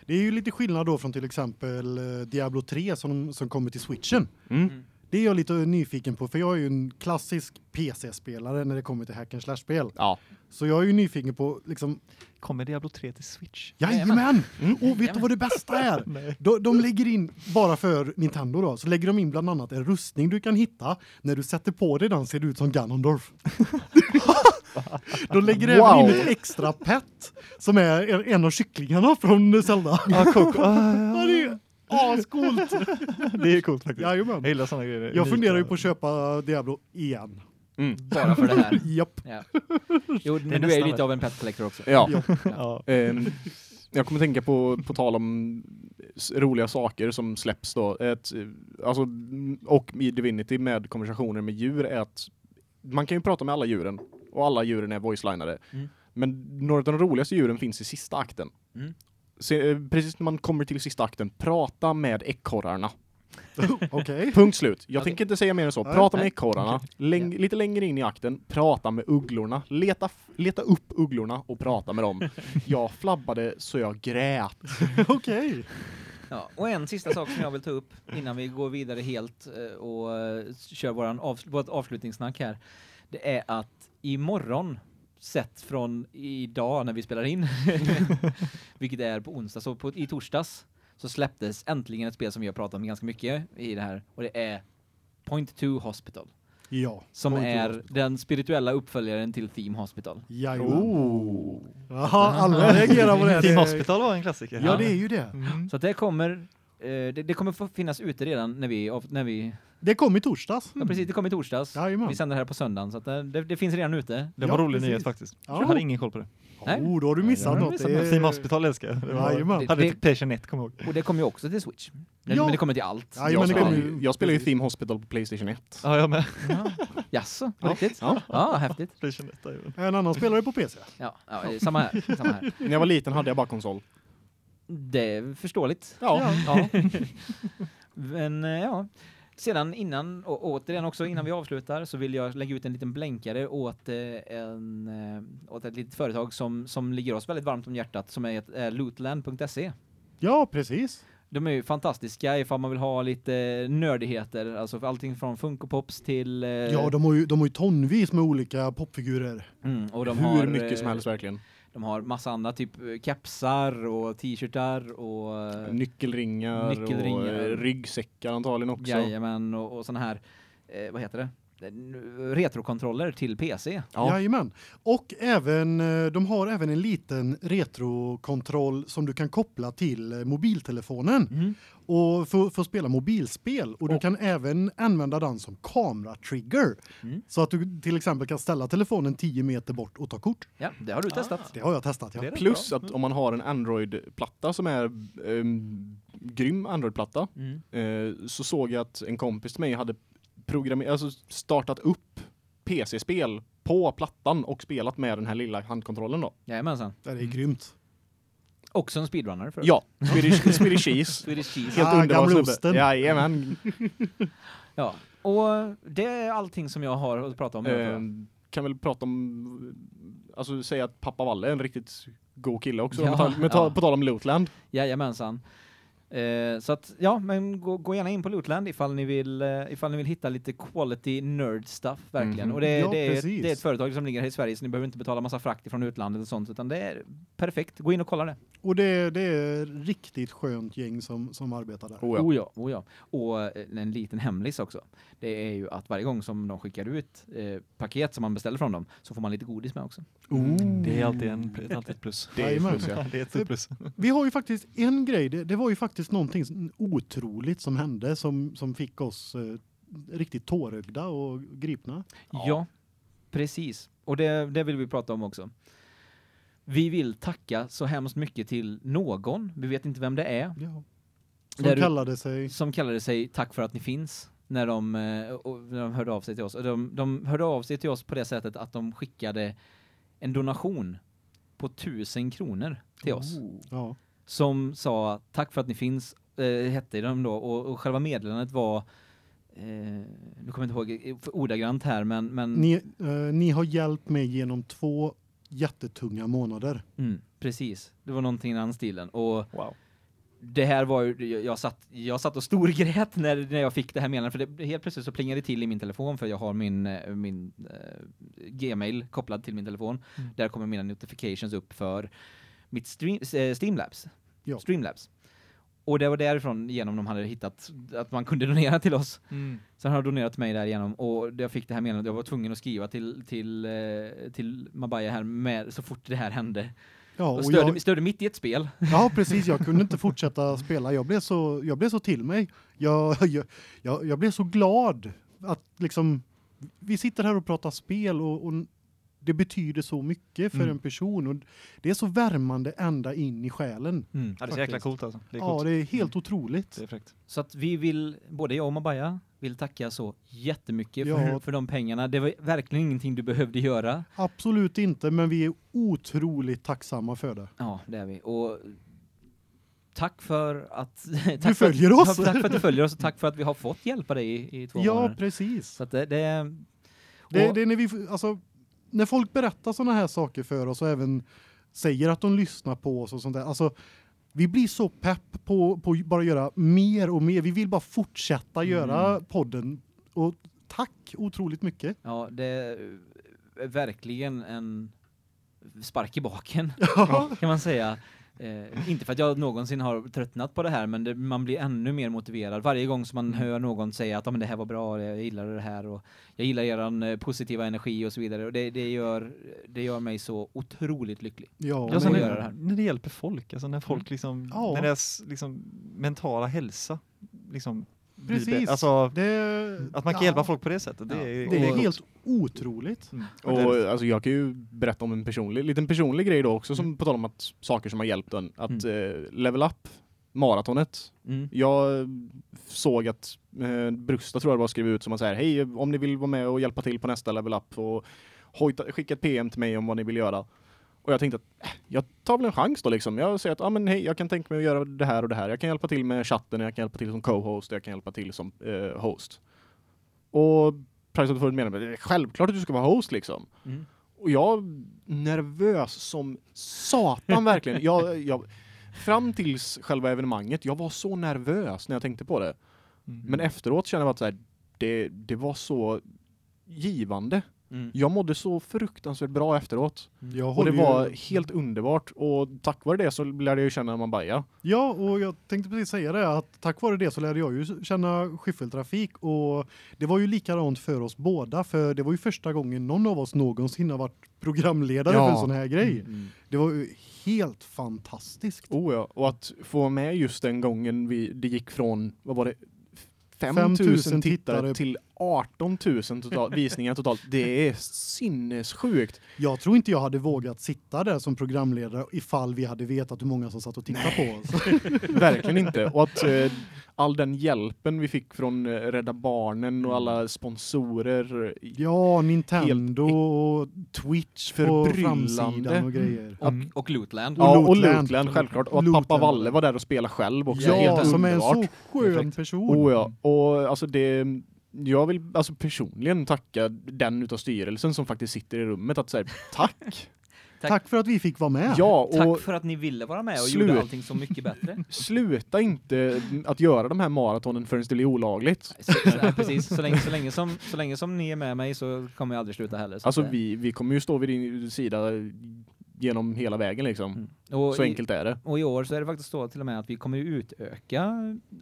Det är ju lite skillnad då från till exempel eh, Diablo 3 som, som kommer till Switchen. Mm. Det är jag lite nyfiken på för jag är ju en klassisk PC-spelare när det kommer till hack and slash-spel. Ja. Så jag är ju nyfiken på liksom Kommer Diablo 3 till Switch? Jajamän! Mm. Och vet du vad det bästa är? *laughs* De, de lägger in, bara för Nintendo då, så lägger de in bland annat en rustning du kan hitta. När du sätter på dig den ser du ut som Ganondorf. *laughs* de lägger Wow. även in ett extra pet som är en- av kycklingarna från Zelda. Ja, Coco. *laughs* Ja, det är ascoolt! det är coolt faktiskt. Jajamän. Jag gillar såna grejer. Jag funderar ju på att köpa Diablo igen. Mm. Bara för det här. *laughs* Japp. Ja. *laughs* Jo, men du är ju lite av en pet collector också. Ja. Ja. Ehm, jag kommer tänka på, på tal om roliga saker som släpps då. Ett, alltså, och i Divinity med konversationer med djur är att man kan ju prata med alla djuren och alla djuren är voicelinade. Mm. Men några av de roligaste djuren finns i sista akten. Mm. Eh, precis när man kommer till sista akten, prata med ekorrarna. *laughs* Okej. Punkt slut. Jag tänker inte säga mer än så. Prata med ekorrarna. Läng- Lite längre in i akten, prata med ugglorna. Leta, leta upp ugglorna och prata med dem. *laughs* Jag flabbade så jag grät. *laughs* Okej. Ja, och en sista sak som jag vill ta upp innan vi går vidare helt eh, och eh, kör våran av, vårt avslutningssnack här. Det är att imorgon sett från idag när vi spelar in, *laughs* vilket är på onsdag, så på, i torsdags så släpptes äntligen ett spel som vi har pratat om ganska mycket i det här och det är Point 2 Hospital Ja. som är Hospital. den spirituella uppföljaren till Theme Hospital. Jajamän. Oh. Jaha, alla *laughs* reagerar på det. Team Det- Hospital var en klassiker. Ja, det är ju det. Mm. Så att det kommer eh, det, det kommer få finnas ute redan när vi när vi Det kom i torsdags. Ja precis, det kom i torsdags. Jajamän. Vi sänder här på söndagen så att det, det, det finns redan ute. Det var Ja, rolig precis. nyhet faktiskt. Ja. Jag hade ingen koll på det. Nej. Oh, då har du missat Ja, det något. Det missat är- Team Hospital älskar jag. Det var, hade Det- det, Playstation 1, kommer ihåg. Och det kommer ju också till Switch. Men, Ja. men det kommer till allt. Ja, men Jag det spelar, ju, ju- jag spelar ju. Theme Hospital på Playstation 1. Ja, jag med. Jaså, Ja. riktigt? Ja. Ja, häftigt. Playstation 1, jajamän. En annan spelare på PC. Ja, ja, samma här. Samma här. *laughs* När jag var liten hade jag bara konsol. Det är förståeligt. Ja. Ja. *laughs* Men eh, ja, sedan innan, och återigen också innan vi avslutar, så vill jag lägga ut en liten blänkare åt, eh, en, eh, åt ett litet företag som, som ligger oss väldigt varmt om hjärtat, som är, ett, är lootland.se. Ja, precis. De är ju fantastiska ifall man vill ha lite nördigheter, alltså för allting från Funko Pops till... eh, Ja, de har ju, de har ju tonvis med olika popfigurer. mm, och de Hur har, mycket som eh, helst verkligen. De har massa andra, typ eh, kepsar och t-shirtar och... eh, Nyckelringar, nyckelringar. och ryggsäckar antagligen också. Jajamän, och, och såna här, eh, vad heter det? Retrokontroller till PC. Ja. Jajamän. Och även, eh, de har även en liten retrokontroll som du kan koppla till eh, mobiltelefonen och få, få spela mobilspel. Och du kan även använda den som kameratrigger. Mm. Så att du till exempel kan ställa telefonen 10 meter bort och ta kort. Ja, det har du testat. Det har jag testat, ja. Plus bra. att om man har en Android-platta som är um, grym Android-platta Mm. eh, så såg jag att en kompis till mig hade programmer alltså startat upp PC-spel på plattan och spelat med den här lilla handkontrollen då. Jajamensan. Det är grymt. Också en speedrunner för Ja, Swedish, *laughs* Swedish Cheese. Swedish Cheese. Helt Ah, underbar snubbe. Jajamän. *laughs* Ja, och det är allting som jag har att prata om. Ehm, kan väl prata om, alltså säga att pappa Valle är en riktigt god kille också, Ja, med tal, med tal, ja. på tal om Lootland. Jajamensan. Eh, så att, ja, men gå, gå gärna in på Lootland ifall ni vill, eh, ifall ni vill hitta lite quality nerd stuff, verkligen. Mhm. Och det, Ja, det, är, det är ett företag som ligger här i Sverige, så ni behöver inte betala massa frakt från utlandet och sånt, utan det är perfekt. Gå in och kolla det. Och det, det är riktigt skönt gäng som, som arbetar där. Oh, ja. Oh ja, oh ja. Och eh, en liten hemlis också. Det är ju att varje gång som de skickar ut eh, paket som man beställer från dem så får man lite godis med också. Oh. Det är alltid, en, det är alltid ett plus. *laughs* Det är plus, ja. det är ett plus. Vi har ju faktiskt en grej, det, det var ju faktiskt någonting otroligt som hände som, som fick oss eh, riktigt tårögda och gripna. Ja, precis. Och det, det vill vi prata om också. Vi vill tacka så hemskt mycket till någon, vi vet inte vem det är, Ja. Som Där du- kallade sig... som kallade sig Tack för att ni finns när de, eh, när de hörde av sig till oss. Och de, de hörde av sig till oss på det sättet att de skickade en donation på tusen kronor till oss. Ja. Som sa tack för att ni finns, eh, hette de då, och, och själva meddelandet var eh, nu kommer jag inte ihåg ordagrant här men, men Ni, eh, ni har hjälpt mig genom två jättetunga månader. mm, precis. Det var någonting i den stilen och Wow. Det här var ju jag, satt jag satt och storgrät när när jag fick det här meddelandet för det helt plötsligt så plingade det till i min telefon för jag har min eh, min eh, Gmail kopplad till min telefon. Mm. Där kommer mina notifications upp för mitt stream, eh, Streamlabs. Ja. Streamlabs. Och det var därifrån genom de hade hittat att man kunde donera till oss. Sen har de donerat till mig därigenom och jag fick det här meddelandet jag var tvungen att skriva till till till Mabaya här med så fort det här hände. Ja, Och stödde, jag, stödde mitt i ett spel. ja, *laughs* precis. Jag kunde inte fortsätta spela. Jag blev så, jag blev så till mig. Jag, *laughs* jag, jag, jag blev så glad att liksom vi sitter här och pratar spel och, och det betyder så mycket för Mm. en person och det är så värmande ända in i själen. Mm. Ja, det är så jäkla coolt alltså. Det är Ja, coolt. det är helt otroligt. Det är fräckt. Så att vi vill både jag och Mabaya vill tacka så jättemycket för, Ja. för de pengarna. Det var verkligen ingenting du behövde göra. Absolut inte, men vi är otroligt tacksamma för det. Ja, det är vi. Och tack för att *laughs* tack Du för att- följer oss. Ja, *laughs* tack för att du följer oss och tack för att vi har fått hjälpa dig i, i två Ja, månader. precis. Så att det, det Det, och- det är när vi alltså när folk berättar såna här saker för oss och även säger att de lyssnar på oss och sånt där. Alltså vi blir så pepp på på bara göra mer och mer. Vi vill bara fortsätta Mm. göra podden och tack otroligt mycket. Ja, det är verkligen en spark i baken *laughs* kan man säga. Eh, inte för att jag någonsin har tröttnat på det här men det, man blir ännu mer motiverad varje gång som man Mm. hör någon säga att ah, men det här var bra, jag gillar det här och jag gillar eran eh, positiva energi och så vidare och det, det gör det gör mig så otroligt lycklig. Ja, Ja, men- så men- när, göra det här. när det hjälper folk, alltså när folk liksom, Ja. när deras liksom, mentala hälsa liksom precis. Alltså, det, att man kan ja, hjälpa folk på det sättet, det Ja. är, Det är helt otroligt. Mm. Och alltså jag kan ju berätta om en personlig, liten personlig grej då också som på tal om att saker som har hjälpt en. Att eh, level up maratonet. Mm. Jag såg att eh, Brusta tror jag var skrev ut som att säga hej om ni vill vara med och hjälpa till på nästa level up och hojta, skicka ett PM till mig om vad ni vill göra. Och jag tänkte att äh, jag tar väl en chans då liksom. Jag säger att ah, men hej, jag kan tänka mig att göra det här och det här. Jag kan hjälpa till med chatten, jag kan hjälpa till som co-host, jag kan hjälpa till som eh, host. Och Price of the medlem, det är självklart att du ska vara host liksom. Mm. Och jag nervös som satan verkligen. Jag, *laughs* jag, fram tills själva evenemanget, jag var så nervös när jag tänkte på det. Mm. Men efteråt kände jag att så här, det, det var så givande. Mm. Jag mådde så fruktansvärt bra efteråt. Jag Och det var ju- helt underbart. Och tack vare det så lärde jag ju känna Mabaya. Ja, och jag tänkte precis säga det att tack vare det så lärde jag ju känna skyffeltrafik och det var ju likadant för oss båda för det var ju första gången någon av oss någonsin har varit programledare Ja. för en sån här grej. Mm. Det var ju helt fantastiskt. Oh ja. Och att få med just den gången vi, det gick från, vad var det? 5 5 000 000 tittare tittare. till 18 000 total, *laughs* visningar totalt. Det är sinnessjukt. Jag tror inte jag hade vågat sitta där som programledare ifall vi hade vetat hur många som satt och tittade på oss. *laughs* Verkligen inte. Och att eh, all den hjälpen vi fick från eh, Rädda Barnen och alla sponsorer. Ja, Nintendo och Twitch på framsidan och grejer. Och, och Lootland. Och Ja, och Lootland. Lootland självklart. Och att Lootland. pappa Valle var där och spelade själv också. Ja, Helt som är en underbart. så skön person. Oh ja, och alltså det jag vill alltså personligen tacka den utav styrelsen som faktiskt sitter i rummet att säga tack. *laughs* Tack. Tack för att vi fick vara med. Ja, och Tack för att ni ville vara med och Slut. gjorde allting så mycket bättre. *laughs* sluta inte att göra de här maratonen förrän det blir olagligt. Så, precis. Så länge, så, länge som, så länge som ni är med mig så kommer jag aldrig sluta heller. Så Alltså eh, vi, vi kommer ju stå vid din sida genom hela vägen liksom. mm. Så i- enkelt är det. Och i år så är det faktiskt så till och med att vi kommer ju utöka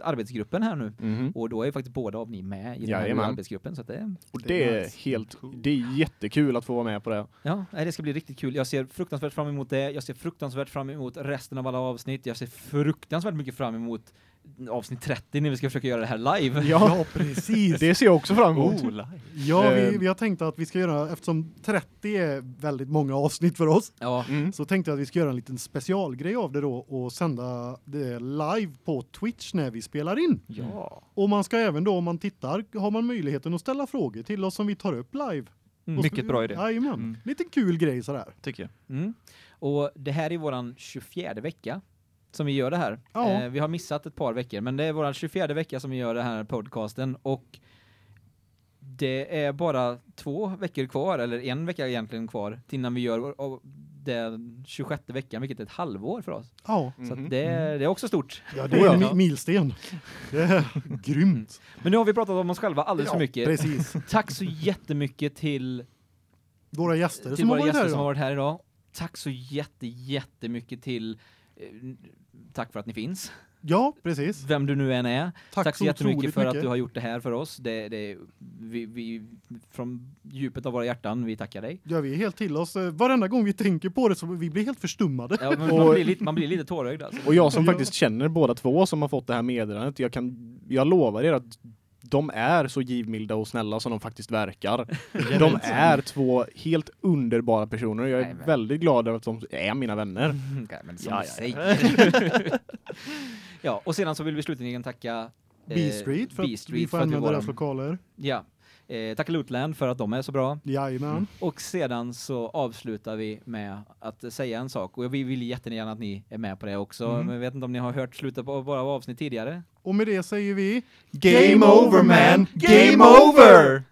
arbetsgruppen här nu. Mhm. Och då är ju faktiskt båda av ni med i den här arbetsgruppen. Så att det, Och Det det är är nice. helt, det är jättekul att få vara med på det. ja, det ska bli riktigt kul. Jag ser fruktansvärt fram emot det. Jag ser fruktansvärt fram emot resten av alla avsnitt. Jag ser fruktansvärt mycket fram emot avsnitt 30 när vi ska försöka göra det här live. Ja, precis. Det ser jag också fram emot. Ja, vi, Eh. vi har tänkt att vi ska göra, eftersom 30 är väldigt många avsnitt för oss, Ja, Mm. så tänkte jag att vi ska göra en liten specialgrej av det då och sända det live på Twitch när vi spelar in. ja. Och man ska även då, om man tittar, har man möjligheten att ställa frågor till oss som vi tar upp live. Mm. Mycket bra idé. Jajamän. Mm. Lite kul grej sådär. Tycker jag. Mm. Och det här är våran 24 vecka som vi gör det här. Ja. Eh, vi har missat ett par veckor, men det är våran 24 vecka som vi gör det här podcasten och det är bara två veckor kvar, eller en vecka egentligen kvar, innan vi gör den 26 veckan, vilket är ett halvår för oss. Ja, Så Mhm. att det, det är också stort. ja det är en mi- milsten. Det är *laughs* grymt. Men nu har vi pratat om oss själva alldeles Ja, för mycket. Precis. Tack så jättemycket till, Våra gäster till som har våra varit gäster här som har idag. varit här idag. Tack så jätte, jättemycket till eh, Tack för att ni finns. Ja, precis. Vem du nu än är. Tack, Tack så jättemycket för att mycket. du har gjort det här för oss. Det, det, vi, vi, från djupet av våra hjärtan, vi tackar dig. Ja, vi är helt till oss. Varenda gång vi tänker på det så vi blir helt förstummade. Ja, men man, Och- blir lite, man blir lite tårögd alltså. Och jag som Ja. faktiskt känner båda två som har fått det här meddelandet, jag kan jag lovar er att de är så givmilda och snälla som de faktiskt verkar. *laughs* De är två helt underbara personer och jag är Nej, väldigt glad över att de är mina vänner. Ja, men som Ja, ja, *laughs* ja, och sedan så vill vi slutligen tacka eh, B-Street för att B-Street vi får för att vi använda var deras lokaler. Ja. Eh, tacka Lootland för att de är så bra. Jajamän. Och sedan så avslutar vi med att säga en sak. Och vi vill jättegärna att ni är med på det också. Mm. Men jag vet inte om ni har hört slutet på våra avsnitt tidigare. Och med det säger vi Game over, man! Game over!